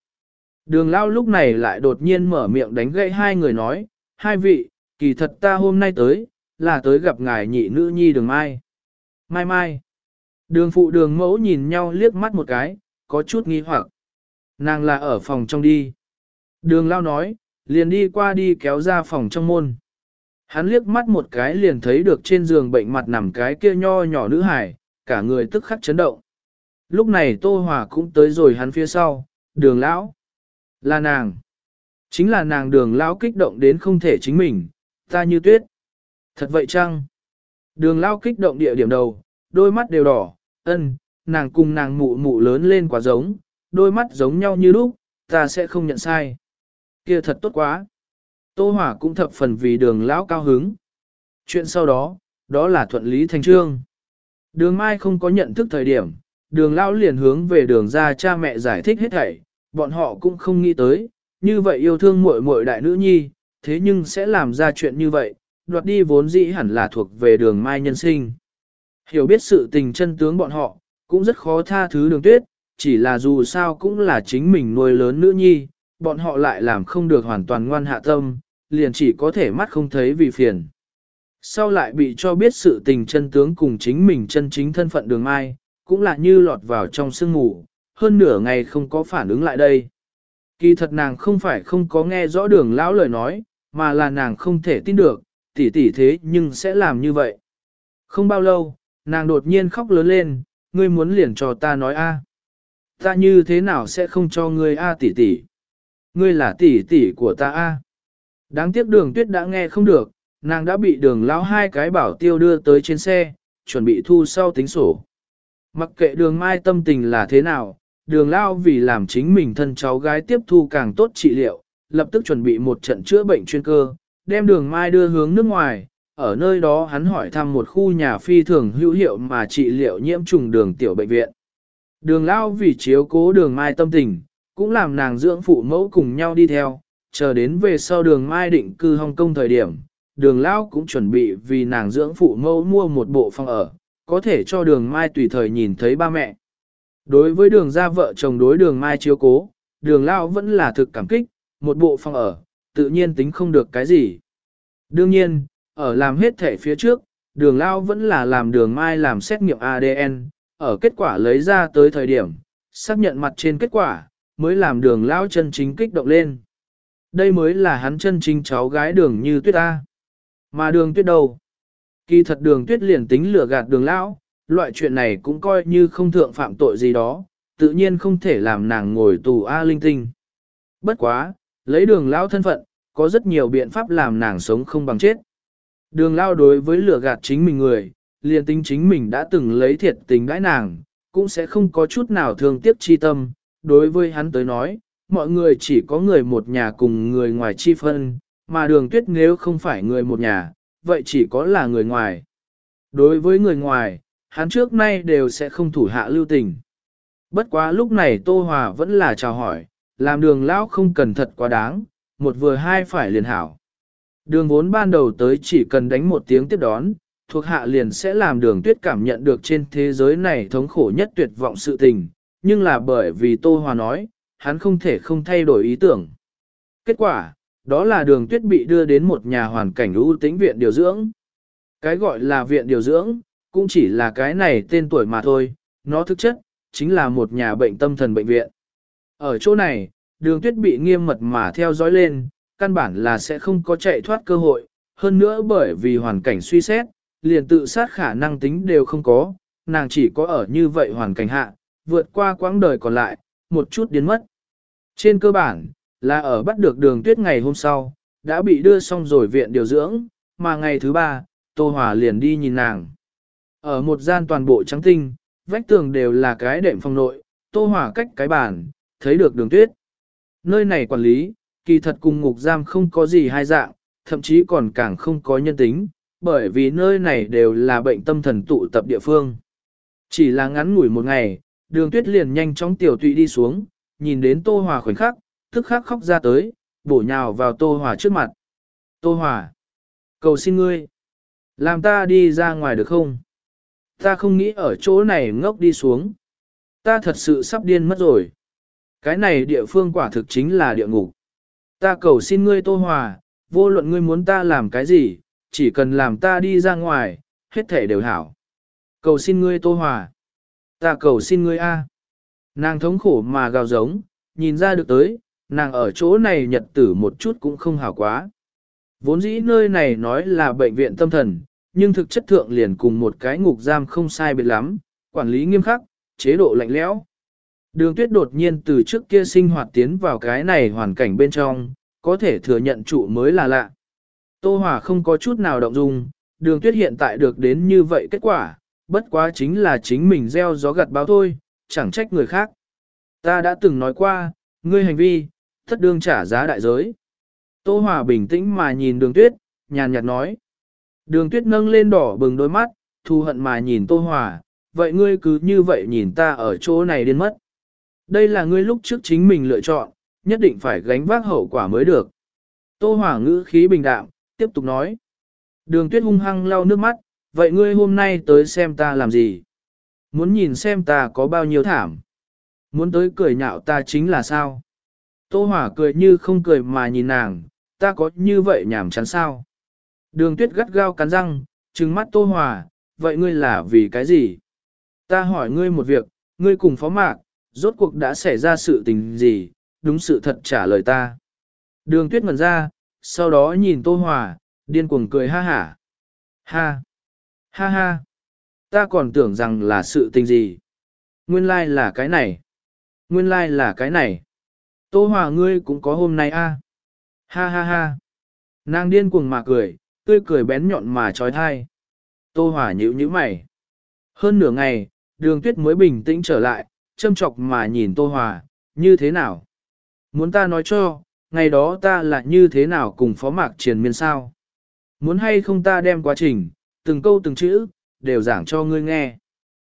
Đường lao lúc này lại đột nhiên mở miệng đánh gãy hai người nói, hai vị, kỳ thật ta hôm nay tới, là tới gặp ngài nhị nữ nhi đường mai. Mai mai. Đường phụ đường mẫu nhìn nhau liếc mắt một cái, có chút nghi hoặc. Nàng là ở phòng trong đi. Đường lao nói, liền đi qua đi kéo ra phòng trong môn. Hắn liếc mắt một cái liền thấy được trên giường bệnh mặt nằm cái kia nho nhỏ nữ hải, cả người tức khắc chấn động. Lúc này Tô Hòa cũng tới rồi hắn phía sau, đường lão. Là nàng. Chính là nàng đường lão kích động đến không thể chính mình, ta như tuyết. Thật vậy chăng? Đường lão kích động địa điểm đầu, đôi mắt đều đỏ, ân, nàng cùng nàng mụ mụ lớn lên quá giống, đôi mắt giống nhau như lúc, ta sẽ không nhận sai. Kia thật tốt quá. Tô Hỏa cũng thập phần vì đường lão cao hứng. Chuyện sau đó, đó là thuận lý thành trương. Đường Mai không có nhận thức thời điểm, đường lão liền hướng về đường ra cha mẹ giải thích hết thảy, bọn họ cũng không nghĩ tới, như vậy yêu thương muội muội đại nữ nhi, thế nhưng sẽ làm ra chuyện như vậy, đoạt đi vốn dĩ hẳn là thuộc về đường Mai nhân sinh. Hiểu biết sự tình chân tướng bọn họ, cũng rất khó tha thứ đường tuyết, chỉ là dù sao cũng là chính mình nuôi lớn nữ nhi, bọn họ lại làm không được hoàn toàn ngoan hạ tâm, liền chỉ có thể mắt không thấy vì phiền. Sau lại bị cho biết sự tình chân tướng cùng chính mình chân chính thân phận đường mai, cũng là như lọt vào trong sương mù, hơn nửa ngày không có phản ứng lại đây. Kỳ thật nàng không phải không có nghe rõ đường lão lời nói, mà là nàng không thể tin được, tỷ tỷ thế nhưng sẽ làm như vậy. Không bao lâu, nàng đột nhiên khóc lớn lên, ngươi muốn liền cho ta nói a. Ta như thế nào sẽ không cho ngươi a tỷ tỷ? Ngươi là tỷ tỷ của ta a. Đáng tiếc đường tuyết đã nghe không được, nàng đã bị đường lão hai cái bảo tiêu đưa tới trên xe, chuẩn bị thu sau tính sổ. Mặc kệ đường mai tâm tình là thế nào, đường lao vì làm chính mình thân cháu gái tiếp thu càng tốt trị liệu, lập tức chuẩn bị một trận chữa bệnh chuyên cơ, đem đường mai đưa hướng nước ngoài, ở nơi đó hắn hỏi thăm một khu nhà phi thường hữu hiệu mà trị liệu nhiễm trùng đường tiểu bệnh viện. Đường lao vì chiếu cố đường mai tâm tình, cũng làm nàng dưỡng phụ mẫu cùng nhau đi theo, chờ đến về sau đường mai định cư Hồng Kông thời điểm, đường lao cũng chuẩn bị vì nàng dưỡng phụ mẫu mua một bộ phòng ở, có thể cho đường mai tùy thời nhìn thấy ba mẹ. Đối với đường gia vợ chồng đối đường mai chiếu cố, đường lao vẫn là thực cảm kích, một bộ phòng ở, tự nhiên tính không được cái gì. Đương nhiên, ở làm hết thể phía trước, đường lao vẫn là làm đường mai làm xét nghiệm ADN, ở kết quả lấy ra tới thời điểm, xác nhận mặt trên kết quả, mới làm đường lao chân chính kích động lên. Đây mới là hắn chân chính cháu gái đường như tuyết ta. Mà đường tuyết đâu? Kỳ thật đường tuyết liền tính lửa gạt đường lão, loại chuyện này cũng coi như không thượng phạm tội gì đó, tự nhiên không thể làm nàng ngồi tù A linh tinh. Bất quá, lấy đường lão thân phận, có rất nhiều biện pháp làm nàng sống không bằng chết. Đường lao đối với lừa gạt chính mình người, liền tính chính mình đã từng lấy thiệt tình đãi nàng, cũng sẽ không có chút nào thương tiếc chi tâm. Đối với hắn tới nói, mọi người chỉ có người một nhà cùng người ngoài chi phân, mà đường tuyết nếu không phải người một nhà, vậy chỉ có là người ngoài. Đối với người ngoài, hắn trước nay đều sẽ không thủ hạ lưu tình. Bất quá lúc này Tô Hòa vẫn là chào hỏi, làm đường lão không cần thật quá đáng, một vừa hai phải liền hảo. Đường vốn ban đầu tới chỉ cần đánh một tiếng tiếp đón, thuộc hạ liền sẽ làm đường tuyết cảm nhận được trên thế giới này thống khổ nhất tuyệt vọng sự tình, nhưng là bởi vì Tô Hòa nói, hắn không thể không thay đổi ý tưởng. Kết quả, đó là đường tuyết bị đưa đến một nhà hoàn cảnh ưu tĩnh viện điều dưỡng. Cái gọi là viện điều dưỡng, cũng chỉ là cái này tên tuổi mà thôi, nó thực chất, chính là một nhà bệnh tâm thần bệnh viện. Ở chỗ này, đường tuyết bị nghiêm mật mà theo dõi lên, căn bản là sẽ không có chạy thoát cơ hội, hơn nữa bởi vì hoàn cảnh suy xét, liền tự sát khả năng tính đều không có, nàng chỉ có ở như vậy hoàn cảnh hạ, vượt qua quãng đời còn lại, một chút điên mất. Trên cơ bản, là ở bắt được đường tuyết ngày hôm sau, đã bị đưa xong rồi viện điều dưỡng, mà ngày thứ ba, Tô Hòa liền đi nhìn nàng. Ở một gian toàn bộ trắng tinh, vách tường đều là cái đệm phòng nội, Tô hỏa cách cái bàn, thấy được đường tuyết. Nơi này quản lý, kỳ thật cùng ngục giam không có gì hai dạng, thậm chí còn càng không có nhân tính, bởi vì nơi này đều là bệnh tâm thần tụ tập địa phương. Chỉ là ngắn ngủi một ngày, đường tuyết liền nhanh chóng tiểu tụy đi xuống, nhìn đến Tô Hòa khoảnh khắc, tức khắc khóc ra tới, bổ nhào vào Tô Hòa trước mặt. Tô Hòa, cầu xin ngươi, làm ta đi ra ngoài được không? Ta không nghĩ ở chỗ này ngốc đi xuống. Ta thật sự sắp điên mất rồi. Cái này địa phương quả thực chính là địa ngục. Ta cầu xin ngươi Tô Hòa, vô luận ngươi muốn ta làm cái gì, chỉ cần làm ta đi ra ngoài, hết thể đều hảo. Cầu xin ngươi Tô Hòa. Ta cầu xin ngươi A. Nàng thống khổ mà gào giống, nhìn ra được tới, nàng ở chỗ này nhật tử một chút cũng không hảo quá. Vốn dĩ nơi này nói là bệnh viện tâm thần, nhưng thực chất thượng liền cùng một cái ngục giam không sai biệt lắm, quản lý nghiêm khắc, chế độ lạnh lẽo. Đường tuyết đột nhiên từ trước kia sinh hoạt tiến vào cái này hoàn cảnh bên trong, có thể thừa nhận trụ mới là lạ. Tô Hòa không có chút nào động dung, đường tuyết hiện tại được đến như vậy kết quả, bất quá chính là chính mình gieo gió gặt báo thôi, chẳng trách người khác. Ta đã từng nói qua, ngươi hành vi, thất đương trả giá đại giới. Tô Hòa bình tĩnh mà nhìn đường tuyết, nhàn nhạt nói. Đường tuyết nâng lên đỏ bừng đôi mắt, thu hận mà nhìn Tô Hòa, vậy ngươi cứ như vậy nhìn ta ở chỗ này điên mất. Đây là ngươi lúc trước chính mình lựa chọn, nhất định phải gánh vác hậu quả mới được. Tô Hòa ngữ khí bình đạm, tiếp tục nói. Đường tuyết hung hăng lau nước mắt, vậy ngươi hôm nay tới xem ta làm gì? Muốn nhìn xem ta có bao nhiêu thảm? Muốn tới cười nhạo ta chính là sao? Tô Hòa cười như không cười mà nhìn nàng, ta có như vậy nhảm chán sao? Đường tuyết gắt gao cắn răng, trừng mắt Tô hòa, vậy ngươi là vì cái gì? Ta hỏi ngươi một việc, ngươi cùng phó mạc, rốt cuộc đã xảy ra sự tình gì, đúng sự thật trả lời ta. Đường tuyết ngẩn ra, sau đó nhìn Tô Hòa, điên cuồng cười ha hả. Ha! Ha ha! Ta còn tưởng rằng là sự tình gì. Nguyên lai like là cái này. Nguyên lai like là cái này. Tô Hòa ngươi cũng có hôm nay a. Ha ha ha! Nàng điên cuồng mà cười, tươi cười bén nhọn mà trói thai. Tô Hòa nhíu nhíu mày. Hơn nửa ngày, đường tuyết mới bình tĩnh trở lại, châm chọc mà nhìn Tô Hòa, như thế nào? Muốn ta nói cho, ngày đó ta là như thế nào cùng phó mạc triền miên sao? Muốn hay không ta đem quá trình, từng câu từng chữ, đều giảng cho ngươi nghe.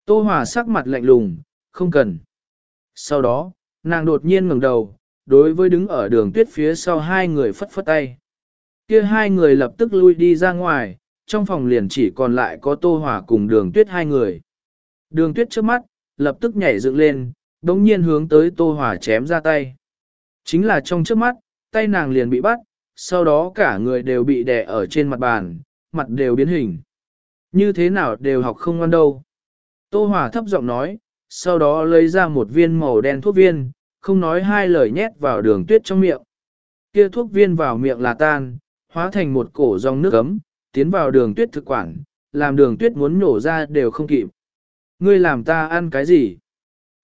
Tô Hòa sắc mặt lạnh lùng, không cần. Sau đó, nàng đột nhiên ngẩng đầu, đối với đứng ở đường tuyết phía sau hai người phất phất tay. Kia hai người lập tức lui đi ra ngoài, trong phòng liền chỉ còn lại có Tô Hòa cùng đường tuyết hai người. Đường tuyết trước mắt, lập tức nhảy dựng lên, đống nhiên hướng tới Tô Hòa chém ra tay. Chính là trong trước mắt, tay nàng liền bị bắt, sau đó cả người đều bị đè ở trên mặt bàn, mặt đều biến hình. Như thế nào đều học không ngon đâu. Tô Hòa thấp giọng nói, sau đó lấy ra một viên màu đen thuốc viên, không nói hai lời nhét vào đường tuyết trong miệng. Kia thuốc viên vào miệng là tan, hóa thành một cổ dòng nước ấm, tiến vào đường tuyết thực quản, làm đường tuyết muốn nổ ra đều không kịp. Ngươi làm ta ăn cái gì?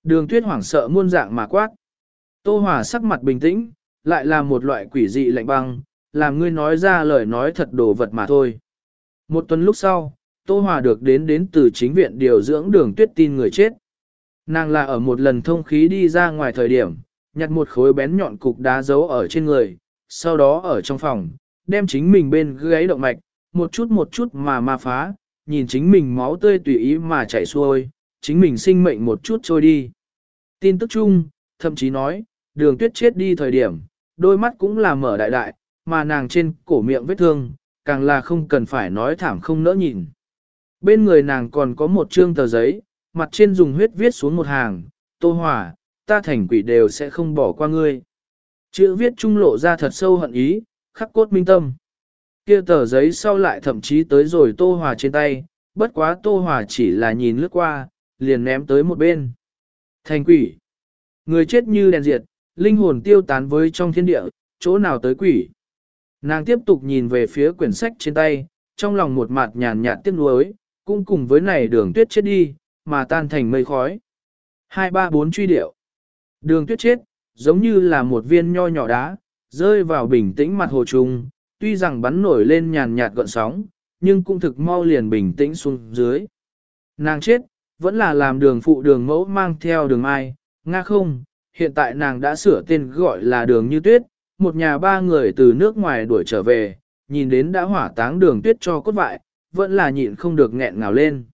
Đường tuyết hoảng sợ muôn dạng mà quát. Tô Hòa sắc mặt bình tĩnh, lại là một loại quỷ dị lạnh băng, làm ngươi nói ra lời nói thật đồ vật mà thôi. Một tuần lúc sau, Tô Hòa được đến đến từ chính viện điều dưỡng đường tuyết tin người chết. Nàng là ở một lần thông khí đi ra ngoài thời điểm, nhặt một khối bén nhọn cục đá giấu ở trên người, sau đó ở trong phòng, đem chính mình bên gáy động mạch, một chút một chút mà ma phá, nhìn chính mình máu tươi tùy ý mà chảy xuôi, chính mình sinh mệnh một chút trôi đi. Tin tức chung, thậm chí nói, đường tuyết chết đi thời điểm, đôi mắt cũng là mở đại đại, mà nàng trên cổ miệng vết thương, càng là không cần phải nói thảm không nỡ nhìn. Bên người nàng còn có một trương tờ giấy, mặt trên dùng huyết viết xuống một hàng, tô hỏa, ta thành quỷ đều sẽ không bỏ qua ngươi. Chữ viết trung lộ ra thật sâu hận ý, khắc cốt minh tâm. Kia tờ giấy sau lại thậm chí tới rồi tô hòa trên tay, bất quá tô hòa chỉ là nhìn lướt qua, liền ném tới một bên. Thành quỷ. Người chết như đèn diệt, linh hồn tiêu tán với trong thiên địa, chỗ nào tới quỷ. Nàng tiếp tục nhìn về phía quyển sách trên tay, trong lòng một mặt nhàn nhạt tiếc nuối, cũng cùng với này đường tuyết chết đi, mà tan thành mây khói. 234 truy điệu. Đường tuyết chết, giống như là một viên nho nhỏ đá, rơi vào bình tĩnh mặt hồ trùng, tuy rằng bắn nổi lên nhàn nhạt gợn sóng, nhưng cũng thực mau liền bình tĩnh xuống dưới. Nàng chết, vẫn là làm đường phụ đường mẫu mang theo đường ai, nga không, hiện tại nàng đã sửa tên gọi là đường như tuyết, một nhà ba người từ nước ngoài đuổi trở về, nhìn đến đã hỏa táng đường tuyết cho cốt vại, vẫn là nhịn không được nghẹn ngào lên.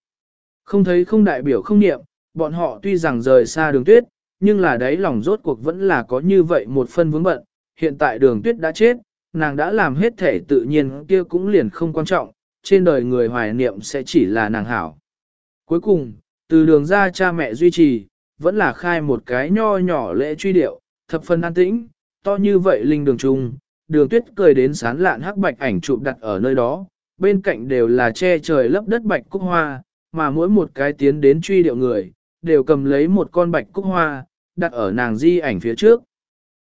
Không thấy không đại biểu không niệm, bọn họ tuy rằng rời xa đường tuyết, nhưng là đấy lòng rốt cuộc vẫn là có như vậy một phân vướng bận, hiện tại đường tuyết đã chết, nàng đã làm hết thể tự nhiên kia cũng liền không quan trọng, trên đời người hoài niệm sẽ chỉ là nàng hảo. Cuối cùng, từ đường ra cha mẹ duy trì, vẫn là khai một cái nho nhỏ lễ truy điệu, thập phần an tĩnh, to như vậy linh đường trung, đường tuyết cười đến sán lạn hắc bạch ảnh chụp đặt ở nơi đó, bên cạnh đều là che trời lấp đất bạch cúc hoa, mà mỗi một cái tiến đến truy điệu người, đều cầm lấy một con bạch cúc hoa, đặt ở nàng di ảnh phía trước.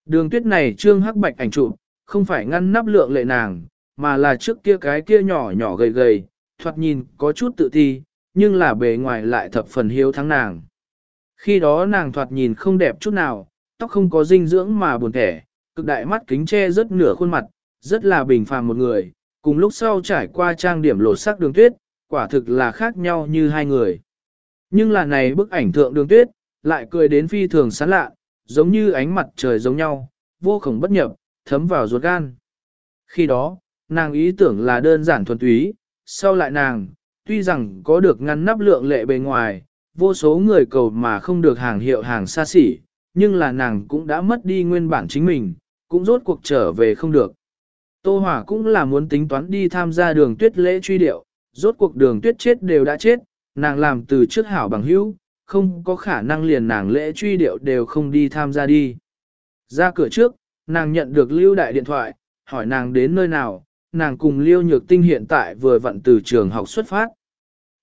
Đường tuyết này trương hắc bạch ảnh chụp, không phải ngăn nắp lượng lệ nàng, mà là trước kia cái kia nhỏ nhỏ gầy gầy, thoạt nhìn có chút tự ti, nhưng là bề ngoài lại thập phần hiếu thắng nàng. Khi đó nàng thoạt nhìn không đẹp chút nào, tóc không có dinh dưỡng mà buồn thẻ, cực đại mắt kính che rất nửa khuôn mặt, rất là bình phàm một người, cùng lúc sau trải qua trang điểm lột sắc đường tuyết, quả thực là khác nhau như hai người. Nhưng là này bức ảnh thượng đường tuyết, lại cười đến phi thường sán lạ, giống như ánh mặt trời giống nhau, vô khổng bất nhập, thấm vào ruột gan. Khi đó, nàng ý tưởng là đơn giản thuần túy, sau lại nàng, tuy rằng có được ngăn nắp lượng lệ bề ngoài, vô số người cầu mà không được hàng hiệu hàng xa xỉ, nhưng là nàng cũng đã mất đi nguyên bản chính mình, cũng rốt cuộc trở về không được. Tô Hỏa cũng là muốn tính toán đi tham gia đường tuyết lễ truy điệu, rốt cuộc đường tuyết chết đều đã chết, nàng làm từ trước hảo bằng hữu, không có khả năng liền nàng lễ truy điệu đều không đi tham gia đi. Ra cửa trước, nàng nhận được lưu đại điện thoại, hỏi nàng đến nơi nào, nàng cùng liêu nhược tinh hiện tại vừa vặn từ trường học xuất phát.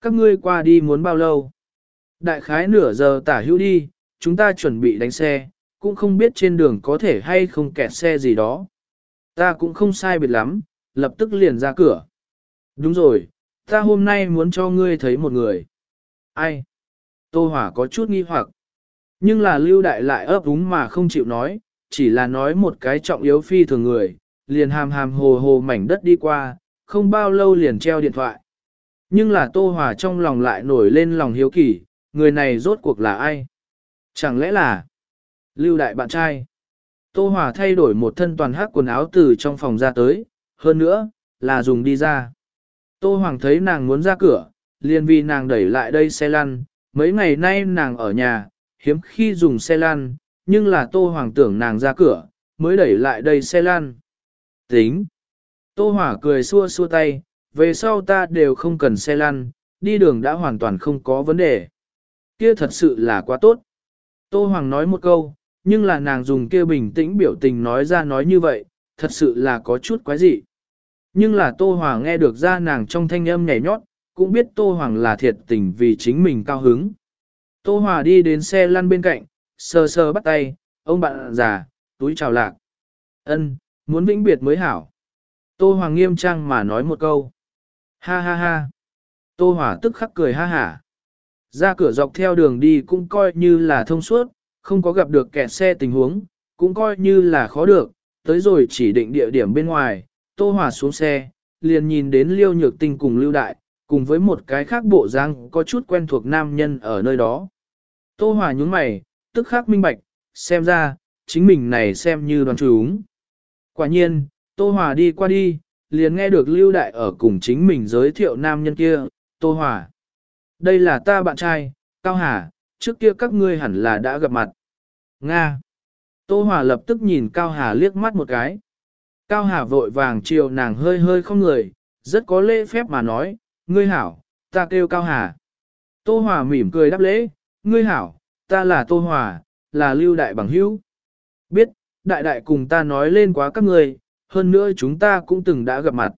Các ngươi qua đi muốn bao lâu? Đại khái nửa giờ tả hữu đi, chúng ta chuẩn bị đánh xe, cũng không biết trên đường có thể hay không kẹt xe gì đó. Ta cũng không sai biệt lắm, lập tức liền ra cửa. Đúng rồi, ta hôm nay muốn cho ngươi thấy một người. Ai? Tô Hòa có chút nghi hoặc. Nhưng là lưu đại lại ấp úng mà không chịu nói, chỉ là nói một cái trọng yếu phi thường người, liền hàm hàm hồ hồ mảnh đất đi qua, không bao lâu liền treo điện thoại. Nhưng là Tô Hòa trong lòng lại nổi lên lòng hiếu kỳ, người này rốt cuộc là ai? Chẳng lẽ là lưu đại bạn trai? Tô Hòa thay đổi một thân toàn hắc quần áo từ trong phòng ra tới, hơn nữa, là dùng đi ra. Tô Hoàng thấy nàng muốn ra cửa, liền vì nàng đẩy lại đây xe lăn, mấy ngày nay nàng ở nhà, hiếm khi dùng xe lăn, nhưng là Tô Hoàng tưởng nàng ra cửa, mới đẩy lại đây xe lăn. Tính. Tô Hỏa cười xua xua tay, về sau ta đều không cần xe lăn, đi đường đã hoàn toàn không có vấn đề. Kia thật sự là quá tốt. Tô Hoàng nói một câu, nhưng là nàng dùng kia bình tĩnh biểu tình nói ra nói như vậy, thật sự là có chút quái dị. Nhưng là Tô hòa nghe được ra nàng trong thanh âm nhảy nhót, cũng biết Tô Hoàng là thiệt tình vì chính mình cao hứng. Tô Hòa đi đến xe lăn bên cạnh, sờ sờ bắt tay, ông bạn già, túi chào lạc. Ân, muốn vĩnh biệt mới hảo. Tô Hoàng nghiêm trang mà nói một câu. Ha ha ha. Tô Hòa tức khắc cười ha hả. Ra cửa dọc theo đường đi cũng coi như là thông suốt, không có gặp được kẹt xe tình huống, cũng coi như là khó được, tới rồi chỉ định địa điểm bên ngoài, Tô Hòa xuống xe, liền nhìn đến Liêu Nhược Tinh cùng Lưu Đại, cùng với một cái khác bộ dáng có chút quen thuộc nam nhân ở nơi đó. Tô Hòa nhúng mày, tức khắc minh bạch, xem ra, chính mình này xem như đoàn chúng. Quả nhiên, Tô Hòa đi qua đi, liền nghe được Lưu Đại ở cùng chính mình giới thiệu nam nhân kia, Tô Hòa. Đây là ta bạn trai, Cao Hà, trước kia các ngươi hẳn là đã gặp mặt. Nga. Tô Hòa lập tức nhìn Cao Hà liếc mắt một cái. Cao Hà vội vàng chiều nàng hơi hơi không người, rất có lễ phép mà nói, ngươi hảo, ta kêu Cao Hà. Tô Hòa mỉm cười đáp lễ, ngươi hảo, ta là Tô Hòa, là lưu đại bằng hữu. Biết, đại đại cùng ta nói lên quá các ngươi, hơn nữa chúng ta cũng từng đã gặp mặt.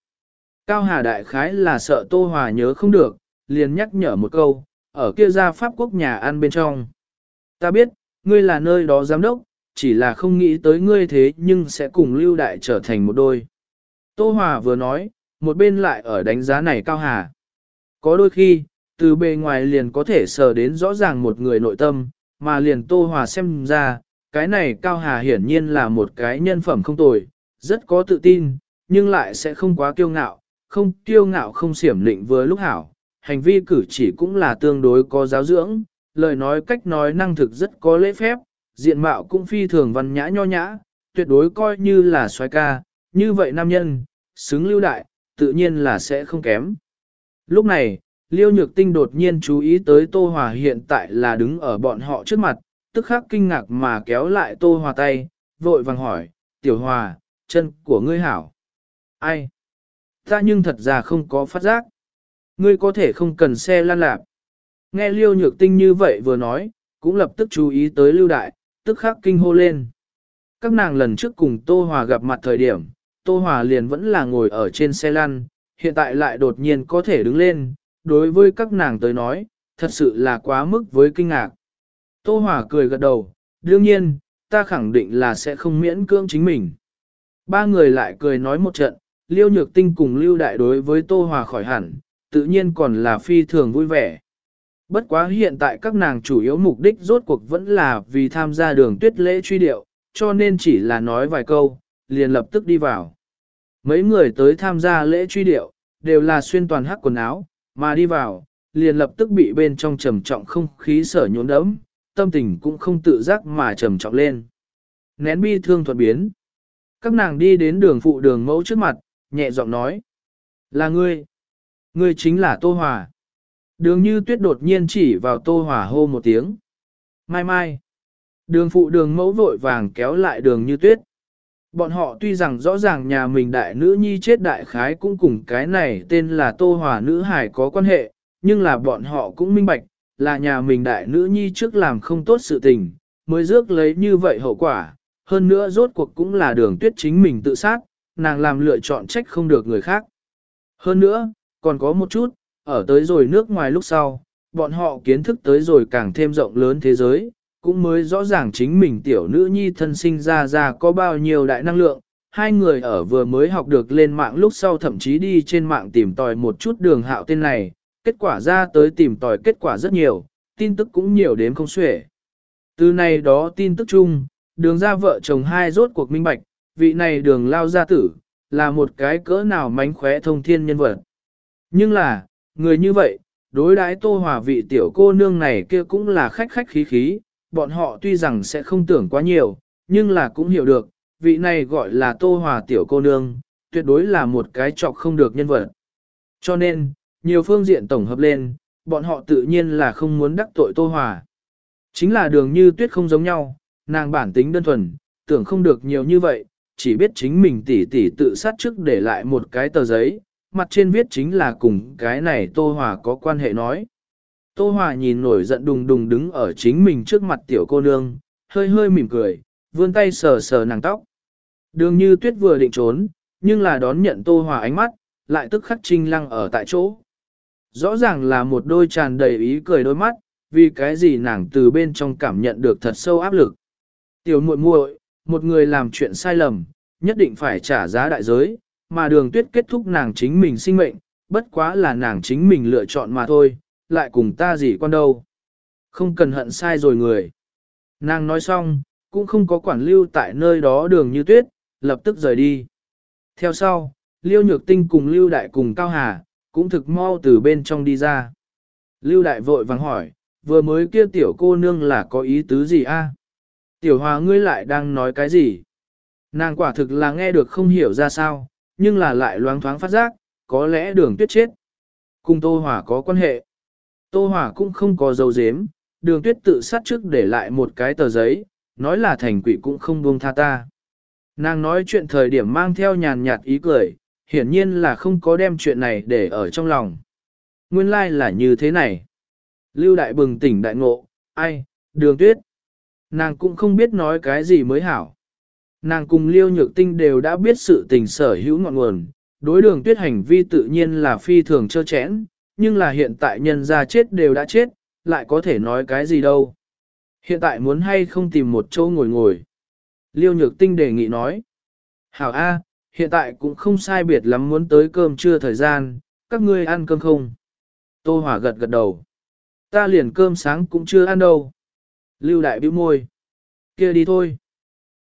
Cao Hà đại khái là sợ Tô Hòa nhớ không được, liền nhắc nhở một câu, ở kia ra Pháp quốc nhà ăn bên trong. Ta biết, ngươi là nơi đó giám đốc, chỉ là không nghĩ tới ngươi thế nhưng sẽ cùng lưu đại trở thành một đôi. Tô Hòa vừa nói, một bên lại ở đánh giá này Cao Hà. Có đôi khi, từ bề ngoài liền có thể sờ đến rõ ràng một người nội tâm, mà liền Tô Hòa xem ra, cái này Cao Hà hiển nhiên là một cái nhân phẩm không tồi, rất có tự tin, nhưng lại sẽ không quá kiêu ngạo, không kiêu ngạo không xiểm lịnh với lúc hảo, hành vi cử chỉ cũng là tương đối có giáo dưỡng, lời nói cách nói năng thực rất có lễ phép, diện mạo cũng phi thường văn nhã nho nhã, tuyệt đối coi như là xoái ca, như vậy nam nhân, xứng lưu đại, tự nhiên là sẽ không kém. Lúc này, Liêu Nhược Tinh đột nhiên chú ý tới Tô Hòa hiện tại là đứng ở bọn họ trước mặt, tức khắc kinh ngạc mà kéo lại Tô Hòa tay, vội vàng hỏi, Tiểu Hòa, chân của ngươi hảo. Ai? Ta nhưng thật ra không có phát giác. Ngươi có thể không cần xe lan lạp. Nghe Liêu Nhược Tinh như vậy vừa nói, cũng lập tức chú ý tới Lưu Đại, tức khắc kinh hô lên. Các nàng lần trước cùng Tô Hòa gặp mặt thời điểm, Tô Hòa liền vẫn là ngồi ở trên xe lăn, hiện tại lại đột nhiên có thể đứng lên, đối với các nàng tới nói, thật sự là quá mức với kinh ngạc. Tô Hòa cười gật đầu, đương nhiên, ta khẳng định là sẽ không miễn cưỡng chính mình. Ba người lại cười nói một trận, Liêu Nhược Tinh cùng Lưu Đại đối với Tô Hòa khỏi hẳn, tự nhiên còn là phi thường vui vẻ. Bất quá hiện tại các nàng chủ yếu mục đích rốt cuộc vẫn là vì tham gia đường tuyết lễ truy điệu, cho nên chỉ là nói vài câu, liền lập tức đi vào. Mấy người tới tham gia lễ truy điệu, đều là xuyên toàn hắc quần áo, mà đi vào, liền lập tức bị bên trong trầm trọng không khí sở nhốn đẫm, tâm tình cũng không tự giác mà trầm trọng lên. Nén bi thương thuận biến. Các nàng đi đến đường phụ đường mẫu trước mặt, nhẹ giọng nói. Là ngươi. Ngươi chính là Tô Hòa. Đường như tuyết đột nhiên chỉ vào Tô Hòa hô một tiếng. Mai mai. Đường phụ đường mẫu vội vàng kéo lại đường như tuyết. Bọn họ tuy rằng rõ ràng nhà mình đại nữ nhi chết đại khái cũng cùng cái này tên là Tô Hòa nữ hải có quan hệ, nhưng là bọn họ cũng minh bạch, là nhà mình đại nữ nhi trước làm không tốt sự tình, mới rước lấy như vậy hậu quả, hơn nữa rốt cuộc cũng là đường tuyết chính mình tự sát, nàng làm lựa chọn trách không được người khác. Hơn nữa, còn có một chút, ở tới rồi nước ngoài lúc sau, bọn họ kiến thức tới rồi càng thêm rộng lớn thế giới, cũng mới rõ ràng chính mình tiểu nữ nhi thân sinh ra ra có bao nhiêu đại năng lượng. Hai người ở vừa mới học được lên mạng lúc sau thậm chí đi trên mạng tìm tòi một chút đường hạo tên này, kết quả ra tới tìm tòi kết quả rất nhiều, tin tức cũng nhiều đến không xuể. Từ này đó tin tức chung, đường ra vợ chồng hai rốt cuộc minh bạch, vị này đường lao gia tử, là một cái cỡ nào mánh khóe thông thiên nhân vật. Nhưng là, người như vậy, đối đãi tô hòa vị tiểu cô nương này kia cũng là khách khách khí khí, bọn họ tuy rằng sẽ không tưởng quá nhiều, nhưng là cũng hiểu được, vị này gọi là tô hòa tiểu cô nương, tuyệt đối là một cái trọc không được nhân vật. Cho nên, nhiều phương diện tổng hợp lên, bọn họ tự nhiên là không muốn đắc tội tô hòa. Chính là đường như tuyết không giống nhau, nàng bản tính đơn thuần, tưởng không được nhiều như vậy, chỉ biết chính mình tỉ tỉ tự sát trước để lại một cái tờ giấy, mặt trên viết chính là cùng cái này Tô Hòa có quan hệ nói. Tô Hòa nhìn nổi giận đùng đùng đứng ở chính mình trước mặt tiểu cô nương, hơi hơi mỉm cười, vươn tay sờ sờ nàng tóc. Đường như tuyết vừa định trốn, nhưng là đón nhận Tô Hòa ánh mắt, lại tức khắc trinh lăng ở tại chỗ. Rõ ràng là một đôi tràn đầy ý cười đôi mắt, vì cái gì nàng từ bên trong cảm nhận được thật sâu áp lực. Tiểu muội muội, một người làm chuyện sai lầm, nhất định phải trả giá đại giới, mà đường tuyết kết thúc nàng chính mình sinh mệnh, bất quá là nàng chính mình lựa chọn mà thôi, lại cùng ta gì con đâu. Không cần hận sai rồi người. Nàng nói xong, cũng không có quản lưu tại nơi đó đường như tuyết, lập tức rời đi. Theo sau, Liêu Nhược Tinh cùng Lưu Đại cùng Cao Hà, cũng thực mau từ bên trong đi ra. Lưu Đại vội vàng hỏi, vừa mới kia tiểu cô nương là có ý tứ gì a? Tiểu hòa ngươi lại đang nói cái gì? Nàng quả thực là nghe được không hiểu ra sao, nhưng là lại loáng thoáng phát giác, có lẽ đường tuyết chết. Cùng Tô Hòa có quan hệ. Tô Hòa cũng không có dấu dếm, đường tuyết tự sát trước để lại một cái tờ giấy, nói là thành quỷ cũng không buông tha ta. Nàng nói chuyện thời điểm mang theo nhàn nhạt ý cười, hiển nhiên là không có đem chuyện này để ở trong lòng. Nguyên lai like là như thế này. Lưu đại bừng tỉnh đại ngộ, ai, đường tuyết. Nàng cũng không biết nói cái gì mới hảo. Nàng cùng liêu nhược tinh đều đã biết sự tình sở hữu ngọn nguồn, đối đường tuyết hành vi tự nhiên là phi thường trơ chẽn, nhưng là hiện tại nhân ra chết đều đã chết, lại có thể nói cái gì đâu. Hiện tại muốn hay không tìm một chỗ ngồi ngồi. Liêu nhược tinh đề nghị nói. Hảo A, hiện tại cũng không sai biệt lắm muốn tới cơm trưa thời gian, các ngươi ăn cơm không? Tô Hỏa gật gật đầu. Ta liền cơm sáng cũng chưa ăn đâu. Lưu đại bĩu môi. kia đi thôi.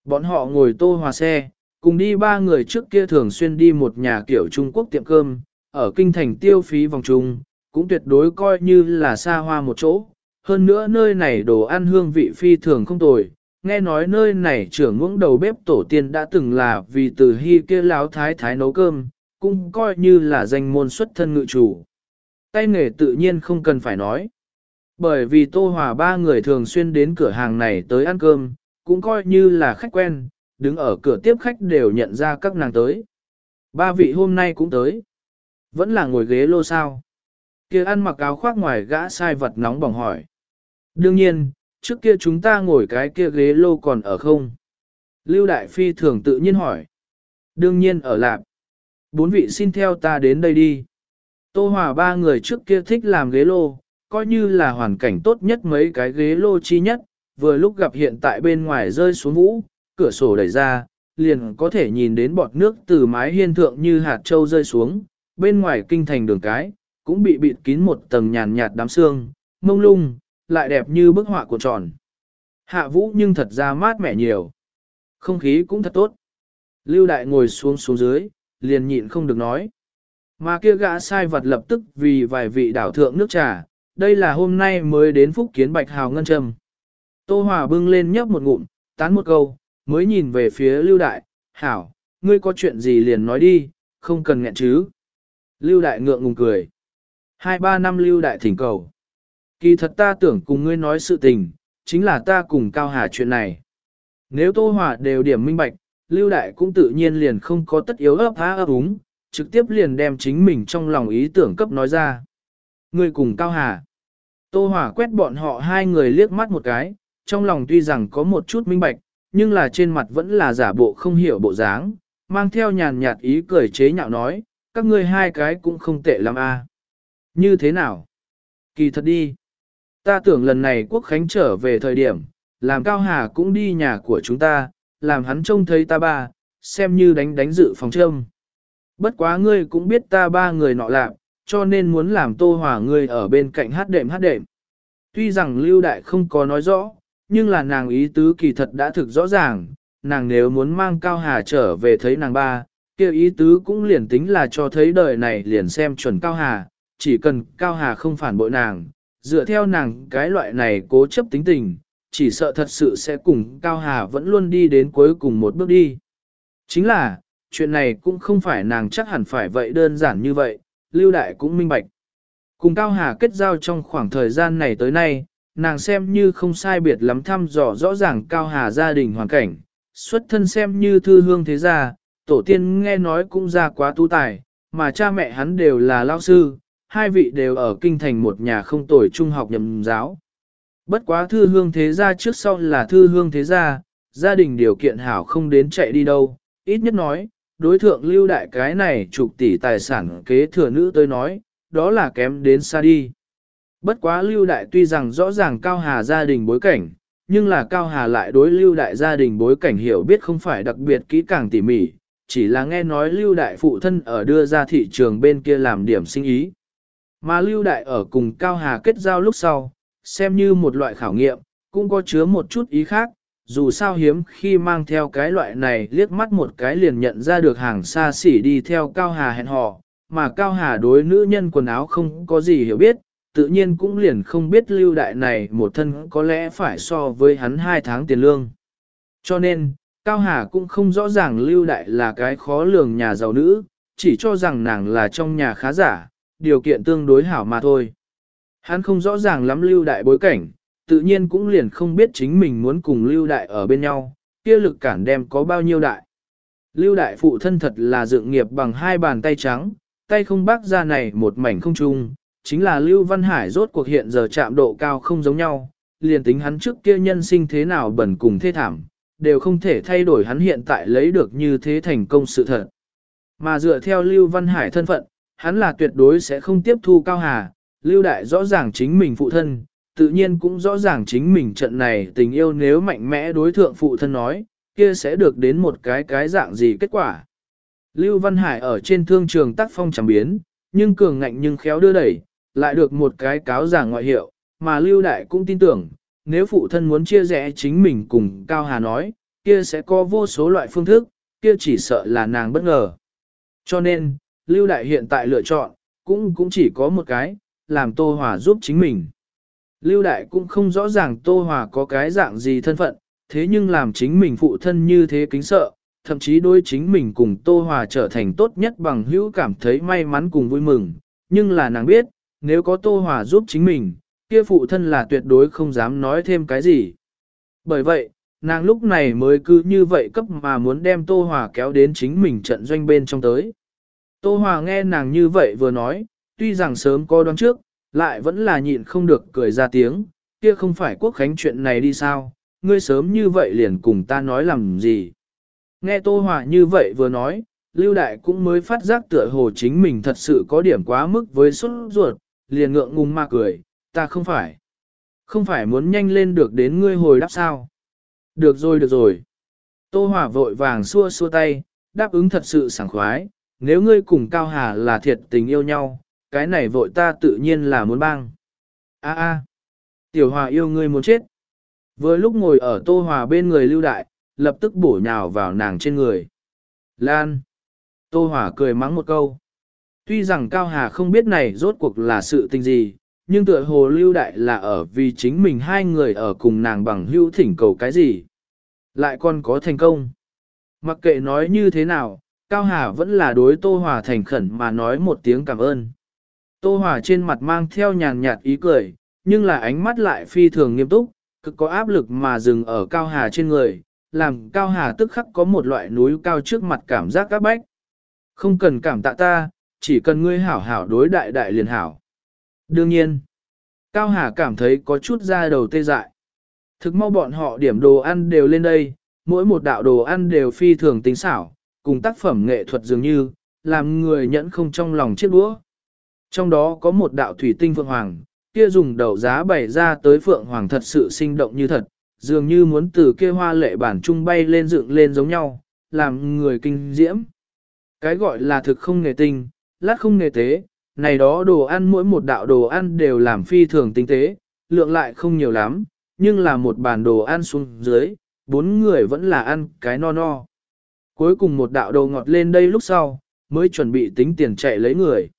Bọn họ ngồi tô hòa xe, cùng đi ba người trước kia thường xuyên đi một nhà kiểu Trung Quốc tiệm cơm, ở kinh thành tiêu phí vòng trung, cũng tuyệt đối coi như là xa hoa một chỗ. Hơn nữa nơi này đồ ăn hương vị phi thường không tồi, nghe nói nơi này trưởng ngưỡng đầu bếp tổ tiên đã từng là vì từ hy kia láo thái thái nấu cơm, cũng coi như là danh môn xuất thân ngự chủ. Tay nghề tự nhiên không cần phải nói. Bởi vì Tô Hòa ba người thường xuyên đến cửa hàng này tới ăn cơm, cũng coi như là khách quen, đứng ở cửa tiếp khách đều nhận ra các nàng tới. Ba vị hôm nay cũng tới. Vẫn là ngồi ghế lô sao. kia ăn mặc áo khoác ngoài gã sai vật nóng bỏng hỏi. Đương nhiên, trước kia chúng ta ngồi cái kia ghế lô còn ở không? Lưu Đại Phi thường tự nhiên hỏi. Đương nhiên ở lạp. Bốn vị xin theo ta đến đây đi. Tô Hòa ba người trước kia thích làm ghế lô, coi như là hoàn cảnh tốt nhất mấy cái ghế lô chi nhất, vừa lúc gặp hiện tại bên ngoài rơi xuống vũ, cửa sổ đẩy ra, liền có thể nhìn đến bọt nước từ mái hiên thượng như hạt trâu rơi xuống, bên ngoài kinh thành đường cái, cũng bị bịt kín một tầng nhàn nhạt đám xương mông lung, lại đẹp như bức họa của tròn. Hạ vũ nhưng thật ra mát mẻ nhiều. Không khí cũng thật tốt. Lưu đại ngồi xuống xuống dưới, liền nhịn không được nói. Mà kia gã sai vật lập tức vì vài vị đảo thượng nước trà, đây là hôm nay mới đến phúc kiến bạch hào ngân trầm. Tô Hòa bưng lên nhấp một ngụm, tán một câu, mới nhìn về phía Lưu Đại, hảo, ngươi có chuyện gì liền nói đi, không cần nghẹn chứ. Lưu Đại ngượng ngùng cười. Hai ba năm Lưu Đại thỉnh cầu. Kỳ thật ta tưởng cùng ngươi nói sự tình, chính là ta cùng Cao Hà chuyện này. Nếu Tô Hòa đều điểm minh bạch, Lưu Đại cũng tự nhiên liền không có tất yếu ấp há ấp úng, trực tiếp liền đem chính mình trong lòng ý tưởng cấp nói ra. Ngươi cùng Cao Hà. Tô Hòa quét bọn họ hai người liếc mắt một cái, trong lòng tuy rằng có một chút minh bạch, nhưng là trên mặt vẫn là giả bộ không hiểu bộ dáng, mang theo nhàn nhạt ý cười chế nhạo nói, các ngươi hai cái cũng không tệ lắm a. Như thế nào? Kỳ thật đi. Ta tưởng lần này quốc khánh trở về thời điểm, làm Cao Hà cũng đi nhà của chúng ta, làm hắn trông thấy ta ba, xem như đánh đánh dự phòng trông. Bất quá ngươi cũng biết ta ba người nọ lạc, cho nên muốn làm tô hòa ngươi ở bên cạnh hát đệm hát đệm. Tuy rằng Lưu Đại không có nói rõ, nhưng là nàng ý tứ kỳ thật đã thực rõ ràng, nàng nếu muốn mang Cao Hà trở về thấy nàng ba, kia ý tứ cũng liền tính là cho thấy đời này liền xem chuẩn Cao Hà, chỉ cần Cao Hà không phản bội nàng, dựa theo nàng cái loại này cố chấp tính tình, chỉ sợ thật sự sẽ cùng Cao Hà vẫn luôn đi đến cuối cùng một bước đi. Chính là, chuyện này cũng không phải nàng chắc hẳn phải vậy đơn giản như vậy, Lưu Đại cũng minh bạch. Cùng Cao Hà kết giao trong khoảng thời gian này tới nay, nàng xem như không sai biệt lắm thăm dò rõ ràng Cao Hà gia đình hoàn cảnh, xuất thân xem như thư hương thế gia, tổ tiên nghe nói cũng ra quá tu tài, mà cha mẹ hắn đều là lao sư, hai vị đều ở kinh thành một nhà không tuổi trung học nhầm giáo. Bất quá thư hương thế gia trước sau là thư hương thế gia, gia đình điều kiện hảo không đến chạy đi đâu, ít nhất nói, đối thượng lưu đại cái này chục tỷ tài sản kế thừa nữ tới nói, đó là kém đến xa đi. Bất quá lưu đại tuy rằng rõ ràng Cao Hà gia đình bối cảnh, nhưng là Cao Hà lại đối lưu đại gia đình bối cảnh hiểu biết không phải đặc biệt kỹ càng tỉ mỉ, chỉ là nghe nói lưu đại phụ thân ở đưa ra thị trường bên kia làm điểm sinh ý. Mà lưu đại ở cùng Cao Hà kết giao lúc sau, xem như một loại khảo nghiệm, cũng có chứa một chút ý khác, dù sao hiếm khi mang theo cái loại này liếc mắt một cái liền nhận ra được hàng xa xỉ đi theo Cao Hà hẹn hò, mà Cao Hà đối nữ nhân quần áo không có gì hiểu biết, tự nhiên cũng liền không biết lưu đại này một thân có lẽ phải so với hắn hai tháng tiền lương. Cho nên, Cao Hà cũng không rõ ràng lưu đại là cái khó lường nhà giàu nữ, chỉ cho rằng nàng là trong nhà khá giả, điều kiện tương đối hảo mà thôi. Hắn không rõ ràng lắm lưu đại bối cảnh, tự nhiên cũng liền không biết chính mình muốn cùng lưu đại ở bên nhau, kia lực cản đem có bao nhiêu đại. Lưu đại phụ thân thật là dựng nghiệp bằng hai bàn tay trắng, tay không bác ra này một mảnh không trung, chính là Lưu Văn Hải rốt cuộc hiện giờ chạm độ cao không giống nhau, liền tính hắn trước kia nhân sinh thế nào bẩn cùng thê thảm, đều không thể thay đổi hắn hiện tại lấy được như thế thành công sự thật. Mà dựa theo Lưu Văn Hải thân phận, hắn là tuyệt đối sẽ không tiếp thu Cao Hà, Lưu Đại rõ ràng chính mình phụ thân, tự nhiên cũng rõ ràng chính mình trận này tình yêu nếu mạnh mẽ đối thượng phụ thân nói, kia sẽ được đến một cái cái dạng gì kết quả. Lưu Văn Hải ở trên thương trường tác phong chẳng biến, nhưng cường ngạnh nhưng khéo đưa đẩy, lại được một cái cáo giả ngoại hiệu, mà Lưu Đại cũng tin tưởng, nếu phụ thân muốn chia rẽ chính mình cùng Cao Hà nói, kia sẽ có vô số loại phương thức, kia chỉ sợ là nàng bất ngờ. Cho nên, Lưu Đại hiện tại lựa chọn, cũng cũng chỉ có một cái, làm Tô Hòa giúp chính mình. Lưu Đại cũng không rõ ràng Tô Hòa có cái dạng gì thân phận, thế nhưng làm chính mình phụ thân như thế kính sợ, thậm chí đôi chính mình cùng Tô Hòa trở thành tốt nhất bằng hữu cảm thấy may mắn cùng vui mừng, nhưng là nàng biết, nếu có Tô Hòa giúp chính mình, kia phụ thân là tuyệt đối không dám nói thêm cái gì. Bởi vậy, nàng lúc này mới cứ như vậy cấp mà muốn đem Tô Hòa kéo đến chính mình trận doanh bên trong tới. Tô Hòa nghe nàng như vậy vừa nói, tuy rằng sớm có đoán trước, lại vẫn là nhịn không được cười ra tiếng, kia không phải quốc khánh chuyện này đi sao, ngươi sớm như vậy liền cùng ta nói làm gì. Nghe Tô Hòa như vậy vừa nói, Lưu Đại cũng mới phát giác tựa hồ chính mình thật sự có điểm quá mức với xuất ruột, liền ngượng ngùng mà cười, ta không phải. Không phải muốn nhanh lên được đến ngươi hồi đáp sao. Được rồi được rồi. Tô Hòa vội vàng xua xua tay, đáp ứng thật sự sảng khoái, nếu ngươi cùng Cao Hà là thiệt tình yêu nhau, cái này vội ta tự nhiên là muốn băng. A a, Tiểu hòa yêu ngươi muốn chết. Vừa lúc ngồi ở tô hòa bên người lưu đại, lập tức bổ nhào vào nàng trên người. Lan. Tô hòa cười mắng một câu. Tuy rằng Cao Hà không biết này rốt cuộc là sự tình gì, nhưng tựa hồ lưu đại là ở vì chính mình hai người ở cùng nàng bằng hữu thỉnh cầu cái gì. Lại còn có thành công. Mặc kệ nói như thế nào, Cao Hà vẫn là đối Tô Hòa thành khẩn mà nói một tiếng cảm ơn. Tô Hòa trên mặt mang theo nhàn nhạt ý cười, nhưng là ánh mắt lại phi thường nghiêm túc, cực có áp lực mà dừng ở Cao Hà trên người, làm Cao Hà tức khắc có một loại núi cao trước mặt cảm giác các bách. Không cần cảm tạ ta, chỉ cần ngươi hảo hảo đối đại đại liền hảo. Đương nhiên, Cao Hà cảm thấy có chút da đầu tê dại. Thực mau bọn họ điểm đồ ăn đều lên đây, mỗi một đạo đồ ăn đều phi thường tính xảo, cùng tác phẩm nghệ thuật dường như, làm người nhẫn không trong lòng chiếc đũa. Trong đó có một đạo thủy tinh phượng hoàng, kia dùng đầu giá bày ra tới phượng hoàng thật sự sinh động như thật, dường như muốn từ kia hoa lệ bản trung bay lên dựng lên giống nhau, làm người kinh diễm. Cái gọi là thực không nghề tinh, lát không nghề tế, này đó đồ ăn mỗi một đạo đồ ăn đều làm phi thường tinh tế, lượng lại không nhiều lắm, nhưng là một bàn đồ ăn xuống dưới, bốn người vẫn là ăn cái no no. Cuối cùng một đạo đồ ngọt lên đây lúc sau, mới chuẩn bị tính tiền chạy lấy người.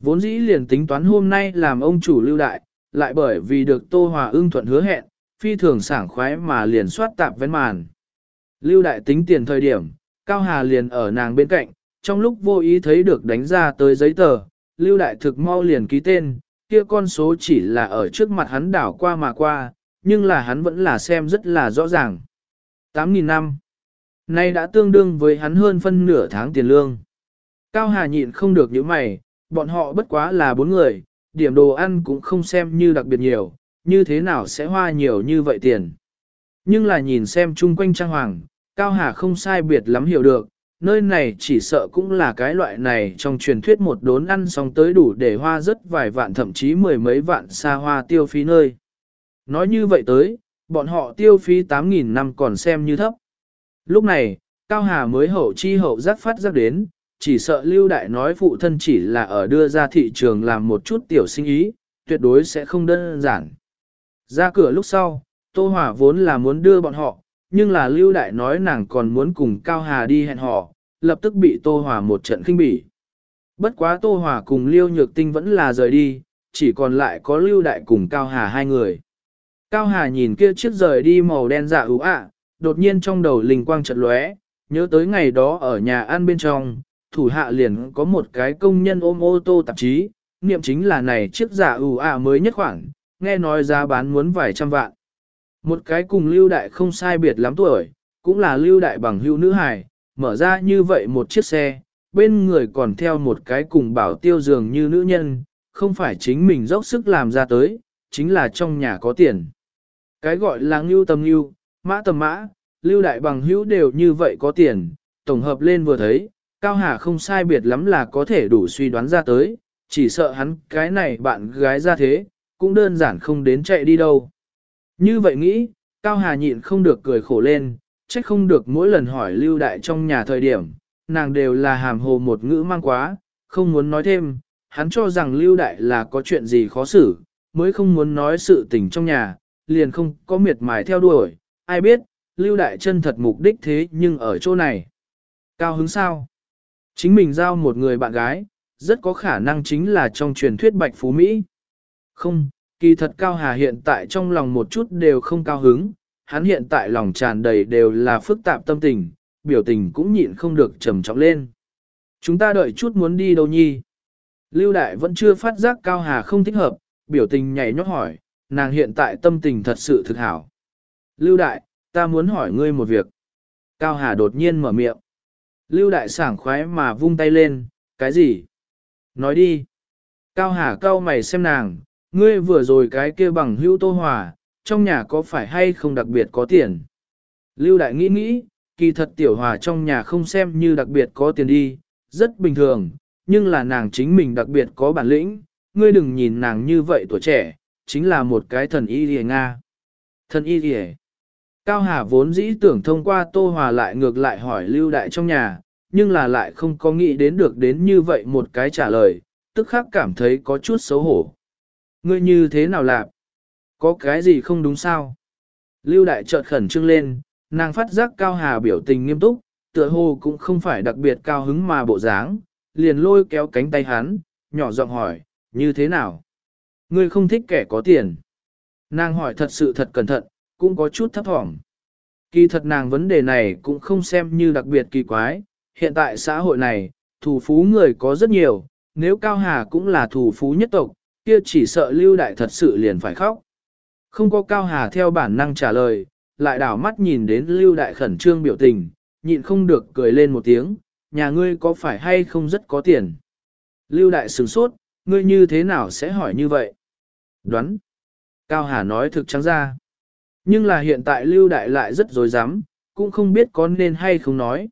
Vốn dĩ liền tính toán hôm nay làm ông chủ lưu đại, lại bởi vì được Tô Hòa ưng thuận hứa hẹn, phi thường sảng khoái mà liền soát tạp vén màn. Lưu đại tính tiền thời điểm, Cao Hà liền ở nàng bên cạnh, trong lúc vô ý thấy được đánh ra tới giấy tờ, Lưu đại thực mau liền ký tên, kia con số chỉ là ở trước mặt hắn đảo qua mà qua, nhưng là hắn vẫn là xem rất là rõ ràng. 8.000 năm. Nay đã tương đương với hắn hơn phân nửa tháng tiền lương. Cao Hà nhịn không được những mày, bọn họ bất quá là bốn người, điểm đồ ăn cũng không xem như đặc biệt nhiều, như thế nào sẽ hoa nhiều như vậy tiền. Nhưng là nhìn xem chung quanh trang hoàng, Cao Hà không sai biệt lắm hiểu được, nơi này chỉ sợ cũng là cái loại này trong truyền thuyết một đốn ăn xong tới đủ để hoa rất vài vạn thậm chí mười mấy vạn xa hoa tiêu phí nơi. Nói như vậy tới, bọn họ tiêu phí 8.000 năm còn xem như thấp. Lúc này, Cao Hà mới hậu chi hậu giác phát giác đến, chỉ sợ Lưu Đại nói phụ thân chỉ là ở đưa ra thị trường làm một chút tiểu sinh ý, tuyệt đối sẽ không đơn giản. Ra cửa lúc sau, Tô Hòa vốn là muốn đưa bọn họ, nhưng là Lưu Đại nói nàng còn muốn cùng Cao Hà đi hẹn họ, lập tức bị Tô Hòa một trận khinh bỉ. Bất quá Tô Hòa cùng Lưu Nhược Tinh vẫn là rời đi, chỉ còn lại có Lưu Đại cùng Cao Hà hai người. Cao Hà nhìn kia chiếc rời đi màu đen dạ ưu ạ, đột nhiên trong đầu linh quang chợt lóe, nhớ tới ngày đó ở nhà ăn bên trong, thủ hạ liền có một cái công nhân ôm ô tô tạp chí, niệm chính là này chiếc giả ưu ạ mới nhất khoảng, nghe nói giá bán muốn vài trăm vạn. Một cái cùng lưu đại không sai biệt lắm tuổi, cũng là lưu đại bằng hữu nữ hài, mở ra như vậy một chiếc xe, bên người còn theo một cái cùng bảo tiêu dường như nữ nhân, không phải chính mình dốc sức làm ra tới, chính là trong nhà có tiền. Cái gọi là ngưu tầm ngưu, mã tầm mã, lưu đại bằng hữu đều như vậy có tiền, tổng hợp lên vừa thấy, Cao Hà không sai biệt lắm là có thể đủ suy đoán ra tới, chỉ sợ hắn cái này bạn gái ra thế, cũng đơn giản không đến chạy đi đâu. Như vậy nghĩ, Cao Hà nhịn không được cười khổ lên, trách không được mỗi lần hỏi lưu đại trong nhà thời điểm, nàng đều là hàm hồ một ngữ mang quá, không muốn nói thêm, hắn cho rằng lưu đại là có chuyện gì khó xử, mới không muốn nói sự tình trong nhà, liền không có miệt mài theo đuổi, ai biết, lưu đại chân thật mục đích thế nhưng ở chỗ này. Cao hứng sao? Chính mình giao một người bạn gái, rất có khả năng chính là trong truyền thuyết Bạch Phú Mỹ. Không, kỳ thật Cao Hà hiện tại trong lòng một chút đều không cao hứng, hắn hiện tại lòng tràn đầy đều là phức tạp tâm tình, biểu tình cũng nhịn không được trầm trọng lên. Chúng ta đợi chút muốn đi đâu nhi? Lưu Đại vẫn chưa phát giác Cao Hà không thích hợp, biểu tình nhảy nhót hỏi, nàng hiện tại tâm tình thật sự thực hảo. Lưu Đại, ta muốn hỏi ngươi một việc. Cao Hà đột nhiên mở miệng. Lưu Đại sảng khoái mà vung tay lên, cái gì? Nói đi. Cao Hà cau mày xem nàng, ngươi vừa rồi cái kia bằng hữu tô hòa, trong nhà có phải hay không đặc biệt có tiền? Lưu Đại nghĩ nghĩ, kỳ thật tiểu hòa trong nhà không xem như đặc biệt có tiền đi, rất bình thường, nhưng là nàng chính mình đặc biệt có bản lĩnh, ngươi đừng nhìn nàng như vậy tuổi trẻ, chính là một cái thần y lìa Nga. Thần y lìa. Cao Hà vốn dĩ tưởng thông qua Tô Hòa lại ngược lại hỏi Lưu Đại trong nhà, nhưng là lại không có nghĩ đến được đến như vậy một cái trả lời, tức khắc cảm thấy có chút xấu hổ. Ngươi như thế nào làm? Có cái gì không đúng sao? Lưu đại chợt khẩn trương lên, nàng phát giác Cao Hà biểu tình nghiêm túc, tựa hồ cũng không phải đặc biệt cao hứng mà bộ dáng, liền lôi kéo cánh tay hắn, nhỏ giọng hỏi, như thế nào? Ngươi không thích kẻ có tiền. Nàng hỏi thật sự thật cẩn thận, cũng có chút thấp thỏm. Kỳ thật nàng vấn đề này cũng không xem như đặc biệt kỳ quái, hiện tại xã hội này, thủ phú người có rất nhiều, nếu Cao Hà cũng là thủ phú nhất tộc, kia chỉ sợ lưu đại thật sự liền phải khóc. Không có Cao Hà theo bản năng trả lời, lại đảo mắt nhìn đến lưu đại khẩn trương biểu tình, nhịn không được cười lên một tiếng, nhà ngươi có phải hay không rất có tiền. Lưu đại sửng sốt, ngươi như thế nào sẽ hỏi như vậy? Đoán. Cao Hà nói thực trắng ra. Nhưng là hiện tại lưu đại lại rất dối rắm cũng không biết có nên hay không nói.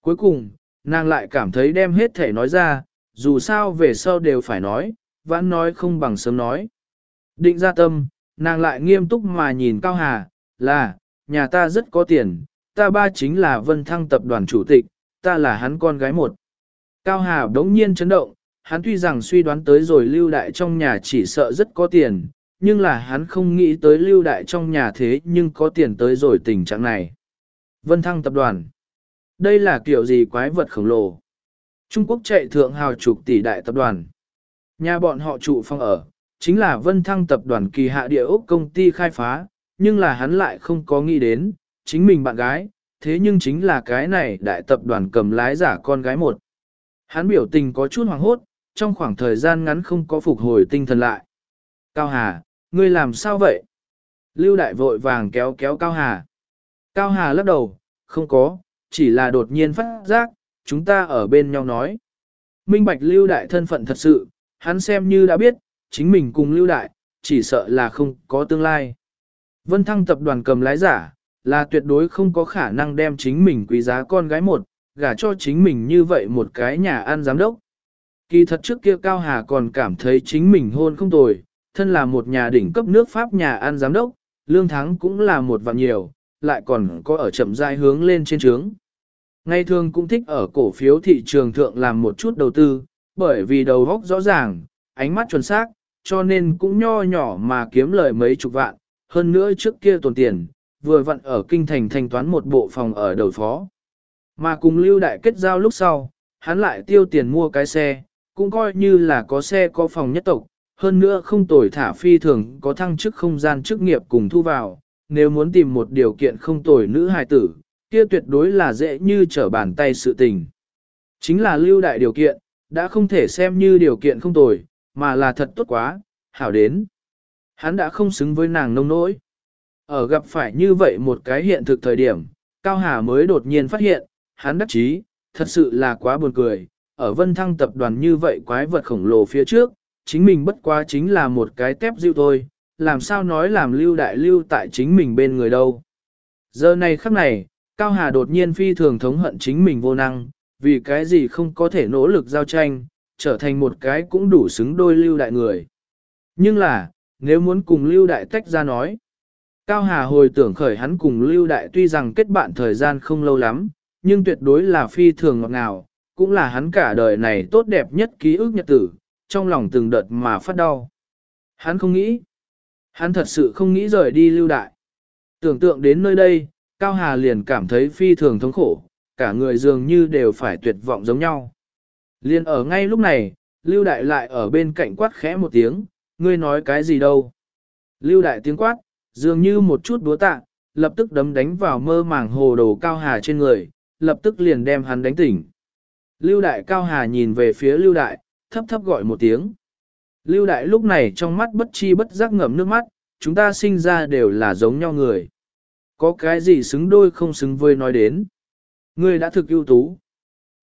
Cuối cùng, nàng lại cảm thấy đem hết thể nói ra, dù sao về sau đều phải nói, vãn nói không bằng sớm nói. Định ra tâm, nàng lại nghiêm túc mà nhìn Cao Hà, là, nhà ta rất có tiền, ta ba chính là vân thăng tập đoàn chủ tịch, ta là hắn con gái một. Cao Hà đống nhiên chấn động, hắn tuy rằng suy đoán tới rồi lưu đại trong nhà chỉ sợ rất có tiền, nhưng là hắn không nghĩ tới lưu đại trong nhà thế nhưng có tiền tới rồi tình trạng này. Vân Thăng tập đoàn. Đây là kiểu gì quái vật khổng lồ. Trung Quốc chạy thượng hào chục tỷ đại tập đoàn. Nhà bọn họ trụ phòng ở, chính là Vân Thăng tập đoàn kỳ hạ địa ốc công ty khai phá, nhưng là hắn lại không có nghĩ đến, chính mình bạn gái, thế nhưng chính là cái này đại tập đoàn cầm lái giả con gái một. Hắn biểu tình có chút hoàng hốt, trong khoảng thời gian ngắn không có phục hồi tinh thần lại. Cao Hà, ngươi làm sao vậy? Lưu Đại vội vàng kéo kéo Cao Hà. Cao Hà lắc đầu, không có, chỉ là đột nhiên phát giác, chúng ta ở bên nhau nói. Minh Bạch Lưu Đại thân phận thật sự, hắn xem như đã biết, chính mình cùng Lưu Đại, chỉ sợ là không có tương lai. Vân Thăng tập đoàn cầm lái giả, là tuyệt đối không có khả năng đem chính mình quý giá con gái một, gả cho chính mình như vậy một cái nhà ăn giám đốc. Kỳ thật trước kia Cao Hà còn cảm thấy chính mình hôn không tồi, thân là một nhà đỉnh cấp nước Pháp nhà ăn giám đốc, lương thắng cũng là một vạn nhiều, lại còn có ở chậm rãi hướng lên trên trướng. Ngày thường cũng thích ở cổ phiếu thị trường thượng làm một chút đầu tư, bởi vì đầu góc rõ ràng, ánh mắt chuẩn xác, cho nên cũng nho nhỏ mà kiếm lời mấy chục vạn, hơn nữa trước kia tồn tiền, vừa vặn ở kinh thành thanh toán một bộ phòng ở đầu phó. Mà cùng lưu đại kết giao lúc sau, hắn lại tiêu tiền mua cái xe, cũng coi như là có xe có phòng nhất tộc, hơn nữa không tồi thả phi thường có thăng chức không gian chức nghiệp cùng thu vào, nếu muốn tìm một điều kiện không tồi nữ hài tử, kia tuyệt đối là dễ như trở bàn tay sự tình. Chính là lưu đại điều kiện, đã không thể xem như điều kiện không tồi, mà là thật tốt quá, hảo đến. Hắn đã không xứng với nàng nông nỗi. Ở gặp phải như vậy một cái hiện thực thời điểm, Cao Hà mới đột nhiên phát hiện, hắn đắc chí, thật sự là quá buồn cười. Ở vân thăng tập đoàn như vậy quái vật khổng lồ phía trước, chính mình bất quá chính là một cái tép dịu thôi, làm sao nói làm lưu đại lưu tại chính mình bên người đâu. Giờ này khắc này, Cao Hà đột nhiên phi thường thống hận chính mình vô năng, vì cái gì không có thể nỗ lực giao tranh, trở thành một cái cũng đủ xứng đôi lưu đại người. Nhưng là, nếu muốn cùng lưu đại tách ra nói, Cao Hà hồi tưởng khởi hắn cùng lưu đại tuy rằng kết bạn thời gian không lâu lắm, nhưng tuyệt đối là phi thường ngọt ngào, cũng là hắn cả đời này tốt đẹp nhất ký ức nhật tử, trong lòng từng đợt mà phát đau. Hắn không nghĩ, hắn thật sự không nghĩ rời đi lưu đại. Tưởng tượng đến nơi đây, Cao Hà liền cảm thấy phi thường thống khổ, cả người dường như đều phải tuyệt vọng giống nhau. Liên ở ngay lúc này, lưu đại lại ở bên cạnh quát khẽ một tiếng, ngươi nói cái gì đâu. Lưu đại tiếng quát, dường như một chút búa tạ, lập tức đấm đánh vào mơ màng hồ đồ Cao Hà trên người, lập tức liền đem hắn đánh tỉnh. Lưu đại Cao Hà nhìn về phía Lưu đại, thấp thấp gọi một tiếng. Lưu đại lúc này trong mắt bất chi bất giác ngậm nước mắt, chúng ta sinh ra đều là giống nhau người. Có cái gì xứng đôi không xứng với nói đến. Ngươi đã thực ưu tú.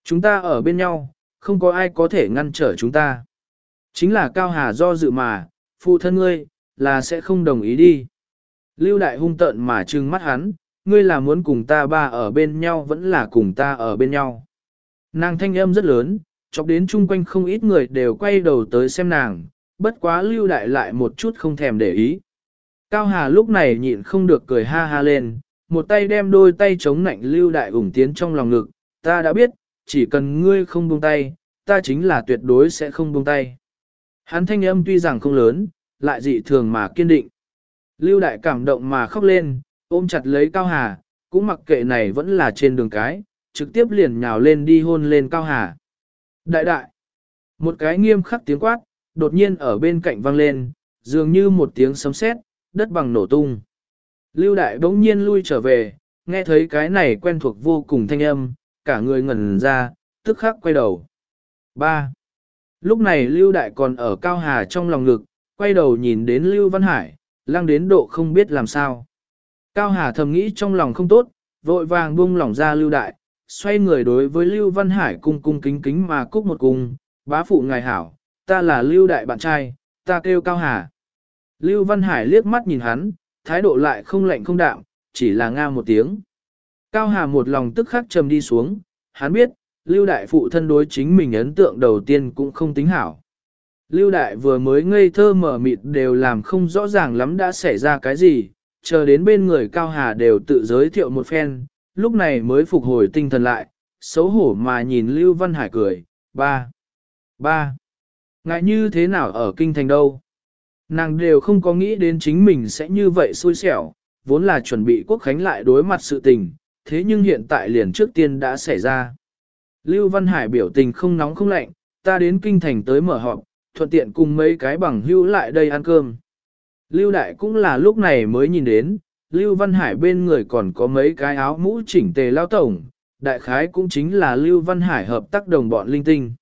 Chúng ta ở bên nhau, không có ai có thể ngăn trở chúng ta. Chính là Cao Hà do dự mà, phụ thân ngươi, là sẽ không đồng ý đi. Lưu đại hung tợn mà trừng mắt hắn, ngươi là muốn cùng ta ba ở bên nhau vẫn là cùng ta ở bên nhau. Nàng thanh âm rất lớn, chọc đến chung quanh không ít người đều quay đầu tới xem nàng, bất quá lưu đại lại một chút không thèm để ý. Cao Hà lúc này nhịn không được cười ha ha lên, một tay đem đôi tay chống nạnh lưu đại ủng tiến trong lòng ngực, ta đã biết, chỉ cần ngươi không buông tay, ta chính là tuyệt đối sẽ không buông tay. Hắn thanh âm tuy rằng không lớn, lại dị thường mà kiên định. Lưu Đại cảm động mà khóc lên, ôm chặt lấy Cao Hà, cũng mặc kệ này vẫn là trên đường cái, trực tiếp liền nhào lên đi hôn lên Cao Hà. Đại đại, một cái nghiêm khắc tiếng quát, đột nhiên ở bên cạnh vang lên, dường như một tiếng sấm sét, đất bằng nổ tung. Lưu Đại bỗng nhiên lui trở về, nghe thấy cái này quen thuộc vô cùng thanh âm, cả người ngẩn ra, tức khắc quay đầu. 3. Lúc này Lưu Đại còn ở Cao Hà trong lòng ngực, quay đầu nhìn đến Lưu Văn Hải, lăng đến độ không biết làm sao. Cao Hà thầm nghĩ trong lòng không tốt, vội vàng buông lỏng ra Lưu Đại, xoay người đối với Lưu Văn Hải cung cung kính kính mà cúc một cung, bá phụ ngài hảo, ta là Lưu Đại bạn trai, ta kêu Cao Hà. Lưu Văn Hải liếc mắt nhìn hắn, thái độ lại không lạnh không đạm, chỉ là nga một tiếng. Cao Hà một lòng tức khắc trầm đi xuống, hắn biết, Lưu Đại phụ thân đối chính mình ấn tượng đầu tiên cũng không tính hảo. Lưu Đại vừa mới ngây thơ mở mịt đều làm không rõ ràng lắm đã xảy ra cái gì, chờ đến bên người Cao Hà đều tự giới thiệu một phen, lúc này mới phục hồi tinh thần lại, xấu hổ mà nhìn Lưu Văn Hải cười, ba, ba, ngại như thế nào ở kinh thành đâu. Nàng đều không có nghĩ đến chính mình sẽ như vậy xui xẻo, vốn là chuẩn bị quốc khánh lại đối mặt sự tình, thế nhưng hiện tại liền trước tiên đã xảy ra. Lưu Văn Hải biểu tình không nóng không lạnh, ta đến kinh thành tới mở họp, thuận tiện cùng mấy cái bằng hữu lại đây ăn cơm. Lưu Đại cũng là lúc này mới nhìn đến, Lưu Văn Hải bên người còn có mấy cái áo mũ chỉnh tề lao tổng, đại khái cũng chính là Lưu Văn Hải hợp tác đồng bọn linh tinh.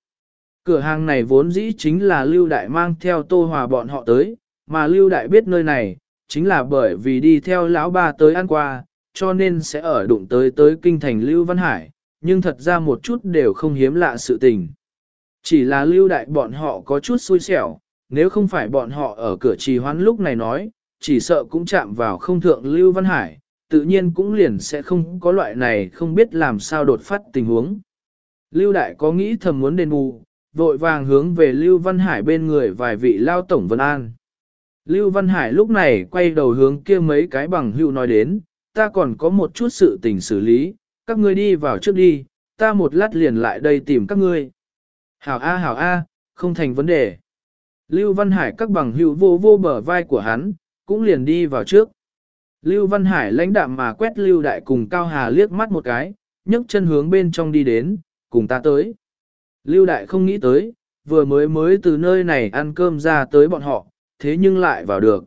Cửa hàng này vốn dĩ chính là Lưu Đại mang theo Tô Hòa bọn họ tới, mà Lưu Đại biết nơi này, chính là bởi vì đi theo lão ba tới ăn qua, cho nên sẽ ở đụng tới tới kinh thành Lưu Văn Hải, nhưng thật ra một chút đều không hiếm lạ sự tình. Chỉ là Lưu Đại bọn họ có chút xui xẻo, nếu không phải bọn họ ở cửa trì hoãn lúc này nói, chỉ sợ cũng chạm vào không thượng Lưu Văn Hải, tự nhiên cũng liền sẽ không có loại này không biết làm sao đột phát tình huống. Lưu Đại có nghĩ thầm muốn đền bù, vội vàng hướng về Lưu Văn Hải bên người vài vị lao tổng vân an. Lưu Văn Hải lúc này quay đầu hướng kia mấy cái bằng hữu nói đến, ta còn có một chút sự tình xử lý, các ngươi đi vào trước đi, ta một lát liền lại đây tìm các ngươi. Hảo A hảo A, không thành vấn đề. Lưu Văn Hải các bằng hữu vô vô bờ vai của hắn, cũng liền đi vào trước. Lưu Văn Hải lãnh đạm mà quét Lưu Đại cùng Cao Hà liếc mắt một cái, nhấc chân hướng bên trong đi đến, cùng ta tới. Lưu Đại không nghĩ tới, vừa mới mới từ nơi này ăn cơm ra tới bọn họ, thế nhưng lại vào được.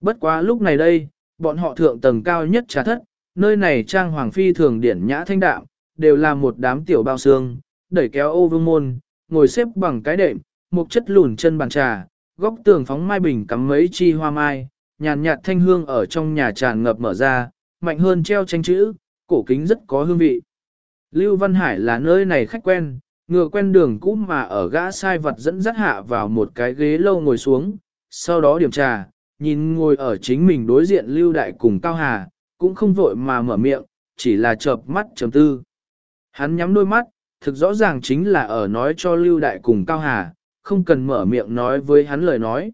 Bất quá lúc này đây, bọn họ thượng tầng cao nhất trà thất, nơi này trang hoàng phi thường điển nhã thanh đạm, đều là một đám tiểu bao xương, đẩy kéo ô vương môn, ngồi xếp bằng cái đệm, một chất lùn chân bàn trà, góc tường phóng mai bình cắm mấy chi hoa mai, nhàn nhạt thanh hương ở trong nhà tràn ngập mở ra, mạnh hơn treo tranh chữ, cổ kính rất có hương vị. Lưu Văn Hải là nơi này khách quen, ngựa quen đường cũ mà ở gã sai vật dẫn dắt hạ vào một cái ghế lâu ngồi xuống, sau đó điểm trà, nhìn ngồi ở chính mình đối diện Lưu Đại cùng Cao Hà, cũng không vội mà mở miệng, chỉ là chợp mắt chấm tư. Hắn nhắm đôi mắt, thực rõ ràng chính là ở nói cho Lưu Đại cùng Cao Hà, không cần mở miệng nói với hắn lời nói.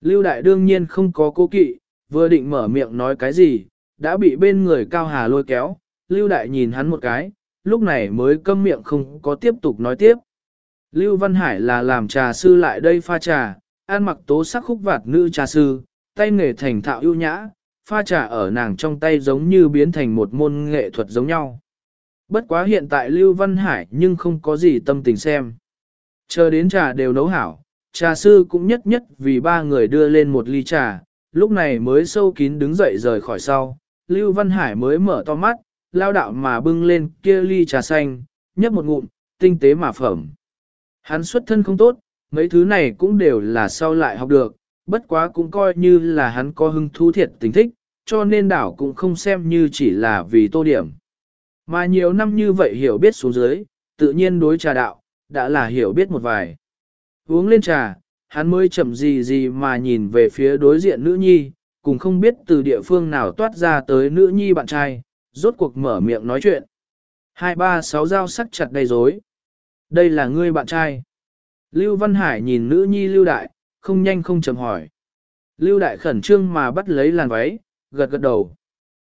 Lưu Đại đương nhiên không có cố kỵ, vừa định mở miệng nói cái gì, đã bị bên người Cao Hà lôi kéo, Lưu Đại nhìn hắn một cái, lúc này mới câm miệng không có tiếp tục nói tiếp. Lưu Văn Hải là làm trà sư lại đây pha trà, an mặc tố sắc khúc vạt nữ trà sư, tay nghề thành thạo ưu nhã, pha trà ở nàng trong tay giống như biến thành một môn nghệ thuật giống nhau. Bất quá hiện tại Lưu Văn Hải nhưng không có gì tâm tình xem. Chờ đến trà đều nấu hảo, trà sư cũng nhất nhất vì ba người đưa lên một ly trà, lúc này mới sâu kín đứng dậy rời khỏi sau. Lưu Văn Hải mới mở to mắt, lao đạo mà bưng lên kia ly trà xanh, nhấp một ngụm, tinh tế mà phẩm. Hắn xuất thân không tốt, mấy thứ này cũng đều là sau lại học được, bất quá cũng coi như là hắn có hứng thú thiệt tình thích, cho nên đảo cũng không xem như chỉ là vì tô điểm. Mà nhiều năm như vậy hiểu biết xuống dưới, tự nhiên đối trà đạo, đã là hiểu biết một vài. Uống lên trà, hắn mới chậm gì gì mà nhìn về phía đối diện nữ nhi, cùng không biết từ địa phương nào toát ra tới nữ nhi bạn trai, rốt cuộc mở miệng nói chuyện. Hai ba sáu dao sắc chặt đầy rối. Đây là ngươi bạn trai. Lưu Văn Hải nhìn nữ nhi Lưu Đại, không nhanh không chậm hỏi. Lưu Đại khẩn trương mà bắt lấy làn váy, gật gật đầu.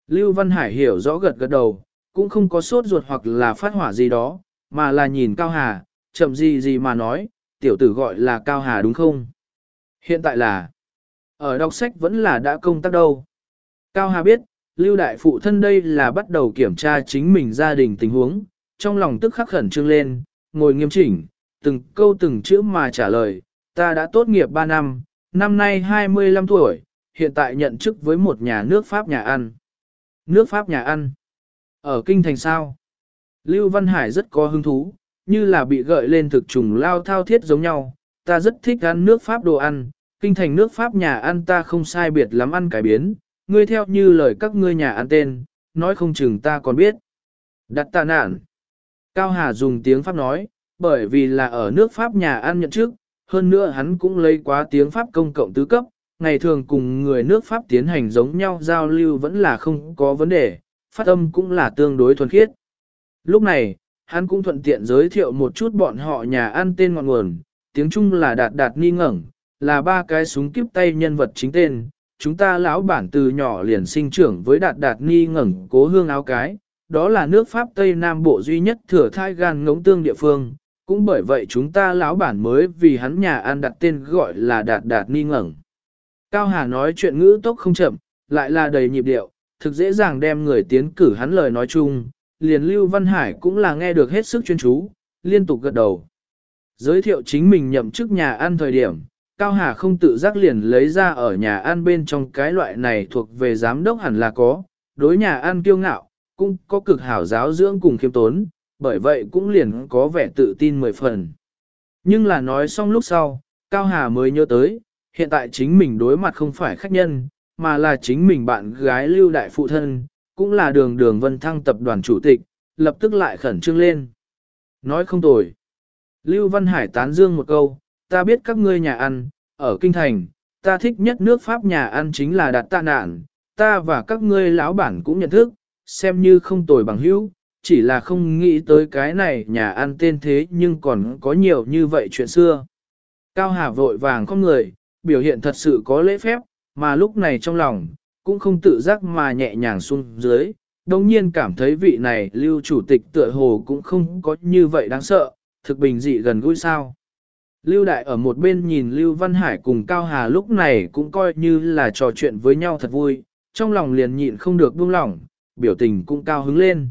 Lưu Văn Hải hiểu rõ gật gật đầu, cũng không có sốt ruột hoặc là phát hỏa gì đó, mà là nhìn Cao Hà, chậm gì gì mà nói, tiểu tử gọi là Cao Hà đúng không? Hiện tại là, Ở đọc sách vẫn là đã công tác đâu. Cao Hà biết, Lưu Đại Phụ thân đây là bắt đầu kiểm tra chính mình gia đình tình huống, trong lòng tức khắc khẩn trương lên, ngồi nghiêm chỉnh, từng câu từng chữ mà trả lời, ta đã tốt nghiệp 3 năm, năm nay 25 tuổi, hiện tại nhận chức với một nhà nước Pháp nhà ăn. Nước Pháp nhà ăn. Ở Kinh Thành sao? Lưu Văn Hải rất có hứng thú, như là bị gợi lên thực trùng lao thao thiết giống nhau. Ta rất thích ăn nước Pháp đồ ăn, Kinh Thành nước Pháp nhà ăn ta không sai biệt lắm ăn cải biến, ngươi theo như lời các ngươi nhà ăn tên, nói không chừng ta còn biết. Đặt tạ nạn. Cao Hà dùng tiếng Pháp nói, bởi vì là ở nước Pháp nhà ăn nhận trước, hơn nữa hắn cũng lấy quá tiếng Pháp công cộng tứ cấp, ngày thường cùng người nước Pháp tiến hành giống nhau giao lưu vẫn là không có vấn đề, phát âm cũng là tương đối thuần khiết. Lúc này, hắn cũng thuận tiện giới thiệu một chút bọn họ nhà ăn tên ngọn nguồn, tiếng Trung là đạt đạt ni ngẩn, là ba cái súng kiếp tay nhân vật chính tên. Chúng ta lão bản từ nhỏ liền sinh trưởng với đạt đạt ni ngẩn cố hương áo cái, đó là nước Pháp Tây Nam Bộ duy nhất thừa thai gan ngống tương địa phương, cũng bởi vậy chúng ta lão bản mới vì hắn nhà ăn đặt tên gọi là đạt đạt ni ngẩn. Cao Hà nói chuyện ngữ tốc không chậm, lại là đầy nhịp điệu, thực dễ dàng đem người tiến cử hắn lời nói chung, liền Lưu Văn Hải cũng là nghe được hết sức chuyên chú, liên tục gật đầu. Giới thiệu chính mình nhậm chức nhà ăn thời điểm, Cao Hà không tự giác liền lấy ra ở nhà ăn bên trong cái loại này thuộc về giám đốc hẳn là có, đối nhà ăn kiêu ngạo, cũng có cực hảo giáo dưỡng cùng khiêm tốn, bởi vậy cũng liền có vẻ tự tin mười phần. Nhưng là nói xong lúc sau, Cao Hà mới nhớ tới, hiện tại chính mình đối mặt không phải khách nhân, mà là chính mình bạn gái lưu đại phụ thân, cũng là đường đường vân thăng tập đoàn chủ tịch, lập tức lại khẩn trương lên. Nói không tồi. Lưu Văn Hải tán dương một câu, ta biết các ngươi nhà ăn, ở Kinh Thành, ta thích nhất nước Pháp nhà ăn chính là đặt tạ nạn, ta và các ngươi lão bản cũng nhận thức, xem như không tồi bằng hữu, chỉ là không nghĩ tới cái này nhà ăn tên thế nhưng còn có nhiều như vậy chuyện xưa. Cao Hà vội vàng con người, biểu hiện thật sự có lễ phép, mà lúc này trong lòng, cũng không tự giác mà nhẹ nhàng xuống dưới, đồng nhiên cảm thấy vị này lưu chủ tịch tựa hồ cũng không có như vậy đáng sợ, thực bình dị gần gũi sao. Lưu Đại ở một bên nhìn Lưu Văn Hải cùng Cao Hà lúc này cũng coi như là trò chuyện với nhau thật vui, trong lòng liền nhịn không được buông lỏng, biểu tình cũng cao hứng lên.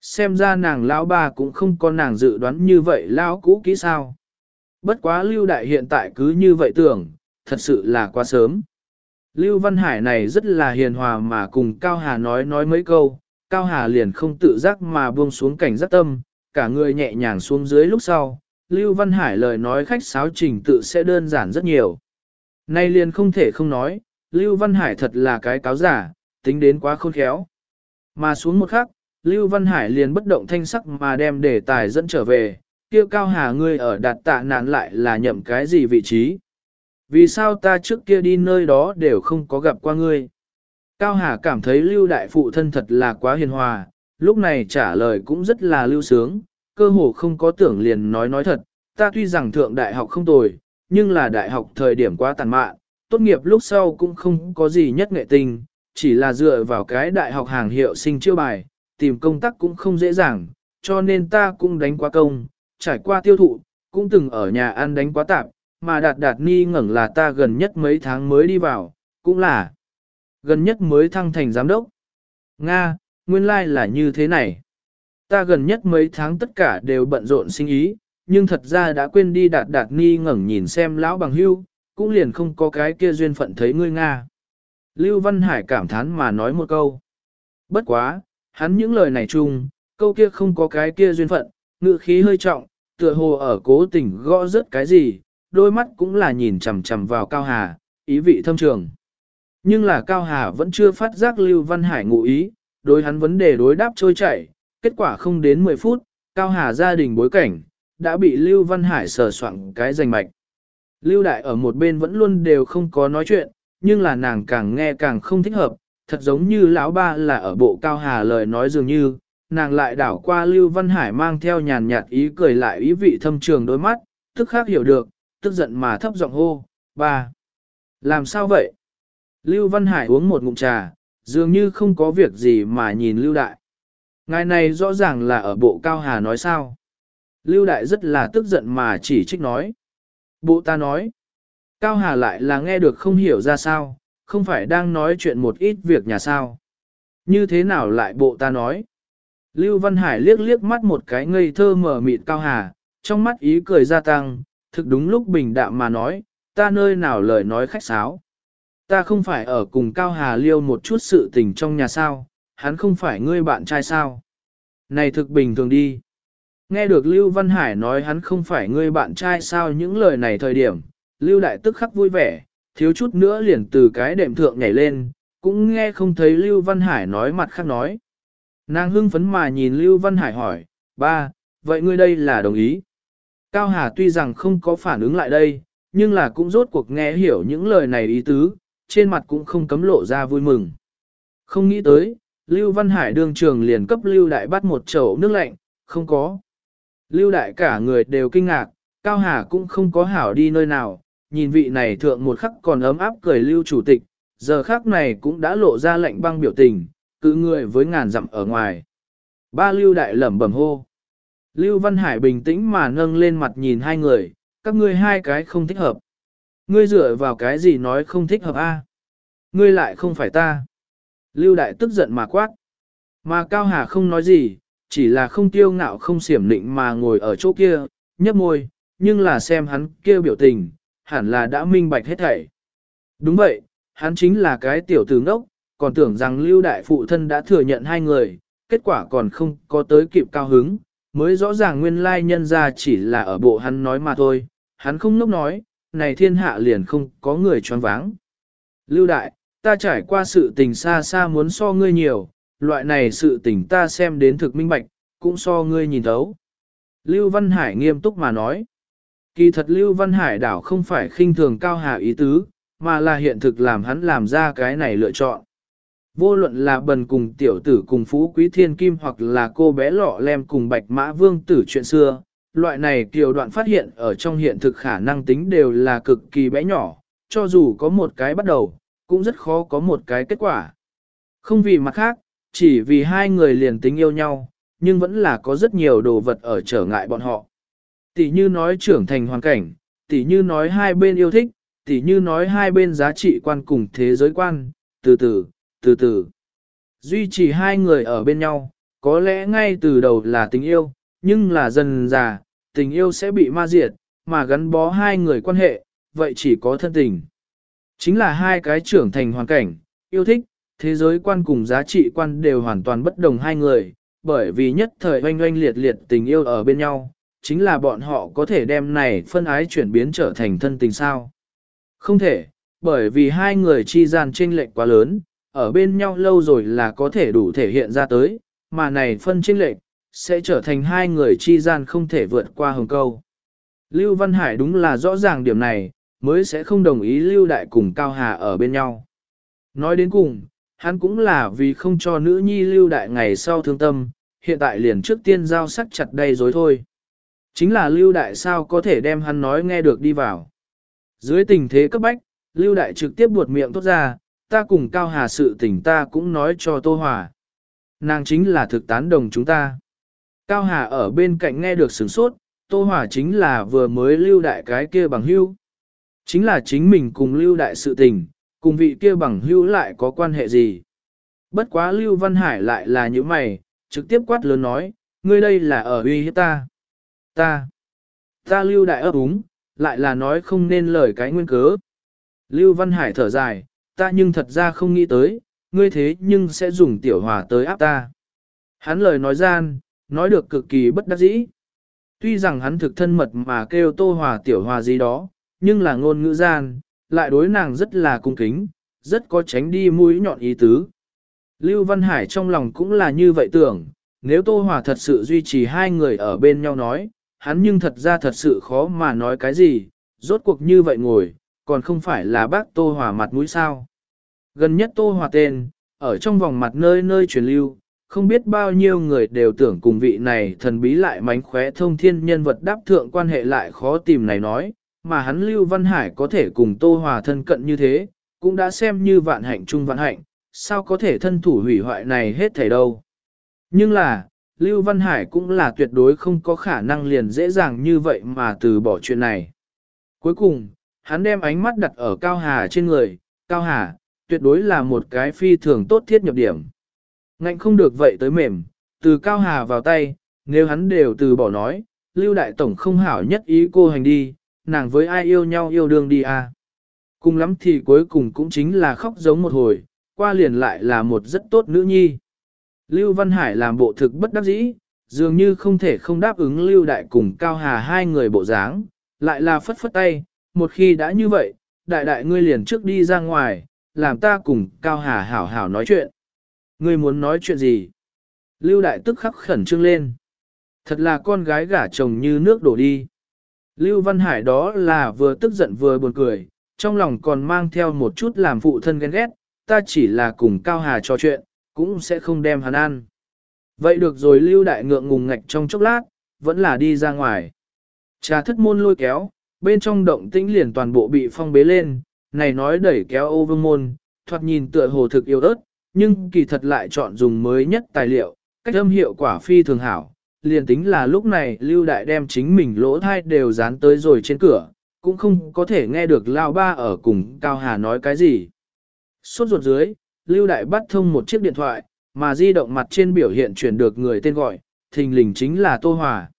Xem ra nàng lão ba cũng không có nàng dự đoán như vậy lão cũ kỹ sao. Bất quá Lưu Đại hiện tại cứ như vậy tưởng, thật sự là quá sớm. Lưu Văn Hải này rất là hiền hòa mà cùng Cao Hà nói nói mấy câu, Cao Hà liền không tự giác mà buông xuống cảnh giác tâm, cả người nhẹ nhàng xuống dưới lúc sau, Lưu Văn Hải lời nói khách sáo trình tự sẽ đơn giản rất nhiều. Nay liền không thể không nói, Lưu Văn Hải thật là cái cáo giả, tính đến quá khôn khéo. Mà xuống một khắc, Lưu Văn Hải liền bất động thanh sắc mà đem đề tài dẫn trở về, kia Cao Hà ngươi ở đạt tạ nạn lại là nhậm cái gì vị trí. Vì sao ta trước kia đi nơi đó đều không có gặp qua ngươi? Cao Hà cảm thấy lưu đại phụ thân thật là quá hiền hòa, lúc này trả lời cũng rất là lưu sướng, cơ hồ không có tưởng liền nói nói thật, ta tuy rằng thượng đại học không tồi, nhưng là đại học thời điểm quá tàn mạn, tốt nghiệp lúc sau cũng không có gì nhất nghệ tình, chỉ là dựa vào cái đại học hàng hiệu sinh chiêu bài, tìm công tác cũng không dễ dàng, cho nên ta cũng đánh quá công, trải qua tiêu thụ, cũng từng ở nhà ăn đánh quá tạp, mà đạt đạt ni ngẩn là ta gần nhất mấy tháng mới đi vào, cũng là gần nhất mới thăng thành giám đốc. Nga, nguyên lai like là như thế này. Ta gần nhất mấy tháng tất cả đều bận rộn sinh ý, nhưng thật ra đã quên đi đạt đạt ni ngẩn nhìn xem lão bằng hưu, cũng liền không có cái kia duyên phận thấy ngươi Nga. Lưu Văn Hải cảm thán mà nói một câu. Bất quá, hắn những lời này chung, câu kia không có cái kia duyên phận, ngự khí hơi trọng, tựa hồ ở cố tình gõ rớt cái gì, đôi mắt cũng là nhìn chằm chằm vào Cao Hà, ý vị thâm trường. Nhưng là Cao Hà vẫn chưa phát giác Lưu Văn Hải ngụ ý, đối hắn vấn đề đối đáp trôi chảy, kết quả không đến 10 phút, Cao Hà gia đình bối cảnh, đã bị Lưu Văn Hải sờ soạn cái danh mạch. Lưu Đại ở một bên vẫn luôn đều không có nói chuyện, nhưng là nàng càng nghe càng không thích hợp, thật giống như lão ba là ở bộ Cao Hà lời nói dường như, nàng lại đảo qua Lưu Văn Hải mang theo nhàn nhạt ý cười lại ý vị thâm trường đôi mắt, tức khác hiểu được, tức giận mà thấp giọng hô, ba. Làm sao vậy? Lưu Văn Hải uống một ngụm trà, dường như không có việc gì mà nhìn Lưu Đại. Ngài này rõ ràng là ở bộ Cao Hà nói sao? Lưu Đại rất là tức giận mà chỉ trích nói. Bộ ta nói. Cao Hà lại là nghe được không hiểu ra sao, không phải đang nói chuyện một ít việc nhà sao. Như thế nào lại bộ ta nói? Lưu Văn Hải liếc liếc mắt một cái ngây thơ mở mịt Cao Hà, trong mắt ý cười gia tăng, thực đúng lúc bình đạm mà nói, ta nơi nào lời nói khách sáo. Ta không phải ở cùng Cao Hà liêu một chút sự tình trong nhà sao, hắn không phải ngươi bạn trai sao. Này thực bình thường đi. Nghe được Lưu Văn Hải nói hắn không phải ngươi bạn trai sao những lời này thời điểm, Lưu Đại tức khắc vui vẻ, thiếu chút nữa liền từ cái đệm thượng nhảy lên, cũng nghe không thấy Lưu Văn Hải nói mặt khác nói. Nàng hưng phấn mà nhìn Lưu Văn Hải hỏi, ba, vậy ngươi đây là đồng ý. Cao Hà tuy rằng không có phản ứng lại đây, nhưng là cũng rốt cuộc nghe hiểu những lời này ý tứ, trên mặt cũng không cấm lộ ra vui mừng. Không nghĩ tới, Lưu Văn Hải đương trường liền cấp Lưu Đại bắt một chậu nước lạnh, không có. Lưu Đại cả người đều kinh ngạc, Cao Hà cũng không có hảo đi nơi nào, nhìn vị này thượng một khắc còn ấm áp cười Lưu Chủ tịch, giờ khắc này cũng đã lộ ra lệnh băng biểu tình, cự người với ngàn dặm ở ngoài. Ba Lưu Đại lẩm bẩm hô. Lưu Văn Hải bình tĩnh mà nâng lên mặt nhìn hai người, các ngươi hai cái không thích hợp. Ngươi dựa vào cái gì nói không thích hợp a? Ngươi lại không phải ta. Lưu Đại tức giận mà quát. Mà Cao Hà không nói gì, chỉ là không tiêu ngạo không xiểm định mà ngồi ở chỗ kia, nhấp môi, nhưng là xem hắn kia biểu tình, hẳn là đã minh bạch hết thảy. Đúng vậy, hắn chính là cái tiểu tử ngốc, còn tưởng rằng Lưu Đại Phụ thân đã thừa nhận hai người, kết quả còn không có tới kịp cao hứng, mới rõ ràng nguyên lai nhân ra chỉ là ở bộ hắn nói mà thôi, hắn không ngốc nói, này thiên hạ liền không có người choáng váng. Lưu Đại, ta trải qua sự tình xa xa muốn so ngươi nhiều, loại này sự tình ta xem đến thực minh bạch, cũng so ngươi nhìn thấu. Lưu Văn Hải nghiêm túc mà nói. Kỳ thật Lưu Văn Hải đảo không phải khinh thường cao hà ý tứ, mà là hiện thực làm hắn làm ra cái này lựa chọn. Vô luận là bần cùng tiểu tử cùng phú quý thiên kim hoặc là cô bé lọ lem cùng bạch mã vương tử chuyện xưa, loại này kiều đoạn phát hiện ở trong hiện thực khả năng tính đều là cực kỳ bé nhỏ, cho dù có một cái bắt đầu, cũng rất khó có một cái kết quả. Không vì mặt khác, chỉ vì hai người liền tính yêu nhau, nhưng vẫn là có rất nhiều đồ vật ở trở ngại bọn họ. Tỷ như nói trưởng thành hoàn cảnh, tỷ như nói hai bên yêu thích, tỷ như nói hai bên giá trị quan cùng thế giới quan, từ từ, từ từ. Duy trì hai người ở bên nhau, có lẽ ngay từ đầu là tình yêu, nhưng là dần già, tình yêu sẽ bị ma diệt, mà gắn bó hai người quan hệ, vậy chỉ có thân tình. Chính là hai cái trưởng thành hoàn cảnh, yêu thích, thế giới quan cùng giá trị quan đều hoàn toàn bất đồng hai người, bởi vì nhất thời oanh oanh liệt liệt tình yêu ở bên nhau, chính là bọn họ có thể đem này phân ái chuyển biến trở thành thân tình sao. Không thể, bởi vì hai người chi gian chênh lệch quá lớn, ở bên nhau lâu rồi là có thể đủ thể hiện ra tới, mà này phân chênh lệch, sẽ trở thành hai người chi gian không thể vượt qua hồng câu. Lưu Văn Hải đúng là rõ ràng điểm này, mới sẽ không đồng ý Lưu Đại cùng Cao Hà ở bên nhau. Nói đến cùng, hắn cũng là vì không cho nữ nhi Lưu Đại ngày sau thương tâm, hiện tại liền trước tiên giao sắc chặt đây dối thôi. Chính là Lưu Đại sao có thể đem hắn nói nghe được đi vào. Dưới tình thế cấp bách, Lưu Đại trực tiếp buột miệng tốt ra, ta cùng Cao Hà sự tình ta cũng nói cho Tô Hòa. Nàng chính là thực tán đồng chúng ta. Cao Hà ở bên cạnh nghe được sửng sốt, Tô Hòa chính là vừa mới lưu đại cái kia bằng hưu. Chính là chính mình cùng lưu đại sự tình, cùng vị kia bằng hữu lại có quan hệ gì. Bất quá lưu văn hải lại là những mày, trực tiếp quát lớn nói, ngươi đây là ở uy hiếp ta. Ta, ta lưu đại ấp úng, lại là nói không nên lời cái nguyên cớ. Lưu văn hải thở dài, ta nhưng thật ra không nghĩ tới, ngươi thế nhưng sẽ dùng tiểu hòa tới áp ta. Hắn lời nói gian, nói được cực kỳ bất đắc dĩ. Tuy rằng hắn thực thân mật mà kêu tô hòa tiểu hòa gì đó, nhưng là ngôn ngữ gian, lại đối nàng rất là cung kính, rất có tránh đi mũi nhọn ý tứ. Lưu Văn Hải trong lòng cũng là như vậy tưởng, nếu Tô Hòa thật sự duy trì hai người ở bên nhau nói, hắn nhưng thật ra thật sự khó mà nói cái gì, rốt cuộc như vậy ngồi, còn không phải là bác Tô Hòa mặt mũi sao. Gần nhất Tô Hòa tên, ở trong vòng mặt nơi nơi truyền lưu, không biết bao nhiêu người đều tưởng cùng vị này thần bí lại mánh khóe thông thiên nhân vật đáp thượng quan hệ lại khó tìm này nói, mà hắn Lưu Văn Hải có thể cùng Tô Hòa thân cận như thế, cũng đã xem như vạn hạnh chung vạn hạnh, sao có thể thân thủ hủy hoại này hết thảy đâu. Nhưng là, Lưu Văn Hải cũng là tuyệt đối không có khả năng liền dễ dàng như vậy mà từ bỏ chuyện này. Cuối cùng, hắn đem ánh mắt đặt ở Cao Hà trên người, Cao Hà, tuyệt đối là một cái phi thường tốt thiết nhập điểm. Ngạnh không được vậy tới mềm, từ Cao Hà vào tay, nếu hắn đều từ bỏ nói, Lưu Đại Tổng không hảo nhất ý cô hành đi, nàng với ai yêu nhau yêu đương đi à. Cùng lắm thì cuối cùng cũng chính là khóc giống một hồi, qua liền lại là một rất tốt nữ nhi. Lưu Văn Hải làm bộ thực bất đắc dĩ, dường như không thể không đáp ứng Lưu Đại cùng Cao Hà hai người bộ dáng, lại là phất phất tay, một khi đã như vậy, đại đại ngươi liền trước đi ra ngoài, làm ta cùng Cao Hà hảo hảo nói chuyện. Ngươi muốn nói chuyện gì? Lưu Đại tức khắc khẩn trương lên. Thật là con gái gả chồng như nước đổ đi. Lưu Văn Hải đó là vừa tức giận vừa buồn cười, trong lòng còn mang theo một chút làm phụ thân ghen ghét, ta chỉ là cùng Cao Hà trò chuyện, cũng sẽ không đem hắn ăn. Vậy được rồi Lưu Đại ngượng ngùng ngạch trong chốc lát, vẫn là đi ra ngoài. Trà thất môn lôi kéo, bên trong động tĩnh liền toàn bộ bị phong bế lên, này nói đẩy kéo ô vương môn, thoạt nhìn tựa hồ thực yêu ớt, nhưng kỳ thật lại chọn dùng mới nhất tài liệu, cách âm hiệu quả phi thường hảo. Liền tính là lúc này Lưu Đại đem chính mình lỗ thai đều dán tới rồi trên cửa, cũng không có thể nghe được Lao Ba ở cùng Cao Hà nói cái gì. Suốt ruột dưới, Lưu Đại bắt thông một chiếc điện thoại, mà di động mặt trên biểu hiện chuyển được người tên gọi, thình lình chính là Tô Hòa.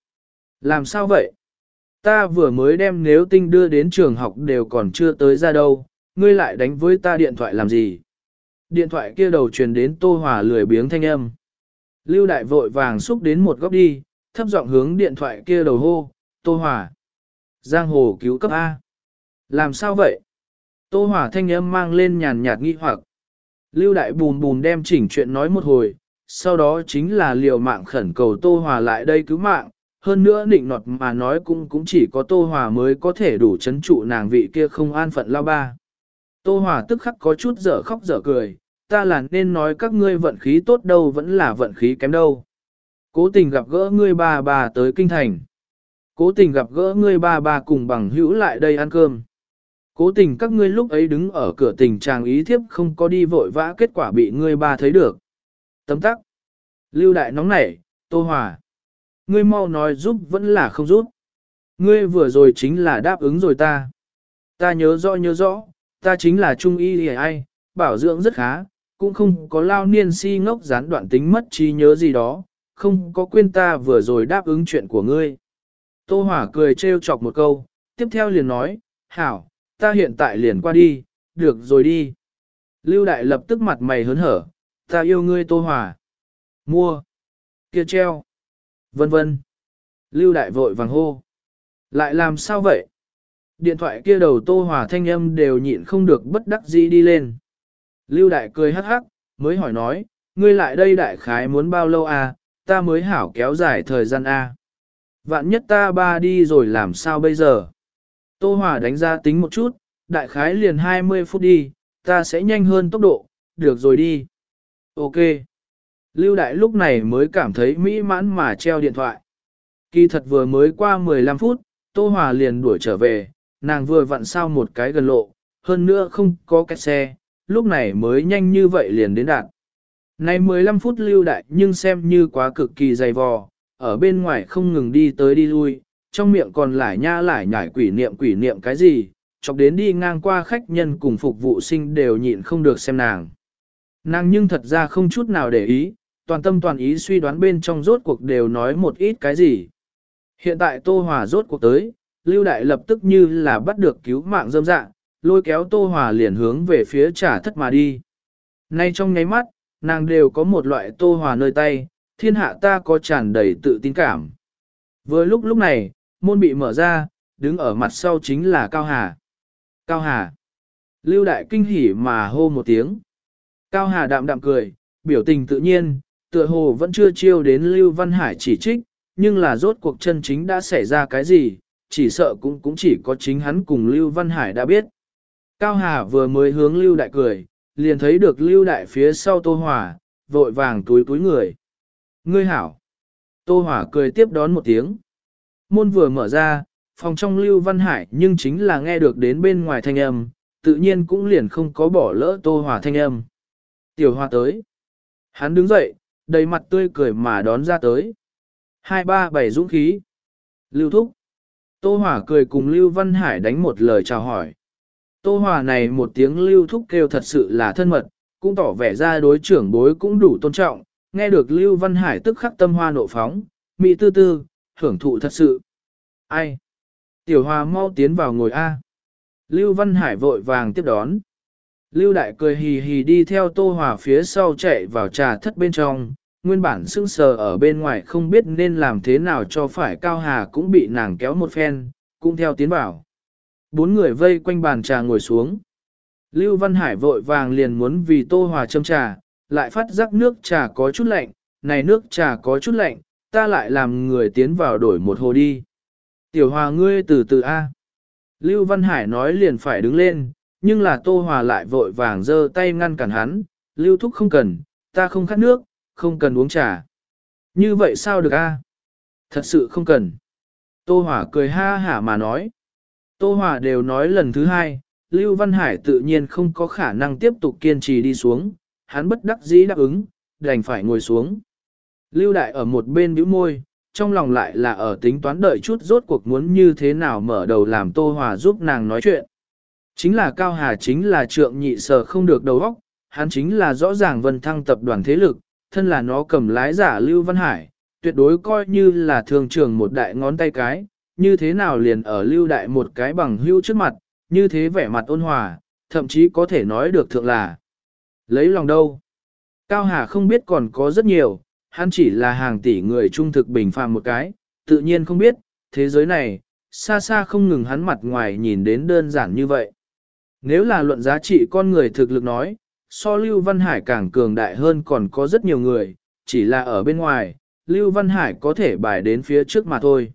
Làm sao vậy? Ta vừa mới đem nếu tinh đưa đến trường học đều còn chưa tới ra đâu, ngươi lại đánh với ta điện thoại làm gì? Điện thoại kia đầu truyền đến Tô Hòa lười biếng thanh âm. Lưu Đại vội vàng xúc đến một góc đi, thấp giọng hướng điện thoại kia đầu hô, Tô Hòa. Giang hồ cứu cấp A. Làm sao vậy? Tô Hòa thanh âm mang lên nhàn nhạt nghi hoặc. Lưu Đại bùn bùn đem chỉnh chuyện nói một hồi, sau đó chính là liều mạng khẩn cầu Tô Hòa lại đây cứu mạng, hơn nữa định nọt mà nói cũng cũng chỉ có Tô Hòa mới có thể đủ chấn trụ nàng vị kia không an phận lao ba. Tô Hòa tức khắc có chút dở khóc dở cười, ta là nên nói các ngươi vận khí tốt đâu vẫn là vận khí kém đâu. Cố tình gặp gỡ ngươi bà bà tới kinh thành. Cố tình gặp gỡ ngươi ba bà cùng bằng hữu lại đây ăn cơm. Cố tình các ngươi lúc ấy đứng ở cửa tình chàng ý thiếp không có đi vội vã kết quả bị ngươi ba thấy được. Tấm tắc. Lưu đại nóng nảy, tô hòa. Ngươi mau nói giúp vẫn là không giúp. Ngươi vừa rồi chính là đáp ứng rồi ta. Ta nhớ rõ nhớ rõ, ta chính là trung y hề ai, bảo dưỡng rất khá, cũng không có lao niên si ngốc gián đoạn tính mất trí nhớ gì đó, không có quên ta vừa rồi đáp ứng chuyện của ngươi. Tô Hỏa cười trêu chọc một câu, tiếp theo liền nói, hảo, ta hiện tại liền qua đi, được rồi đi. Lưu Đại lập tức mặt mày hớn hở, ta yêu ngươi Tô Hỏa. Mua. Kia treo. Vân vân. Lưu Đại vội vàng hô. Lại làm sao vậy? Điện thoại kia đầu Tô Hỏa thanh âm đều nhịn không được bất đắc dĩ đi lên. Lưu Đại cười hắc hắc, mới hỏi nói, ngươi lại đây đại khái muốn bao lâu à, ta mới hảo kéo dài thời gian à. Vạn nhất ta ba đi rồi làm sao bây giờ? Tô Hòa đánh ra tính một chút, đại khái liền 20 phút đi, ta sẽ nhanh hơn tốc độ, được rồi đi. Ok. Lưu Đại lúc này mới cảm thấy mỹ mãn mà treo điện thoại. Kỳ thật vừa mới qua 15 phút, Tô Hòa liền đuổi trở về, nàng vừa vặn sao một cái gần lộ, hơn nữa không có cái xe, lúc này mới nhanh như vậy liền đến đạt. Này 15 phút lưu đại nhưng xem như quá cực kỳ dày vò, ở bên ngoài không ngừng đi tới đi lui, trong miệng còn lại nha lại nhải quỷ niệm quỷ niệm cái gì, chọc đến đi ngang qua khách nhân cùng phục vụ sinh đều nhịn không được xem nàng. Nàng nhưng thật ra không chút nào để ý, toàn tâm toàn ý suy đoán bên trong rốt cuộc đều nói một ít cái gì. Hiện tại Tô Hòa rốt cuộc tới, Lưu Đại lập tức như là bắt được cứu mạng dâm dạ, lôi kéo Tô Hòa liền hướng về phía trả thất mà đi. Nay trong nháy mắt, nàng đều có một loại Tô Hòa nơi tay, thiên hạ ta có tràn đầy tự tin cảm. Vừa lúc lúc này, môn bị mở ra, đứng ở mặt sau chính là Cao Hà. Cao Hà. Lưu Đại kinh hỉ mà hô một tiếng. Cao Hà đạm đạm cười, biểu tình tự nhiên, tựa hồ vẫn chưa chiêu đến Lưu Văn Hải chỉ trích, nhưng là rốt cuộc chân chính đã xảy ra cái gì, chỉ sợ cũng cũng chỉ có chính hắn cùng Lưu Văn Hải đã biết. Cao Hà vừa mới hướng Lưu Đại cười, liền thấy được Lưu Đại phía sau Tô Hòa, vội vàng túi túi người. Ngươi hảo. Tô Hòa cười tiếp đón một tiếng. Môn vừa mở ra, phòng trong Lưu Văn Hải nhưng chính là nghe được đến bên ngoài thanh âm, tự nhiên cũng liền không có bỏ lỡ Tô Hòa thanh âm. Tiểu Hoa tới. Hắn đứng dậy, đầy mặt tươi cười mà đón ra tới. Hai ba bảy dũng khí. Lưu Thúc. Tô Hòa cười cùng Lưu Văn Hải đánh một lời chào hỏi. Tô Hòa này một tiếng lưu thúc kêu thật sự là thân mật, cũng tỏ vẻ ra đối trưởng bối cũng đủ tôn trọng, nghe được Lưu Văn Hải tức khắc tâm hoa nộ phóng, mỹ tư tư, hưởng thụ thật sự. Ai? Tiểu Hòa mau tiến vào ngồi A. Lưu Văn Hải vội vàng tiếp đón. Lưu Đại cười hì hì đi theo Tô Hòa phía sau chạy vào trà thất bên trong, nguyên bản sững sờ ở bên ngoài không biết nên làm thế nào cho phải Cao Hà cũng bị nàng kéo một phen, cũng theo tiến vào. Bốn người vây quanh bàn trà ngồi xuống. Lưu Văn Hải vội vàng liền muốn vì Tô Hòa châm trà, lại phát giác nước trà có chút lạnh, này nước trà có chút lạnh, ta lại làm người tiến vào đổi một hồ đi. Tiểu Hòa ngươi từ từ A. Lưu Văn Hải nói liền phải đứng lên, nhưng là Tô Hòa lại vội vàng giơ tay ngăn cản hắn, Lưu Thúc không cần, ta không khát nước, không cần uống trà. Như vậy sao được a? Thật sự không cần. Tô Hòa cười ha hả mà nói. Tô Hòa đều nói lần thứ hai, Lưu Văn Hải tự nhiên không có khả năng tiếp tục kiên trì đi xuống, hắn bất đắc dĩ đáp ứng, đành phải ngồi xuống. Lưu Đại ở một bên bĩu môi, trong lòng lại là ở tính toán đợi chút rốt cuộc muốn như thế nào mở đầu làm Tô Hòa giúp nàng nói chuyện. Chính là Cao Hà chính là trượng nhị sở không được đầu óc, hắn chính là rõ ràng vân thăng tập đoàn thế lực, thân là nó cầm lái giả Lưu Văn Hải, tuyệt đối coi như là thường trường một đại ngón tay cái, như thế nào liền ở Lưu Đại một cái bằng hưu trước mặt, như thế vẻ mặt ôn hòa, thậm chí có thể nói được thượng là lấy lòng đâu. Cao Hà không biết còn có rất nhiều, hắn chỉ là hàng tỷ người trung thực bình phàm một cái, tự nhiên không biết, thế giới này, xa xa không ngừng hắn mặt ngoài nhìn đến đơn giản như vậy. Nếu là luận giá trị con người thực lực nói, so Lưu Văn Hải càng cường đại hơn còn có rất nhiều người, chỉ là ở bên ngoài, Lưu Văn Hải có thể bài đến phía trước mà thôi.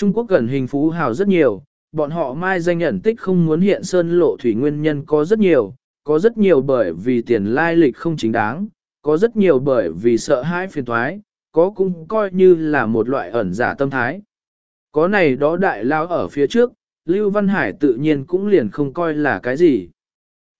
Trung Quốc gần hình phú hào rất nhiều, bọn họ mai danh ẩn tích không muốn hiện sơn lộ thủy nguyên nhân có rất nhiều, có rất nhiều bởi vì tiền lai lịch không chính đáng, có rất nhiều bởi vì sợ hãi phiền thoái, có cũng coi như là một loại ẩn giả tâm thái. Có này đó đại lao ở phía trước, Lưu Văn Hải tự nhiên cũng liền không coi là cái gì.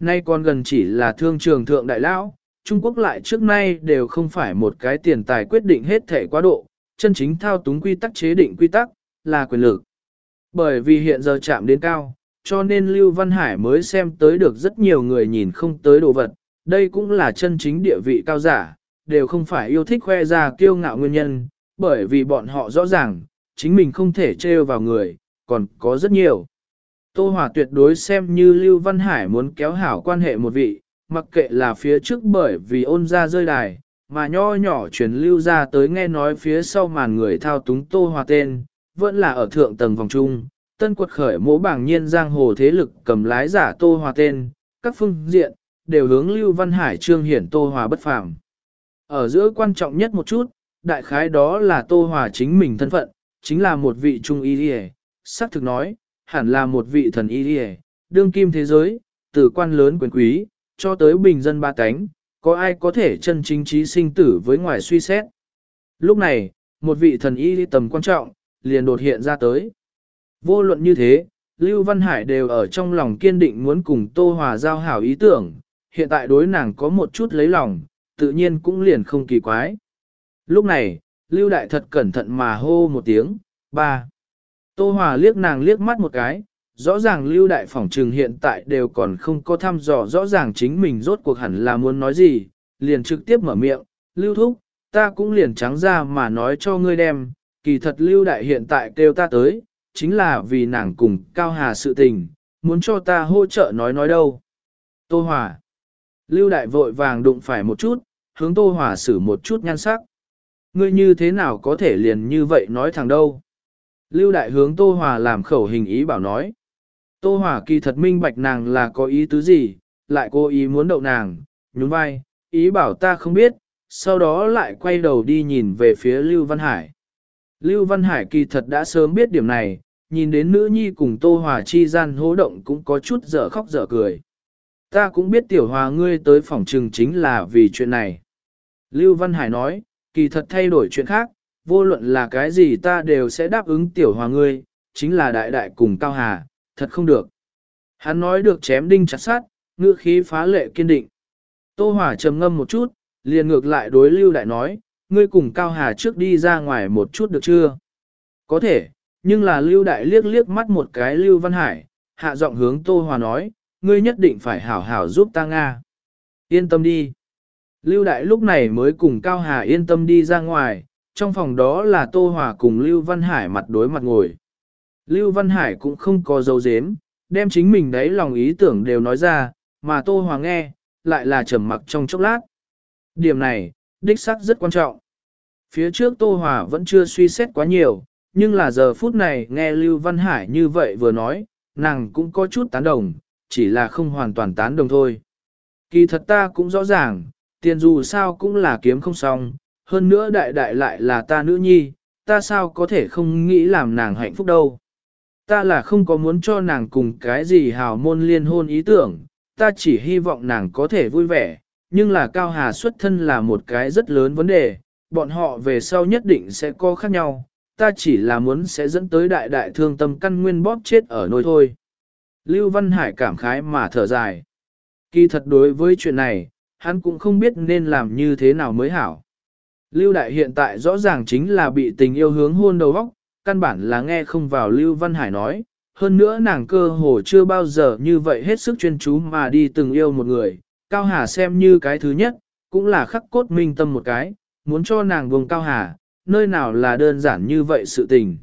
Nay còn gần chỉ là thương trường thượng đại lão, Trung Quốc lại trước nay đều không phải một cái tiền tài quyết định hết thể quá độ, chân chính thao túng quy tắc chế định quy tắc, là quyền lực. Bởi vì hiện giờ chạm đến cao, cho nên Lưu Văn Hải mới xem tới được rất nhiều người nhìn không tới đồ vật, đây cũng là chân chính địa vị cao giả, đều không phải yêu thích khoe ra kiêu ngạo nguyên nhân, bởi vì bọn họ rõ ràng, chính mình không thể trêu vào người, còn có rất nhiều. Tô Hòa tuyệt đối xem như Lưu Văn Hải muốn kéo hảo quan hệ một vị, mặc kệ là phía trước bởi vì ôn ra rơi đài, mà nho nhỏ truyền lưu ra tới nghe nói phía sau màn người thao túng Tô Hòa tên, vẫn là ở thượng tầng vòng trung, tân quật khởi mỗ bảng nhiên giang hồ thế lực cầm lái giả Tô Hòa tên, các phương diện, đều hướng Lưu Văn Hải trương hiển Tô Hòa bất phàm. Ở giữa quan trọng nhất một chút, đại khái đó là Tô Hòa chính mình thân phận, chính là một vị trung y điề, xác thực nói, hẳn là một vị thần y điề, đương kim thế giới, từ quan lớn quyền quý, cho tới bình dân ba cánh, có ai có thể chân chính trí sinh tử với ngoài suy xét. Lúc này, một vị thần y tầm quan trọng, liền đột hiện ra tới. Vô luận như thế, Lưu Văn Hải đều ở trong lòng kiên định muốn cùng Tô Hòa giao hảo ý tưởng, hiện tại đối nàng có một chút lấy lòng, tự nhiên cũng liền không kỳ quái. Lúc này, Lưu Đại thật cẩn thận mà hô một tiếng, ba. Tô Hòa liếc nàng liếc mắt một cái, rõ ràng lưu đại phỏng trừng hiện tại đều còn không có thăm dò rõ ràng chính mình rốt cuộc hẳn là muốn nói gì, liền trực tiếp mở miệng, lưu thúc, ta cũng liền trắng ra mà nói cho ngươi đem, kỳ thật lưu đại hiện tại kêu ta tới, chính là vì nàng cùng cao hà sự tình, muốn cho ta hỗ trợ nói nói đâu. Tô Hòa Lưu đại vội vàng đụng phải một chút, hướng Tô Hòa xử một chút nhan sắc. Ngươi như thế nào có thể liền như vậy nói thẳng đâu? Lưu đại hướng Tô Hòa làm khẩu hình ý bảo nói. Tô Hòa kỳ thật minh bạch nàng là có ý tứ gì, lại cố ý muốn đậu nàng, nhún vai, ý bảo ta không biết, sau đó lại quay đầu đi nhìn về phía Lưu Văn Hải. Lưu Văn Hải kỳ thật đã sớm biết điểm này, nhìn đến nữ nhi cùng Tô Hòa chi gian hố động cũng có chút dở khóc dở cười. Ta cũng biết tiểu hòa ngươi tới phòng trừng chính là vì chuyện này. Lưu Văn Hải nói, kỳ thật thay đổi chuyện khác, vô luận là cái gì ta đều sẽ đáp ứng tiểu hòa ngươi, chính là đại đại cùng cao hà, thật không được. Hắn nói được chém đinh chặt sát, ngữ khí phá lệ kiên định. Tô Hòa trầm ngâm một chút, liền ngược lại đối Lưu Đại nói, ngươi cùng Cao Hà trước đi ra ngoài một chút được chưa? Có thể, nhưng là Lưu Đại liếc liếc mắt một cái Lưu Văn Hải, hạ giọng hướng Tô Hòa nói, ngươi nhất định phải hảo hảo giúp ta Nga. Yên tâm đi. Lưu Đại lúc này mới cùng Cao Hà yên tâm đi ra ngoài, trong phòng đó là Tô Hòa cùng Lưu Văn Hải mặt đối mặt ngồi. Lưu Văn Hải cũng không có dấu dếm, đem chính mình đấy lòng ý tưởng đều nói ra, mà Tô Hòa nghe, lại là trầm mặc trong chốc lát. Điểm này, đích xác rất quan trọng. Phía trước Tô Hòa vẫn chưa suy xét quá nhiều, nhưng là giờ phút này nghe Lưu Văn Hải như vậy vừa nói, nàng cũng có chút tán đồng, chỉ là không hoàn toàn tán đồng thôi. Kỳ thật ta cũng rõ ràng, tiền dù sao cũng là kiếm không xong, hơn nữa đại đại lại là ta nữ nhi, ta sao có thể không nghĩ làm nàng hạnh phúc đâu. Ta là không có muốn cho nàng cùng cái gì hào môn liên hôn ý tưởng, ta chỉ hy vọng nàng có thể vui vẻ, nhưng là Cao Hà xuất thân là một cái rất lớn vấn đề, bọn họ về sau nhất định sẽ có khác nhau, ta chỉ là muốn sẽ dẫn tới đại đại thương tâm căn nguyên bóp chết ở nôi thôi. Lưu Văn Hải cảm khái mà thở dài. Kỳ thật đối với chuyện này, hắn cũng không biết nên làm như thế nào mới hảo. Lưu Đại hiện tại rõ ràng chính là bị tình yêu hướng hôn đầu óc, căn bản là nghe không vào Lưu Văn Hải nói, hơn nữa nàng cơ hồ chưa bao giờ như vậy hết sức chuyên chú mà đi từng yêu một người, Cao Hà xem như cái thứ nhất, cũng là khắc cốt minh tâm một cái, muốn cho nàng vùng Cao Hà, nơi nào là đơn giản như vậy sự tình.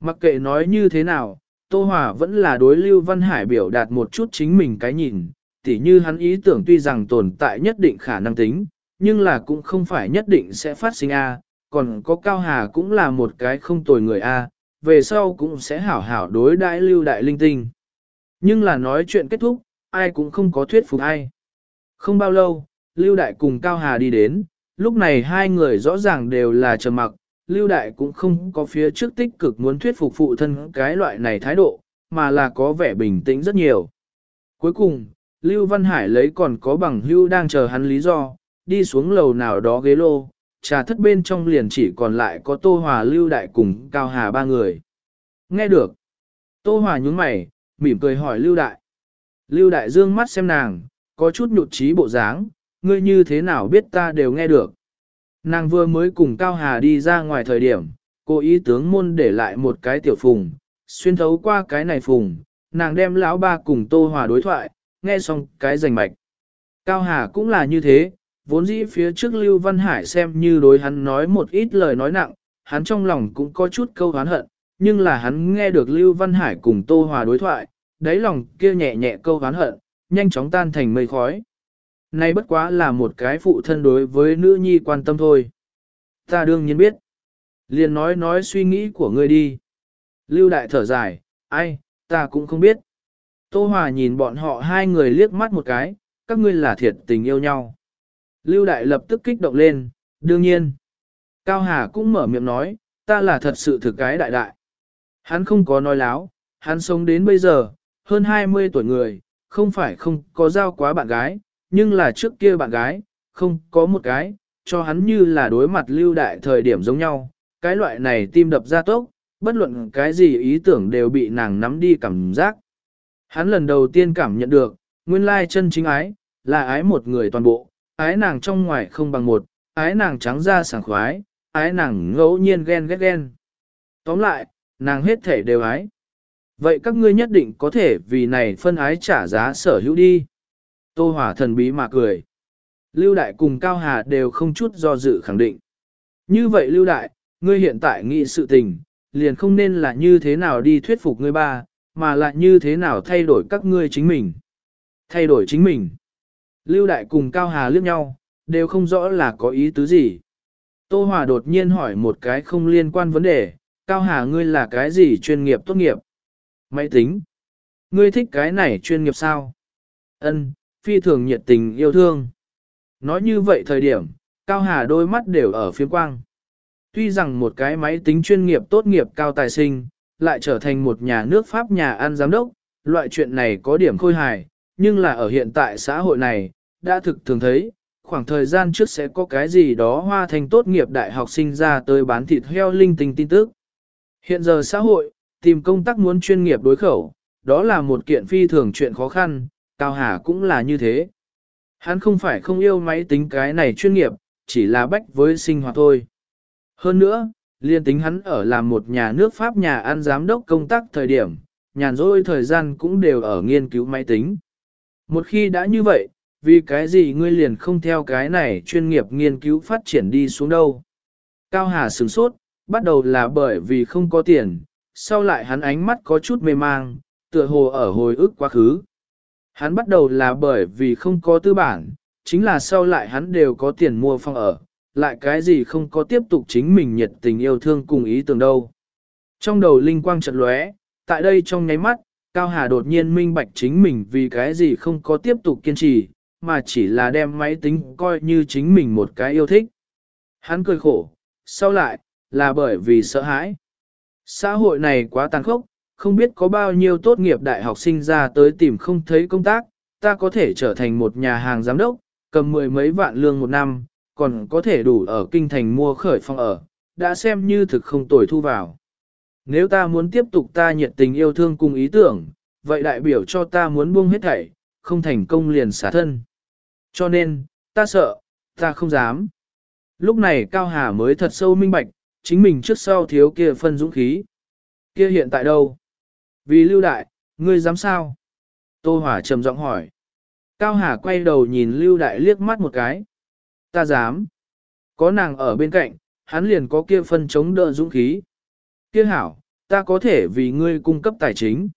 Mặc kệ nói như thế nào, Tô Hòa vẫn là đối Lưu Văn Hải biểu đạt một chút chính mình cái nhìn, tỉ như hắn ý tưởng tuy rằng tồn tại nhất định khả năng tính, nhưng là cũng không phải nhất định sẽ phát sinh A, còn có Cao Hà cũng là một cái không tồi người A, về sau cũng sẽ hảo hảo đối đãi lưu đại linh tinh. Nhưng là nói chuyện kết thúc, ai cũng không có thuyết phục ai. Không bao lâu, lưu đại cùng Cao Hà đi đến, lúc này hai người rõ ràng đều là trầm mặc, lưu đại cũng không có phía trước tích cực muốn thuyết phục phụ thân cái loại này thái độ, mà là có vẻ bình tĩnh rất nhiều. Cuối cùng, Lưu Văn Hải lấy còn có bằng hưu đang chờ hắn lý do, đi xuống lầu nào đó ghế lô, trà thất bên trong liền chỉ còn lại có Tô Hòa Lưu Đại cùng Cao Hà ba người. Nghe được. Tô Hòa nhúng mày, mỉm cười hỏi Lưu Đại. Lưu Đại dương mắt xem nàng, có chút nhụt chí bộ dáng, ngươi như thế nào biết ta đều nghe được. Nàng vừa mới cùng Cao Hà đi ra ngoài thời điểm, cô ý tướng môn để lại một cái tiểu phùng, xuyên thấu qua cái này phùng, nàng đem lão ba cùng Tô Hòa đối thoại, nghe xong cái rành mạch. Cao Hà cũng là như thế, vốn dĩ phía trước Lưu Văn Hải xem như đối hắn nói một ít lời nói nặng, hắn trong lòng cũng có chút câu hán hận, nhưng là hắn nghe được Lưu Văn Hải cùng Tô Hòa đối thoại, đáy lòng kia nhẹ nhẹ câu hán hận, nhanh chóng tan thành mây khói. Nay bất quá là một cái phụ thân đối với nữ nhi quan tâm thôi. Ta đương nhiên biết. Liền nói nói suy nghĩ của ngươi đi. Lưu Đại thở dài, ai, ta cũng không biết. Tô Hòa nhìn bọn họ hai người liếc mắt một cái, các ngươi là thiệt tình yêu nhau. Lưu Đại lập tức kích động lên, đương nhiên. Cao Hà cũng mở miệng nói, ta là thật sự thực cái đại đại. Hắn không có nói láo, hắn sống đến bây giờ, hơn 20 tuổi người, không phải không có giao quá bạn gái, nhưng là trước kia bạn gái, không có một cái, cho hắn như là đối mặt lưu đại thời điểm giống nhau. Cái loại này tim đập ra tốc, bất luận cái gì ý tưởng đều bị nàng nắm đi cảm giác. Hắn lần đầu tiên cảm nhận được, nguyên lai chân chính ái, là ái một người toàn bộ, ái nàng trong ngoài không bằng một, ái nàng trắng da sảng khoái, ái nàng ngẫu nhiên ghen ghét ghen. Tóm lại, nàng hết thể đều ái. Vậy các ngươi nhất định có thể vì này phân ái trả giá sở hữu đi. Tô Hỏa thần bí mà cười. Lưu Đại cùng Cao Hà đều không chút do dự khẳng định. Như vậy Lưu Đại, ngươi hiện tại nghĩ sự tình, liền không nên là như thế nào đi thuyết phục ngươi ba, mà lại như thế nào thay đổi các ngươi chính mình. Thay đổi chính mình. Lưu Đại cùng Cao Hà liếc nhau, đều không rõ là có ý tứ gì. Tô Hòa đột nhiên hỏi một cái không liên quan vấn đề, Cao Hà ngươi là cái gì chuyên nghiệp tốt nghiệp? Máy tính. Ngươi thích cái này chuyên nghiệp sao? Ân, phi thường nhiệt tình yêu thương. Nói như vậy thời điểm, Cao Hà đôi mắt đều ở phía quang. Tuy rằng một cái máy tính chuyên nghiệp tốt nghiệp cao tài sinh, lại trở thành một nhà nước Pháp nhà ăn giám đốc, loại chuyện này có điểm khôi hài, nhưng là ở hiện tại xã hội này, đã thực thường thấy, khoảng thời gian trước sẽ có cái gì đó hoa thành tốt nghiệp đại học sinh ra tới bán thịt heo linh tinh tin tức. Hiện giờ xã hội, tìm công tác muốn chuyên nghiệp đối khẩu, đó là một kiện phi thường chuyện khó khăn, Cao Hà cũng là như thế. Hắn không phải không yêu máy tính cái này chuyên nghiệp, chỉ là bách với sinh hoạt thôi. Hơn nữa, liên tính hắn ở làm một nhà nước Pháp nhà ăn giám đốc công tác thời điểm, nhàn rỗi thời gian cũng đều ở nghiên cứu máy tính, Một khi đã như vậy, vì cái gì ngươi liền không theo cái này chuyên nghiệp nghiên cứu phát triển đi xuống đâu. Cao Hà sửng sốt, bắt đầu là bởi vì không có tiền, sau lại hắn ánh mắt có chút mê mang, tựa hồ ở hồi ức quá khứ. Hắn bắt đầu là bởi vì không có tư bản, chính là sau lại hắn đều có tiền mua phòng ở, lại cái gì không có tiếp tục chính mình nhiệt tình yêu thương cùng ý tưởng đâu. Trong đầu linh quang chợt lóe, tại đây trong nháy mắt, Cao Hà đột nhiên minh bạch chính mình vì cái gì không có tiếp tục kiên trì, mà chỉ là đem máy tính coi như chính mình một cái yêu thích. Hắn cười khổ, sau lại, là bởi vì sợ hãi. Xã hội này quá tàn khốc, không biết có bao nhiêu tốt nghiệp đại học sinh ra tới tìm không thấy công tác, ta có thể trở thành một nhà hàng giám đốc, cầm mười mấy vạn lương một năm, còn có thể đủ ở kinh thành mua khởi phòng ở, đã xem như thực không tồi thu vào. Nếu ta muốn tiếp tục ta nhiệt tình yêu thương cùng ý tưởng, vậy đại biểu cho ta muốn buông hết thảy, không thành công liền xả thân. Cho nên, ta sợ, ta không dám. Lúc này Cao Hà mới thật sâu minh bạch, chính mình trước sau thiếu kia phân dũng khí. Kia hiện tại đâu? Vì lưu đại, ngươi dám sao? Tô Hỏa trầm giọng hỏi. Cao Hà quay đầu nhìn lưu đại liếc mắt một cái. Ta dám. Có nàng ở bên cạnh, hắn liền có kia phân chống đỡ dũng khí. Kia hảo, ta có thể vì ngươi cung cấp tài chính.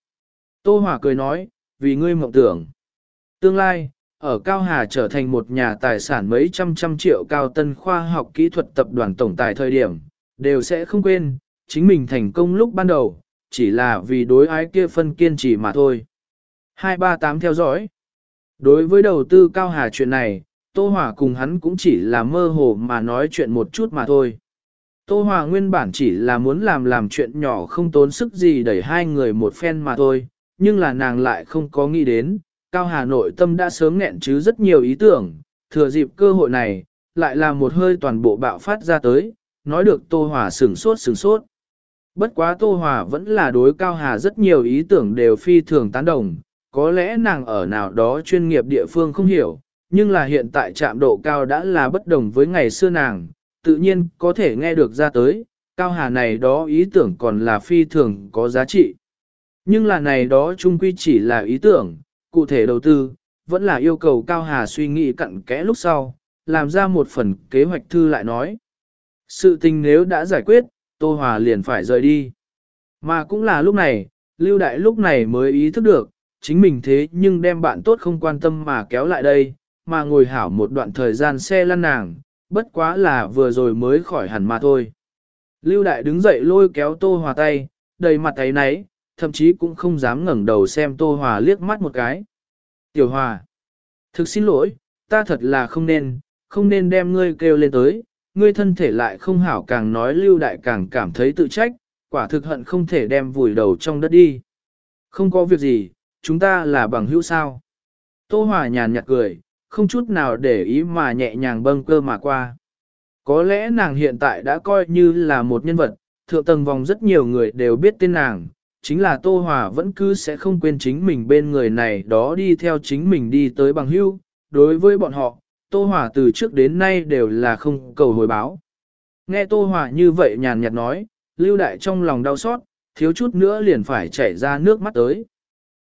Tô Hỏa cười nói, vì ngươi mộng tưởng. Tương lai, ở Cao Hà trở thành một nhà tài sản mấy trăm trăm triệu cao tân khoa học kỹ thuật tập đoàn tổng tài thời điểm, đều sẽ không quên, chính mình thành công lúc ban đầu, chỉ là vì đối ái kia phân kiên trì mà thôi. 238 theo dõi. Đối với đầu tư Cao Hà chuyện này, Tô Hòa cùng hắn cũng chỉ là mơ hồ mà nói chuyện một chút mà thôi. Tô Hòa nguyên bản chỉ là muốn làm làm chuyện nhỏ không tốn sức gì đẩy hai người một phen mà thôi, nhưng là nàng lại không có nghĩ đến, Cao Hà nội tâm đã sớm nghẹn chứ rất nhiều ý tưởng, thừa dịp cơ hội này, lại là một hơi toàn bộ bạo phát ra tới, nói được Tô Hòa sửng sốt sửng sốt. Bất quá Tô Hòa vẫn là đối Cao Hà rất nhiều ý tưởng đều phi thường tán đồng, có lẽ nàng ở nào đó chuyên nghiệp địa phương không hiểu, nhưng là hiện tại trạm độ cao đã là bất đồng với ngày xưa nàng, tự nhiên có thể nghe được ra tới, Cao Hà này đó ý tưởng còn là phi thường có giá trị. Nhưng là này đó chung quy chỉ là ý tưởng, cụ thể đầu tư, vẫn là yêu cầu Cao Hà suy nghĩ cặn kẽ lúc sau, làm ra một phần kế hoạch thư lại nói. Sự tình nếu đã giải quyết, Tô Hòa liền phải rời đi. Mà cũng là lúc này, Lưu Đại lúc này mới ý thức được, chính mình thế nhưng đem bạn tốt không quan tâm mà kéo lại đây, mà ngồi hảo một đoạn thời gian xe lăn nàng, bất quá là vừa rồi mới khỏi hẳn mà thôi. Lưu Đại đứng dậy lôi kéo Tô Hòa tay, đầy mặt thấy náy, thậm chí cũng không dám ngẩng đầu xem Tô Hòa liếc mắt một cái. Tiểu Hòa, thực xin lỗi, ta thật là không nên, không nên đem ngươi kêu lên tới, ngươi thân thể lại không hảo càng nói lưu đại càng cảm thấy tự trách, quả thực hận không thể đem vùi đầu trong đất đi. Không có việc gì, chúng ta là bằng hữu sao. Tô Hòa nhàn nhạt cười, không chút nào để ý mà nhẹ nhàng bâng cơ mà qua. Có lẽ nàng hiện tại đã coi như là một nhân vật, thượng tầng vòng rất nhiều người đều biết tên nàng, chính là Tô Hòa vẫn cứ sẽ không quên chính mình bên người này đó đi theo chính mình đi tới bằng hữu. Đối với bọn họ, Tô Hòa từ trước đến nay đều là không cầu hồi báo. Nghe Tô Hòa như vậy nhàn nhạt nói, lưu đại trong lòng đau xót, thiếu chút nữa liền phải chảy ra nước mắt tới.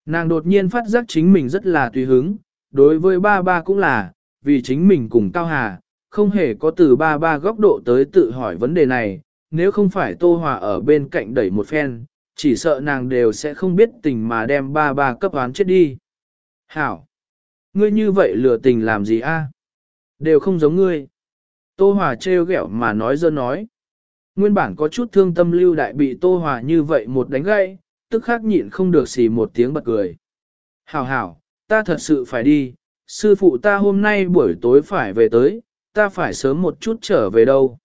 Nàng đột nhiên phát giác chính mình rất là tùy hứng, đối với ba ba cũng là, vì chính mình cùng Cao Hà, không hề có từ ba ba góc độ tới tự hỏi vấn đề này, nếu không phải Tô Hòa ở bên cạnh đẩy một phen, chỉ sợ nàng đều sẽ không biết tình mà đem ba ba cấp oán chết đi. Hảo! Ngươi như vậy lừa tình làm gì a? Đều không giống ngươi. Tô Hòa trêu ghẹo mà nói dơ nói. Nguyên bản có chút thương tâm lưu đại bị Tô Hòa như vậy một đánh gãy, tức khắc nhịn không được xì một tiếng bật cười. Hảo hảo, ta thật sự phải đi, sư phụ ta hôm nay buổi tối phải về tới, ta phải sớm một chút trở về đâu.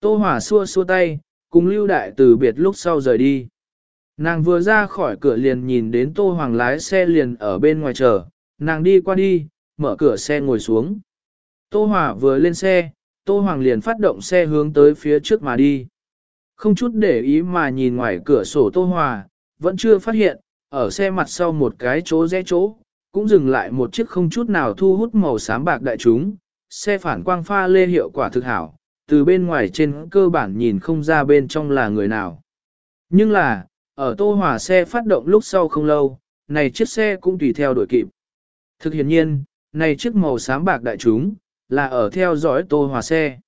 Tô Hòa xua xua tay, cùng lưu đại từ biệt lúc sau rời đi. Nàng vừa ra khỏi cửa liền nhìn đến Tô Hoàng lái xe liền ở bên ngoài chờ, nàng đi qua đi, mở cửa xe ngồi xuống. Tô Hòa vừa lên xe, Tô Hoàng liền phát động xe hướng tới phía trước mà đi. Không chút để ý mà nhìn ngoài cửa sổ Tô Hòa, vẫn chưa phát hiện, ở xe mặt sau một cái chỗ rẽ chỗ, cũng dừng lại một chiếc không chút nào thu hút màu xám bạc đại chúng. Xe phản quang pha lê hiệu quả thực hảo, từ bên ngoài trên cơ bản nhìn không ra bên trong là người nào. Nhưng là, ở Tô Hòa xe phát động lúc sau không lâu, này chiếc xe cũng tùy theo đuổi kịp. Thực hiện nhiên, này chiếc màu xám bạc đại chúng, là ở theo dõi Tô Hòa xe.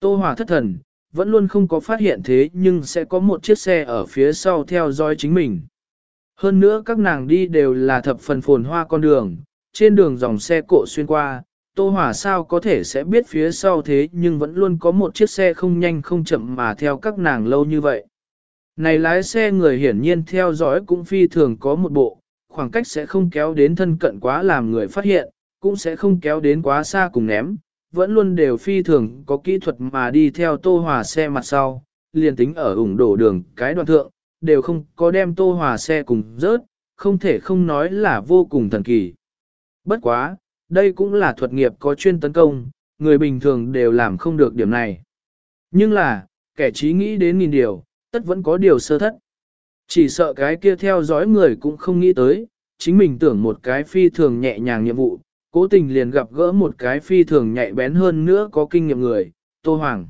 Tô Hòa thất thần, vẫn luôn không có phát hiện thế nhưng sẽ có một chiếc xe ở phía sau theo dõi chính mình. Hơn nữa các nàng đi đều là thập phần phồn hoa con đường, trên đường dòng xe cộ xuyên qua, Tô Hòa sao có thể sẽ biết phía sau thế nhưng vẫn luôn có một chiếc xe không nhanh không chậm mà theo các nàng lâu như vậy. Này lái xe người hiển nhiên theo dõi cũng phi thường có một bộ, khoảng cách sẽ không kéo đến thân cận quá làm người phát hiện, cũng sẽ không kéo đến quá xa cùng ném, vẫn luôn đều phi thường có kỹ thuật mà đi theo Tô Hòa xe mặt sau, liền tính ở ủng đổ đường cái đoạn thượng, đều không có đem Tô Hòa xe cùng rớt, không thể không nói là vô cùng thần kỳ. Bất quá, đây cũng là thuật nghiệp có chuyên tấn công, người bình thường đều làm không được điểm này. Nhưng là, kẻ trí nghĩ đến nghìn điều, tất vẫn có điều sơ thất. Chỉ sợ cái kia theo dõi người cũng không nghĩ tới, chính mình tưởng một cái phi thường nhẹ nhàng nhiệm vụ, cố tình liền gặp gỡ một cái phi thường nhạy bén hơn nữa có kinh nghiệm người, Tô Hoàng.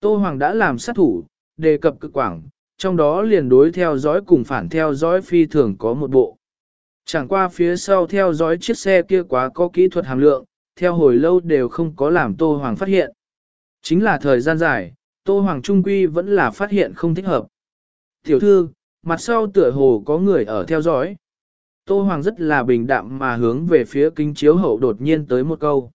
Tô Hoàng đã làm sát thủ, đề cập cực quảng, trong đó liền đối theo dõi cùng phản theo dõi phi thường có một bộ. Chẳng qua phía sau theo dõi chiếc xe kia quá có kỹ thuật hàm lượng, theo hồi lâu đều không có làm Tô Hoàng phát hiện. Chính là thời gian dài, Tô Hoàng Trung Quy vẫn là phát hiện không thích hợp. Tiểu thư, mặt sau tựa hồ có người ở theo dõi. Tô Hoàng rất là bình đạm mà hướng về phía kính chiếu hậu đột nhiên tới một câu.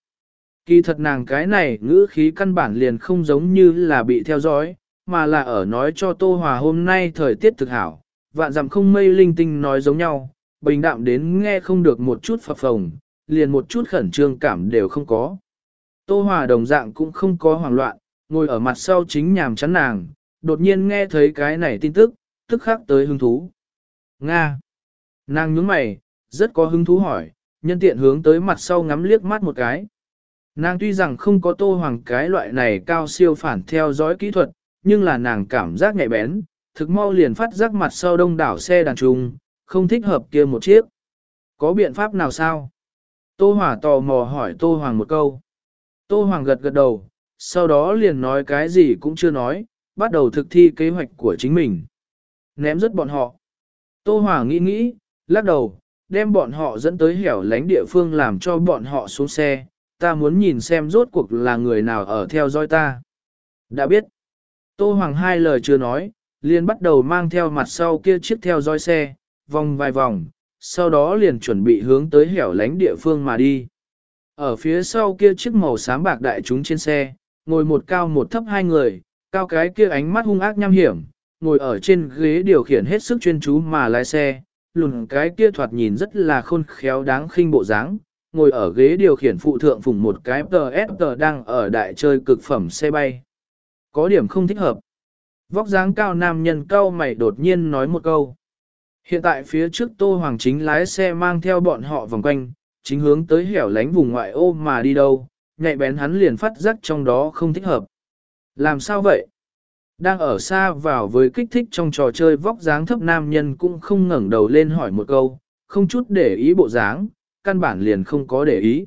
Kỳ thật nàng cái này ngữ khí căn bản liền không giống như là bị theo dõi, mà là ở nói cho Tô Hòa hôm nay thời tiết thực hảo, vạn dặm không mây linh tinh nói giống nhau, bình đạm đến nghe không được một chút phập phồng, liền một chút khẩn trương cảm đều không có. Tô Hòa đồng dạng cũng không có hoảng loạn, ngồi ở mặt sau chính nhàm chán nàng, đột nhiên nghe thấy cái này tin tức, tức khắc tới hứng thú. Nga. Nàng nhướng mày, rất có hứng thú hỏi, nhân tiện hướng tới mặt sau ngắm liếc mắt một cái. Nàng tuy rằng không có tô hoàng cái loại này cao siêu phản theo dõi kỹ thuật, nhưng là nàng cảm giác nhạy bén, thực mau liền phát giác mặt sau đông đảo xe đàn trung, không thích hợp kia một chiếc. Có biện pháp nào sao? Tô Hòa tò mò hỏi Tô Hoàng một câu. Tô Hoàng gật gật đầu, sau đó liền nói cái gì cũng chưa nói, bắt đầu thực thi kế hoạch của chính mình. Ném rất bọn họ. Tô hỏa nghĩ nghĩ, lắc đầu, đem bọn họ dẫn tới hẻo lánh địa phương làm cho bọn họ xuống xe, ta muốn nhìn xem rốt cuộc là người nào ở theo dõi ta. Đã biết. Tô Hoàng hai lời chưa nói, liền bắt đầu mang theo mặt sau kia chiếc theo dõi xe, vòng vài vòng, sau đó liền chuẩn bị hướng tới hẻo lánh địa phương mà đi. Ở phía sau kia chiếc màu xám bạc đại chúng trên xe, ngồi một cao một thấp hai người, cao cái kia ánh mắt hung ác nham hiểm, ngồi ở trên ghế điều khiển hết sức chuyên chú mà lái xe, lùn cái kia thoạt nhìn rất là khôn khéo đáng khinh bộ dáng, ngồi ở ghế điều khiển phụ thượng phùng một cái TSG đang ở đại chơi cực phẩm xe bay. Có điểm không thích hợp. Vóc dáng cao nam nhân cao mày đột nhiên nói một câu. Hiện tại phía trước Tô Hoàng chính lái xe mang theo bọn họ vòng quanh, chính hướng tới hẻo lánh vùng ngoại ô mà đi đâu, nhạy bén hắn liền phát giác trong đó không thích hợp. Làm sao vậy? Đang ở xa vào với kích thích trong trò chơi vóc dáng thấp nam nhân cũng không ngẩng đầu lên hỏi một câu, không chút để ý bộ dáng, căn bản liền không có để ý.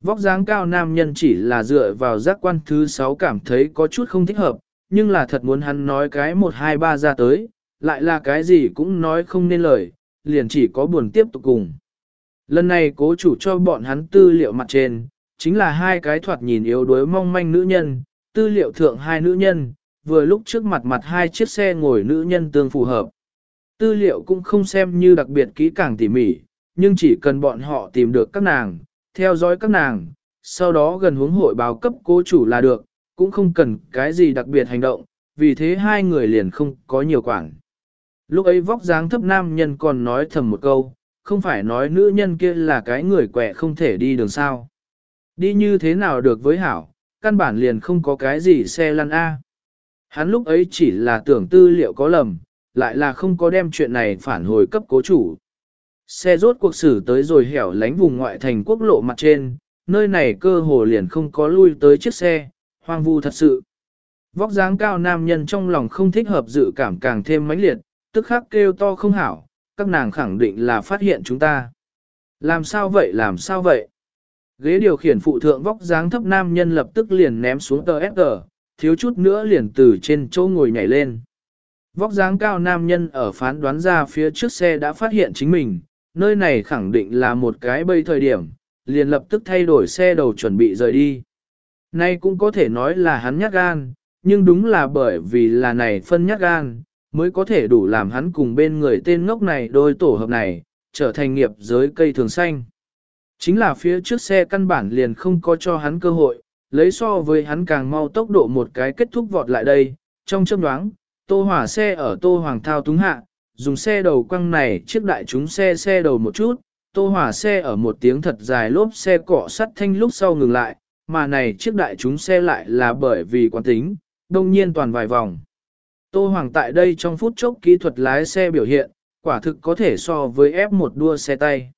Vóc dáng cao nam nhân chỉ là dựa vào giác quan thứ 6 cảm thấy có chút không thích hợp, nhưng là thật muốn hắn nói cái 1-2-3 ra tới, lại là cái gì cũng nói không nên lời, liền chỉ có buồn tiếp tục cùng. Lần này cố chủ cho bọn hắn tư liệu mặt trên, chính là hai cái thoạt nhìn yếu đuối mong manh nữ nhân, tư liệu thượng hai nữ nhân, vừa lúc trước mặt mặt hai chiếc xe ngồi nữ nhân tương phù hợp. Tư liệu cũng không xem như đặc biệt kỹ càng tỉ mỉ, nhưng chỉ cần bọn họ tìm được các nàng, theo dõi các nàng, sau đó gần hướng hội báo cấp cố chủ là được, cũng không cần cái gì đặc biệt hành động, vì thế hai người liền không có nhiều quản. Lúc ấy vóc dáng thấp nam nhân còn nói thầm một câu, không phải nói nữ nhân kia là cái người quẻ không thể đi đường sao. Đi như thế nào được với hảo, căn bản liền không có cái gì xe lăn A. Hắn lúc ấy chỉ là tưởng tư liệu có lầm, lại là không có đem chuyện này phản hồi cấp cố chủ. Xe rốt cuộc xử tới rồi hẻo lánh vùng ngoại thành quốc lộ mặt trên, nơi này cơ hồ liền không có lui tới chiếc xe, hoang vu thật sự. Vóc dáng cao nam nhân trong lòng không thích hợp dự cảm càng thêm mãnh liệt, tức khắc kêu to không hảo, các nàng khẳng định là phát hiện chúng ta. Làm sao vậy làm sao vậy? Ghế điều khiển phụ thượng vóc dáng thấp nam nhân lập tức liền ném xuống tờ SG, thiếu chút nữa liền từ trên chỗ ngồi nhảy lên. Vóc dáng cao nam nhân ở phán đoán ra phía trước xe đã phát hiện chính mình, nơi này khẳng định là một cái bây thời điểm, liền lập tức thay đổi xe đầu chuẩn bị rời đi. Nay cũng có thể nói là hắn nhát gan, nhưng đúng là bởi vì là này phân nhát gan, mới có thể đủ làm hắn cùng bên người tên ngốc này đôi tổ hợp này, trở thành nghiệp giới cây thường xanh. Chính là phía trước xe căn bản liền không có cho hắn cơ hội, lấy so với hắn càng mau tốc độ một cái kết thúc vọt lại đây, trong chớp nhoáng, tô hỏa xe ở tô hoàng thao túng hạ, dùng xe đầu quăng này chiếc đại chúng xe xe đầu một chút, tô hỏa xe ở một tiếng thật dài lốp xe cọ sắt thanh lúc sau ngừng lại, mà này chiếc đại chúng xe lại là bởi vì quán tính, đông nhiên toàn vài vòng. Tô Hoàng tại đây trong phút chốc kỹ thuật lái xe biểu hiện, quả thực có thể so với F1 đua xe tay.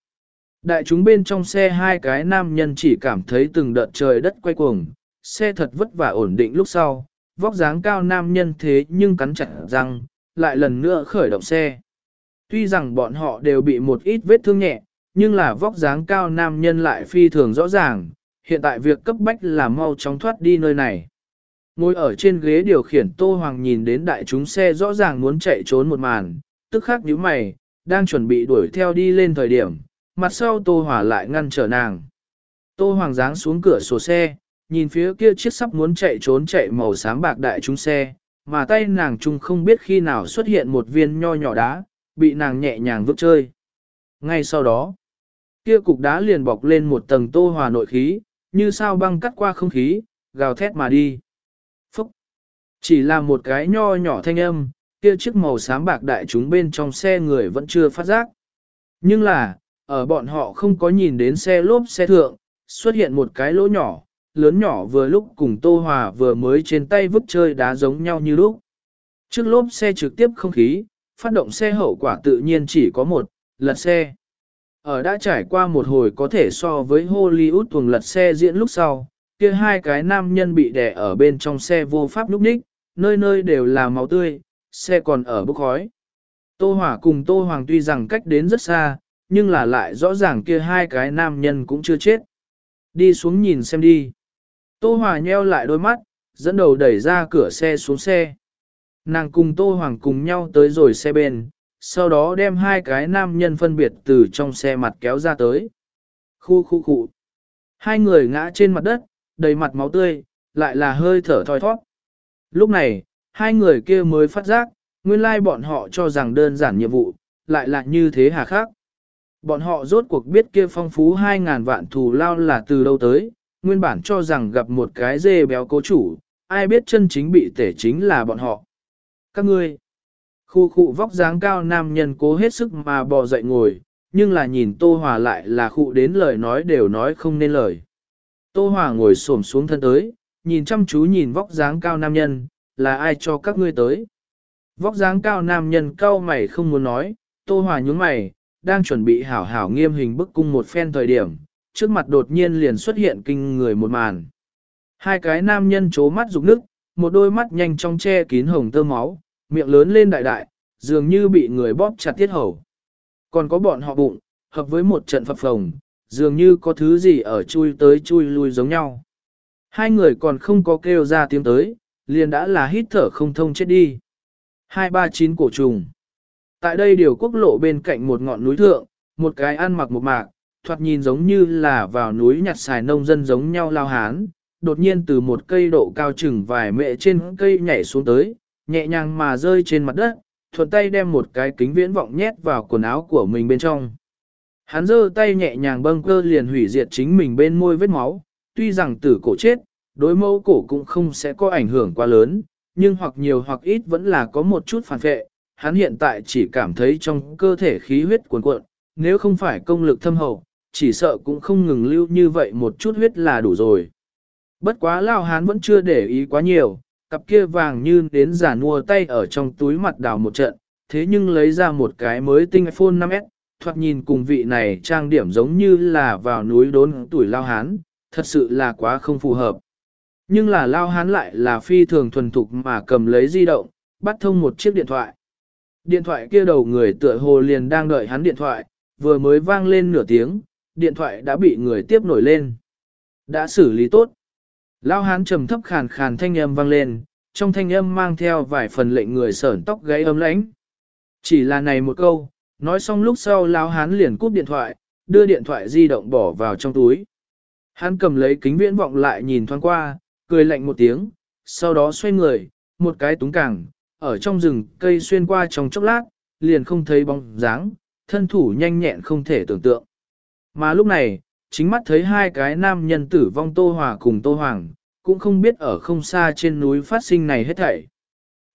Đại chúng bên trong xe hai cái nam nhân chỉ cảm thấy từng đợt trời đất quay cuồng, xe thật vất vả ổn định lúc sau, vóc dáng cao nam nhân thế nhưng cắn chặt răng, lại lần nữa khởi động xe. Tuy rằng bọn họ đều bị một ít vết thương nhẹ, nhưng là vóc dáng cao nam nhân lại phi thường rõ ràng, hiện tại việc cấp bách là mau chóng thoát đi nơi này. Ngồi ở trên ghế điều khiển Tô Hoàng nhìn đến đại chúng xe rõ ràng muốn chạy trốn một màn, tức khắc nhíu mày, đang chuẩn bị đuổi theo đi lên thời điểm, mặt sau Tô Hòa lại ngăn trở nàng. Tô Hoàng giáng xuống cửa sổ xe, nhìn phía kia chiếc sắp muốn chạy trốn chạy màu xám bạc đại chúng xe, mà tay nàng chung không biết khi nào xuất hiện một viên nho nhỏ đá, bị nàng nhẹ nhàng vứt chơi. Ngay sau đó, kia cục đá liền bọc lên một tầng Tô Hòa nội khí, như sao băng cắt qua không khí, gào thét mà đi. Phúc! Chỉ là một cái nho nhỏ thanh âm, kia chiếc màu xám bạc đại chúng bên trong xe người vẫn chưa phát giác. Nhưng là, ở bọn họ không có nhìn đến xe lốp xe thượng, xuất hiện một cái lỗ nhỏ, lớn nhỏ vừa lúc cùng Tô Hòa vừa mới trên tay vứt chơi đá giống nhau như lúc. Trước lốp xe trực tiếp không khí, phát động xe hậu quả tự nhiên chỉ có một, lật xe. Ở đã trải qua một hồi có thể so với Hollywood tuồng lật xe diễn lúc sau, kia hai cái nam nhân bị đè ở bên trong xe vô pháp lúc ních, nơi nơi đều là máu tươi, xe còn ở bốc khói. Tô Hỏa cùng Tô Hoàng tuy rằng cách đến rất xa, nhưng là lại rõ ràng kia hai cái nam nhân cũng chưa chết. Đi xuống nhìn xem đi. Tô Hòa nheo lại đôi mắt, dẫn đầu đẩy ra cửa xe xuống xe. Nàng cùng Tô Hoàng cùng nhau tới rồi xe bên, sau đó đem hai cái nam nhân phân biệt từ trong xe mặt kéo ra tới. Khu khu khu. Hai người ngã trên mặt đất, đầy mặt máu tươi, lại là hơi thở thoi thoát. Lúc này, hai người kia mới phát giác, nguyên lai bọn họ cho rằng đơn giản nhiệm vụ, lại là như thế hà khắc. Bọn họ rốt cuộc biết kia phong phú 2.000 vạn thù lao là từ đâu tới, nguyên bản cho rằng gặp một cái dê béo cố chủ, ai biết chân chính bị tể chính là bọn họ. Các ngươi, khu khu vóc dáng cao nam nhân cố hết sức mà bò dậy ngồi, nhưng là nhìn Tô Hòa lại là khu đến lời nói đều nói không nên lời. Tô Hòa ngồi xổm xuống thân tới, nhìn chăm chú nhìn vóc dáng cao nam nhân, là ai cho các ngươi tới. Vóc dáng cao nam nhân cao mày không muốn nói, Tô Hòa nhún mày, đang chuẩn bị hảo hảo nghiêm hình bức cung một phen thời điểm, trước mặt đột nhiên liền xuất hiện kinh người một màn. Hai cái nam nhân chố mắt rụng nước, một đôi mắt nhanh trong che kín hồng tơ máu, miệng lớn lên đại đại, dường như bị người bóp chặt tiết hầu. Còn có bọn họ bụng, hợp với một trận phập phồng, dường như có thứ gì ở chui tới chui lui giống nhau. Hai người còn không có kêu ra tiếng tới, liền đã là hít thở không thông chết đi. 239 cổ trùng. Tại đây điều quốc lộ bên cạnh một ngọn núi thượng, một cái ăn mặc một mạc, thoạt nhìn giống như là vào núi nhặt xài nông dân giống nhau lao hán, đột nhiên từ một cây độ cao chừng vài mệ trên cây nhảy xuống tới, nhẹ nhàng mà rơi trên mặt đất, thuận tay đem một cái kính viễn vọng nhét vào quần áo của mình bên trong. Hắn giơ tay nhẹ nhàng bâng cơ liền hủy diệt chính mình bên môi vết máu, tuy rằng tử cổ chết, đối mẫu cổ cũng không sẽ có ảnh hưởng quá lớn, nhưng hoặc nhiều hoặc ít vẫn là có một chút phản vệ, hắn hiện tại chỉ cảm thấy trong cơ thể khí huyết cuồn cuộn, nếu không phải công lực thâm hậu, chỉ sợ cũng không ngừng lưu như vậy một chút huyết là đủ rồi. Bất quá lao hán vẫn chưa để ý quá nhiều, cặp kia vàng như đến giả nua tay ở trong túi mặt đào một trận, thế nhưng lấy ra một cái mới tinh iPhone 5S, thoạt nhìn cùng vị này trang điểm giống như là vào núi đốn tuổi lao hán, thật sự là quá không phù hợp. Nhưng là lao hán lại là phi thường thuần thục mà cầm lấy di động, bắt thông một chiếc điện thoại. Điện thoại kia đầu người tựa hồ liền đang đợi hắn điện thoại, vừa mới vang lên nửa tiếng, điện thoại đã bị người tiếp nổi lên. Đã xử lý tốt. Lao hán trầm thấp khàn khàn thanh âm vang lên, trong thanh âm mang theo vài phần lệnh người sởn tóc gáy ấm lãnh. Chỉ là này một câu, Nói xong lúc sau lão hán liền cúp điện thoại, đưa điện thoại di động bỏ vào trong túi. Hắn cầm lấy kính viễn vọng lại nhìn thoáng qua, cười lạnh một tiếng, sau đó xoay người, một cái túng cẳng ở trong rừng cây xuyên qua trong chốc lát, liền không thấy bóng dáng, thân thủ nhanh nhẹn không thể tưởng tượng. Mà lúc này, chính mắt thấy hai cái nam nhân tử vong Tô Hòa cùng Tô Hoàng, cũng không biết ở không xa trên núi phát sinh này hết thảy.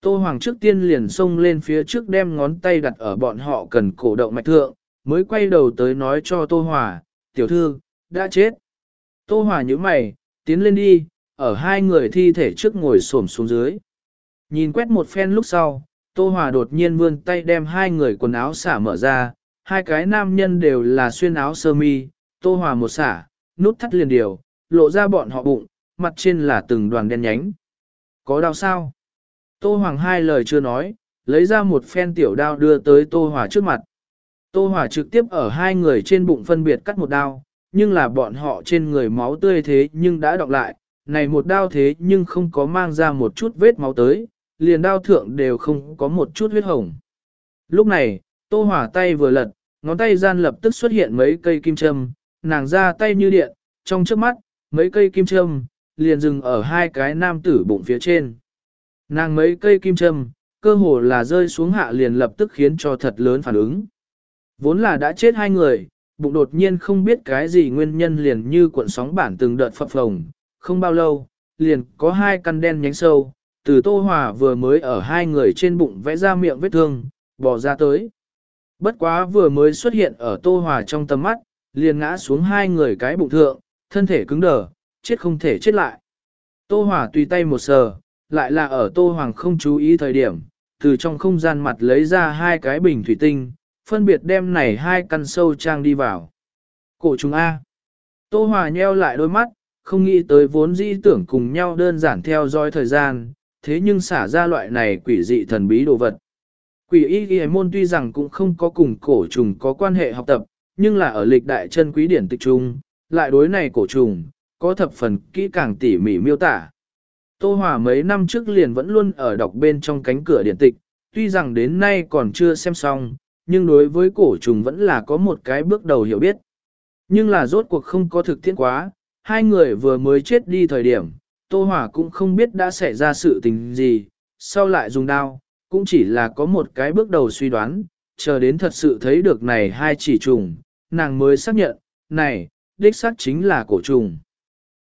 Tô Hoàng trước tiên liền xông lên phía trước đem ngón tay đặt ở bọn họ cần cổ động mạch thượng, mới quay đầu tới nói cho Tô Hòa, tiểu thư, đã chết. Tô Hòa nhíu mày, tiến lên đi, ở hai người thi thể trước ngồi xổm xuống dưới. Nhìn quét một phen lúc sau, Tô Hòa đột nhiên vươn tay đem hai người quần áo xả mở ra, hai cái nam nhân đều là xuyên áo sơ mi, Tô Hòa một xả, nút thắt liền điều, lộ ra bọn họ bụng, mặt trên là từng đoàn đen nhánh. Có đau sao? Tô Hoàng hai lời chưa nói, lấy ra một phen tiểu đao đưa tới Tô Hòa trước mặt. Tô Hòa trực tiếp ở hai người trên bụng phân biệt cắt một đao, nhưng là bọn họ trên người máu tươi thế nhưng đã đọc lại, này một đao thế nhưng không có mang ra một chút vết máu tới, liền đao thượng đều không có một chút huyết hồng. Lúc này, Tô hỏa tay vừa lật, ngón tay gian lập tức xuất hiện mấy cây kim châm, nàng ra tay như điện, trong trước mắt, mấy cây kim châm, liền dừng ở hai cái nam tử bụng phía trên. Nàng mấy cây kim châm, cơ hồ là rơi xuống hạ liền lập tức khiến cho thật lớn phản ứng. Vốn là đã chết hai người, bụng đột nhiên không biết cái gì nguyên nhân liền như cuộn sóng bản từng đợt phập phồng, không bao lâu, liền có hai căn đen nhánh sâu, từ Tô Hòa vừa mới ở hai người trên bụng vẽ ra miệng vết thương, bỏ ra tới. Bất quá vừa mới xuất hiện ở Tô Hòa trong tầm mắt, liền ngã xuống hai người cái bụng thượng, thân thể cứng đờ, chết không thể chết lại. Tô Hòa tùy tay một sờ, lại là ở Tô Hoàng không chú ý thời điểm, từ trong không gian mặt lấy ra hai cái bình thủy tinh, phân biệt đem này hai căn sâu trang đi vào. Cổ chúng A. Tô Hòa nheo lại đôi mắt, không nghĩ tới vốn dĩ tưởng cùng nhau đơn giản theo dõi thời gian, thế nhưng xả ra loại này quỷ dị thần bí đồ vật. Quỷ y ghi môn tuy rằng cũng không có cùng cổ trùng có quan hệ học tập, nhưng là ở lịch đại chân quý điển tịch trung, lại đối này cổ trùng, có thập phần kỹ càng tỉ mỉ miêu tả. Tô Hòa mấy năm trước liền vẫn luôn ở đọc bên trong cánh cửa điển tịch, tuy rằng đến nay còn chưa xem xong, nhưng đối với cổ trùng vẫn là có một cái bước đầu hiểu biết. Nhưng là rốt cuộc không có thực tiễn quá, hai người vừa mới chết đi thời điểm, Tô Hòa cũng không biết đã xảy ra sự tình gì, sau lại dùng đao, cũng chỉ là có một cái bước đầu suy đoán, chờ đến thật sự thấy được này hai chỉ trùng, nàng mới xác nhận, này, đích xác chính là cổ trùng.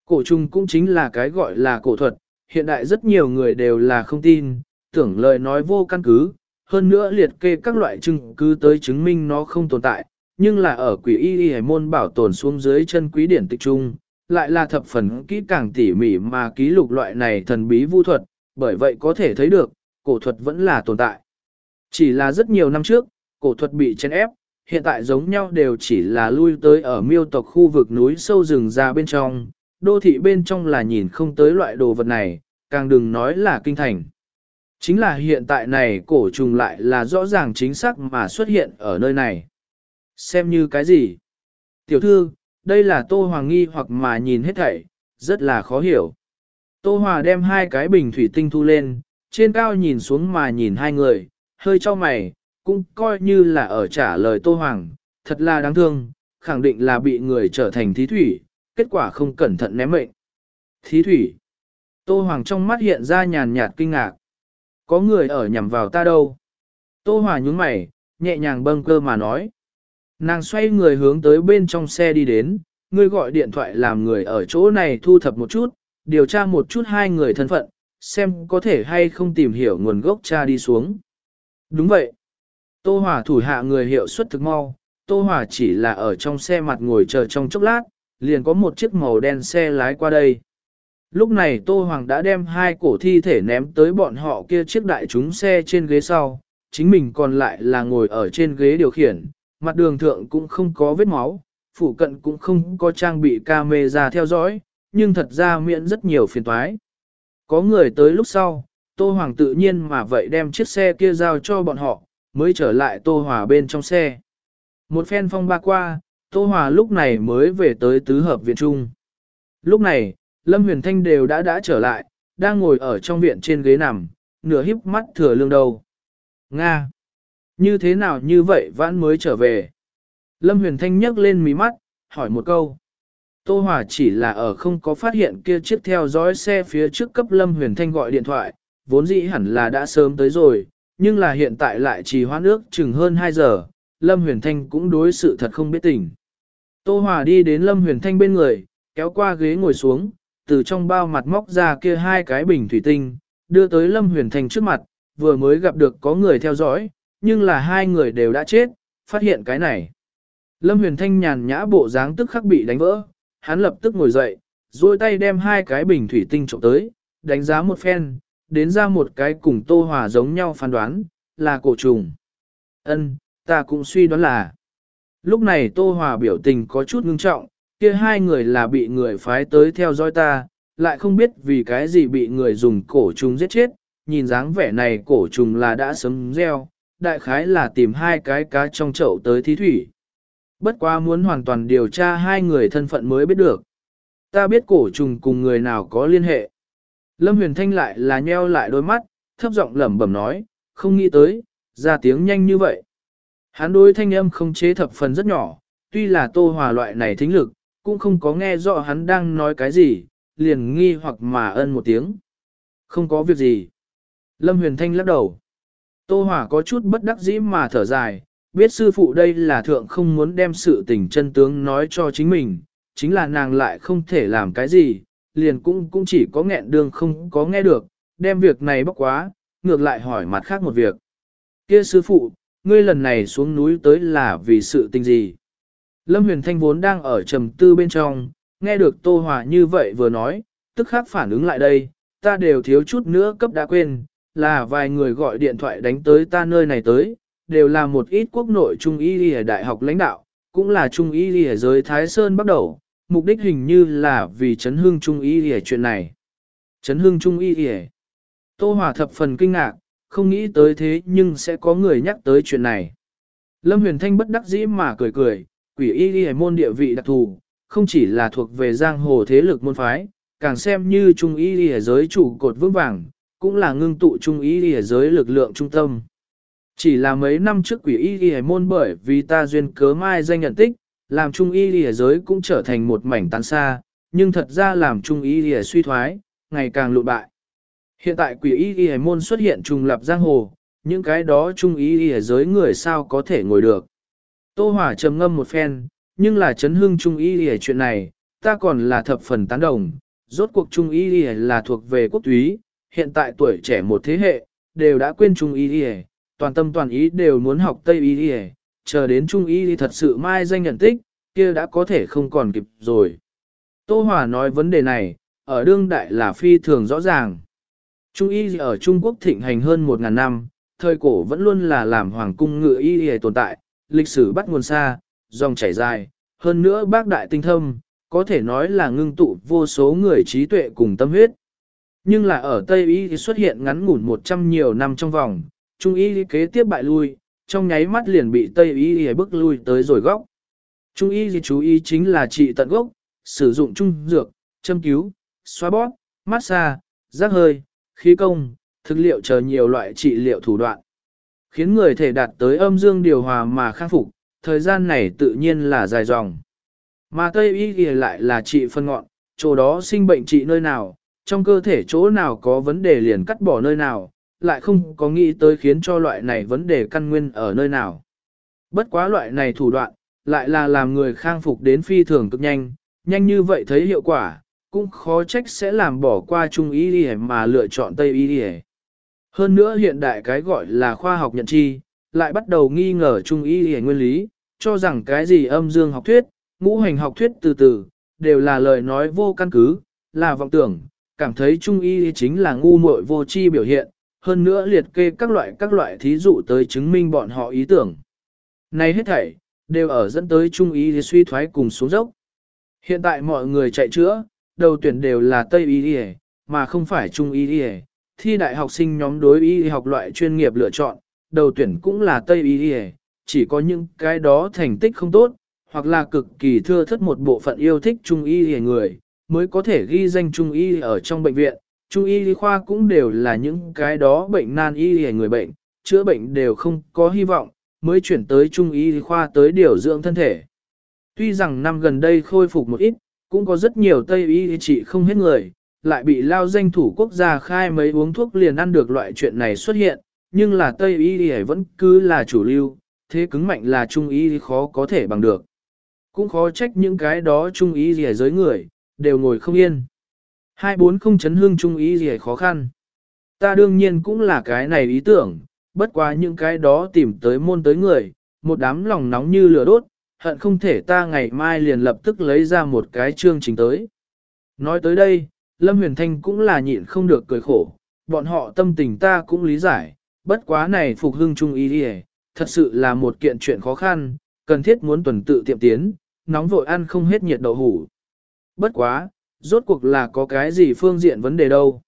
Cổ trùng cũng chính là cái gọi là cổ thuật, hiện đại rất nhiều người đều là không tin, tưởng lời nói vô căn cứ, hơn nữa liệt kê các loại chứng cứ tới chứng minh nó không tồn tại, nhưng là ở quỷ y y hải môn bảo tồn xuống dưới chân quý điển tịch trung, lại là thập phần kỹ càng tỉ mỉ mà ký lục loại này thần bí vu thuật, bởi vậy có thể thấy được, cổ thuật vẫn là tồn tại. Chỉ là rất nhiều năm trước, cổ thuật bị chèn ép, hiện tại giống nhau đều chỉ là lui tới ở miêu tộc khu vực núi sâu rừng ra bên trong, đô thị bên trong là nhìn không tới loại đồ vật này, càng đừng nói là kinh thành. Chính là hiện tại này cổ trùng lại là rõ ràng chính xác mà xuất hiện ở nơi này. Xem như cái gì? Tiểu thư, đây là Tô Hoàng nghi hoặc mà nhìn hết thảy, rất là khó hiểu. Tô Hòa đem hai cái bình thủy tinh thu lên, trên cao nhìn xuống mà nhìn hai người, hơi cho mày, cũng coi như là ở trả lời Tô Hoàng, thật là đáng thương, khẳng định là bị người trở thành thí thủy, kết quả không cẩn thận ném mệnh. Thí thủy. Tô Hoàng trong mắt hiện ra nhàn nhạt kinh ngạc. Có người ở nhằm vào ta đâu? Tô Hòa nhúng mày, nhẹ nhàng bâng cơ mà nói. Nàng xoay người hướng tới bên trong xe đi đến, ngươi gọi điện thoại làm người ở chỗ này thu thập một chút, điều tra một chút hai người thân phận, xem có thể hay không tìm hiểu nguồn gốc cha đi xuống. Đúng vậy. Tô Hòa thủ hạ người hiệu suất thực mau, Tô Hòa chỉ là ở trong xe mặt ngồi chờ trong chốc lát, liền có một chiếc màu đen xe lái qua đây. Lúc này Tô Hoàng đã đem hai cổ thi thể ném tới bọn họ kia chiếc đại chúng xe trên ghế sau, chính mình còn lại là ngồi ở trên ghế điều khiển, mặt đường thượng cũng không có vết máu, phụ cận cũng không có trang bị camera theo dõi, nhưng thật ra miễn rất nhiều phiền toái. Có người tới lúc sau, Tô Hoàng tự nhiên mà vậy đem chiếc xe kia giao cho bọn họ, mới trở lại Tô Hòa bên trong xe. Một phen phong ba qua, Tô Hòa lúc này mới về tới tứ hợp viện trung. Lúc này, Lâm Huyền Thanh đều đã đã trở lại, đang ngồi ở trong viện trên ghế nằm, nửa híp mắt thừa lương đầu. Nga! Như thế nào như vậy vãn mới trở về? Lâm Huyền Thanh nhấc lên mí mắt, hỏi một câu. Tô Hòa chỉ là ở không có phát hiện kia chiếc theo dõi xe phía trước cấp Lâm Huyền Thanh gọi điện thoại, vốn dĩ hẳn là đã sớm tới rồi, nhưng là hiện tại lại chỉ hoãn ước chừng hơn 2 giờ, Lâm Huyền Thanh cũng đối sự thật không biết tình. Tô Hòa đi đến Lâm Huyền Thanh bên người, kéo qua ghế ngồi xuống, từ trong bao mặt móc ra kia hai cái bình thủy tinh, đưa tới Lâm Huyền Thanh trước mặt, vừa mới gặp được có người theo dõi, nhưng là hai người đều đã chết, phát hiện cái này. Lâm Huyền Thanh nhàn nhã bộ dáng tức khắc bị đánh vỡ, hắn lập tức ngồi dậy, duỗi tay đem hai cái bình thủy tinh trộm tới, đánh giá một phen, đến ra một cái cùng Tô Hòa giống nhau phán đoán, là cổ trùng. Ân, ta cũng suy đoán là. Lúc này Tô Hòa biểu tình có chút ngưng trọng, kia hai người là bị người phái tới theo dõi ta, lại không biết vì cái gì bị người dùng cổ trùng giết chết, nhìn dáng vẻ này cổ trùng là đã sớm gieo, đại khái là tìm hai cái cá trong chậu tới thí thủy. Bất quá muốn hoàn toàn điều tra hai người thân phận mới biết được. Ta biết cổ trùng cùng người nào có liên hệ. Lâm Huyền Thanh lại là nheo lại đôi mắt, thấp giọng lẩm bẩm nói, không nghĩ tới, ra tiếng nhanh như vậy. Hắn đối thanh âm không chế thập phần rất nhỏ, tuy là tô hòa loại này thính lực, cũng không có nghe rõ hắn đang nói cái gì, liền nghi hoặc mà ân một tiếng. Không có việc gì. Lâm Huyền Thanh lắc đầu. Tô Hòa có chút bất đắc dĩ mà thở dài, biết sư phụ đây là thượng không muốn đem sự tình chân tướng nói cho chính mình, chính là nàng lại không thể làm cái gì, liền cũng cũng chỉ có nghẹn đường không có nghe được, đem việc này bóc quá, ngược lại hỏi mặt khác một việc. Kia sư phụ, ngươi lần này xuống núi tới là vì sự tình gì? Lâm Huyền Thanh vốn đang ở trầm tư bên trong, nghe được Tô Hòa như vậy vừa nói, tức khắc phản ứng lại đây, ta đều thiếu chút nữa cấp đã quên, là vài người gọi điện thoại đánh tới ta nơi này tới, đều là một ít quốc nội trung y ở đại học lãnh đạo, cũng là trung y ở giới Thái Sơn bắt đầu, mục đích hình như là vì chấn hương trung y ở chuyện này. Chấn hương trung y ở. Tô Hòa thập phần kinh ngạc, không nghĩ tới thế nhưng sẽ có người nhắc tới chuyện này. Lâm Huyền Thanh bất đắc dĩ mà cười cười, quỷ y y môn địa vị đặc thù, không chỉ là thuộc về giang hồ thế lực môn phái, càng xem như trung y y giới chủ cột vững vàng, cũng là ngưng tụ trung ý y giới lực lượng trung tâm. Chỉ là mấy năm trước quỷ y y môn bởi vì ta duyên cớ mai danh nhận tích, làm trung y y giới cũng trở thành một mảnh tán xa, nhưng thật ra làm trung y y suy thoái, ngày càng lụ bại. Hiện tại quỷ y y môn xuất hiện trùng lập giang hồ, những cái đó trung y y giới người sao có thể ngồi được. Tô Hỏa trầm ngâm một phen, nhưng là chấn hương trung y y chuyện này, ta còn là thập phần tán đồng, rốt cuộc trung y y là thuộc về quốc túy, hiện tại tuổi trẻ một thế hệ, đều đã quên trung y y, toàn tâm toàn ý đều muốn học tây y y, chờ đến trung y y thật sự mai danh nhận tích, kia đã có thể không còn kịp rồi. Tô Hòa nói vấn đề này, ở đương đại là phi thường rõ ràng. Trung y ở Trung Quốc thịnh hành hơn 1.000 năm, thời cổ vẫn luôn là làm hoàng cung ngựa y y tồn tại, lịch sử bắt nguồn xa, dòng chảy dài, hơn nữa bác đại tinh thâm, có thể nói là ngưng tụ vô số người trí tuệ cùng tâm huyết. Nhưng là ở Tây Y thì xuất hiện ngắn ngủn 100 nhiều năm trong vòng, Trung Y kế tiếp bại lui, trong nháy mắt liền bị Tây Y bước lui tới rồi góc. Trung Y thì chú ý chính là trị tận gốc, sử dụng trung dược, châm cứu, xoa bóp, massage, giác hơi, khí công, thực liệu chờ nhiều loại trị liệu thủ đoạn. Khiến người thể đạt tới âm dương điều hòa mà khắc phục, thời gian này tự nhiên là dài dòng. Mà Tây Y thì lại là trị phân ngọn, chỗ đó sinh bệnh trị nơi nào, trong cơ thể chỗ nào có vấn đề liền cắt bỏ nơi nào, lại không có nghĩ tới khiến cho loại này vấn đề căn nguyên ở nơi nào. Bất quá loại này thủ đoạn, lại là làm người khang phục đến phi thường cực nhanh, nhanh như vậy thấy hiệu quả, cũng khó trách sẽ làm bỏ qua trung y đi mà lựa chọn tây y đi Hơn nữa hiện đại cái gọi là khoa học nhận chi, lại bắt đầu nghi ngờ trung y đi nguyên lý, cho rằng cái gì âm dương học thuyết, ngũ hành học thuyết từ từ, đều là lời nói vô căn cứ, là vọng tưởng, cảm thấy trung y chính là ngu muội vô tri biểu hiện, hơn nữa liệt kê các loại các loại thí dụ tới chứng minh bọn họ ý tưởng. Này hết thảy, đều ở dẫn tới trung y suy thoái cùng xuống dốc. Hiện tại mọi người chạy chữa, đầu tuyển đều là Tây y mà không phải trung y thi đại học sinh nhóm đối y học loại chuyên nghiệp lựa chọn, đầu tuyển cũng là Tây y chỉ có những cái đó thành tích không tốt, hoặc là cực kỳ thưa thất một bộ phận yêu thích trung y người, mới có thể ghi danh trung y ở trong bệnh viện. Trung y khoa cũng đều là những cái đó bệnh nan y hề người bệnh, chữa bệnh đều không có hy vọng, mới chuyển tới trung y khoa tới điều dưỡng thân thể. Tuy rằng năm gần đây khôi phục một ít, cũng có rất nhiều Tây y trị không hết người, lại bị lao danh thủ quốc gia khai mấy uống thuốc liền ăn được loại chuyện này xuất hiện, nhưng là Tây y vẫn cứ là chủ lưu, thế cứng mạnh là trung y khó có thể bằng được. Cũng khó trách những cái đó trung y gì giới người, đều ngồi không yên. Hai bốn không chấn hương trung ý gì khó khăn. Ta đương nhiên cũng là cái này ý tưởng, bất quá những cái đó tìm tới môn tới người, một đám lòng nóng như lửa đốt, hận không thể ta ngày mai liền lập tức lấy ra một cái chương trình tới. Nói tới đây, Lâm Huyền Thanh cũng là nhịn không được cười khổ, bọn họ tâm tình ta cũng lý giải, bất quá này phục hưng trung ý đi thật sự là một kiện chuyện khó khăn, cần thiết muốn tuần tự tiệm tiến, nóng vội ăn không hết nhiệt đậu hủ. Bất quá, rốt cuộc là có cái gì phương diện vấn đề đâu.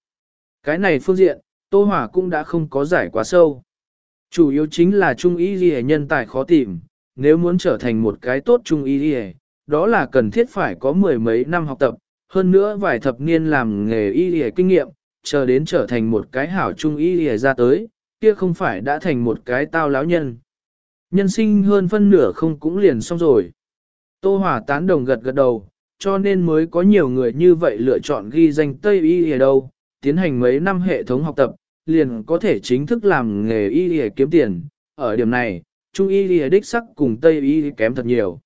Cái này phương diện, Tô Hỏa cũng đã không có giải quá sâu. Chủ yếu chính là trung y ghi nhân tài khó tìm, nếu muốn trở thành một cái tốt trung y ghi đó là cần thiết phải có mười mấy năm học tập, hơn nữa vài thập niên làm nghề y ghi kinh nghiệm, chờ đến trở thành một cái hảo trung y ghi ra tới, kia không phải đã thành một cái tao lão nhân. Nhân sinh hơn phân nửa không cũng liền xong rồi. Tô hỏa tán đồng gật gật đầu, cho nên mới có nhiều người như vậy lựa chọn ghi danh Tây Y ở đâu, tiến hành mấy năm hệ thống học tập, liền có thể chính thức làm nghề y kiếm tiền. Ở điểm này, Trung y y đích sắc cùng Tây y kém thật nhiều.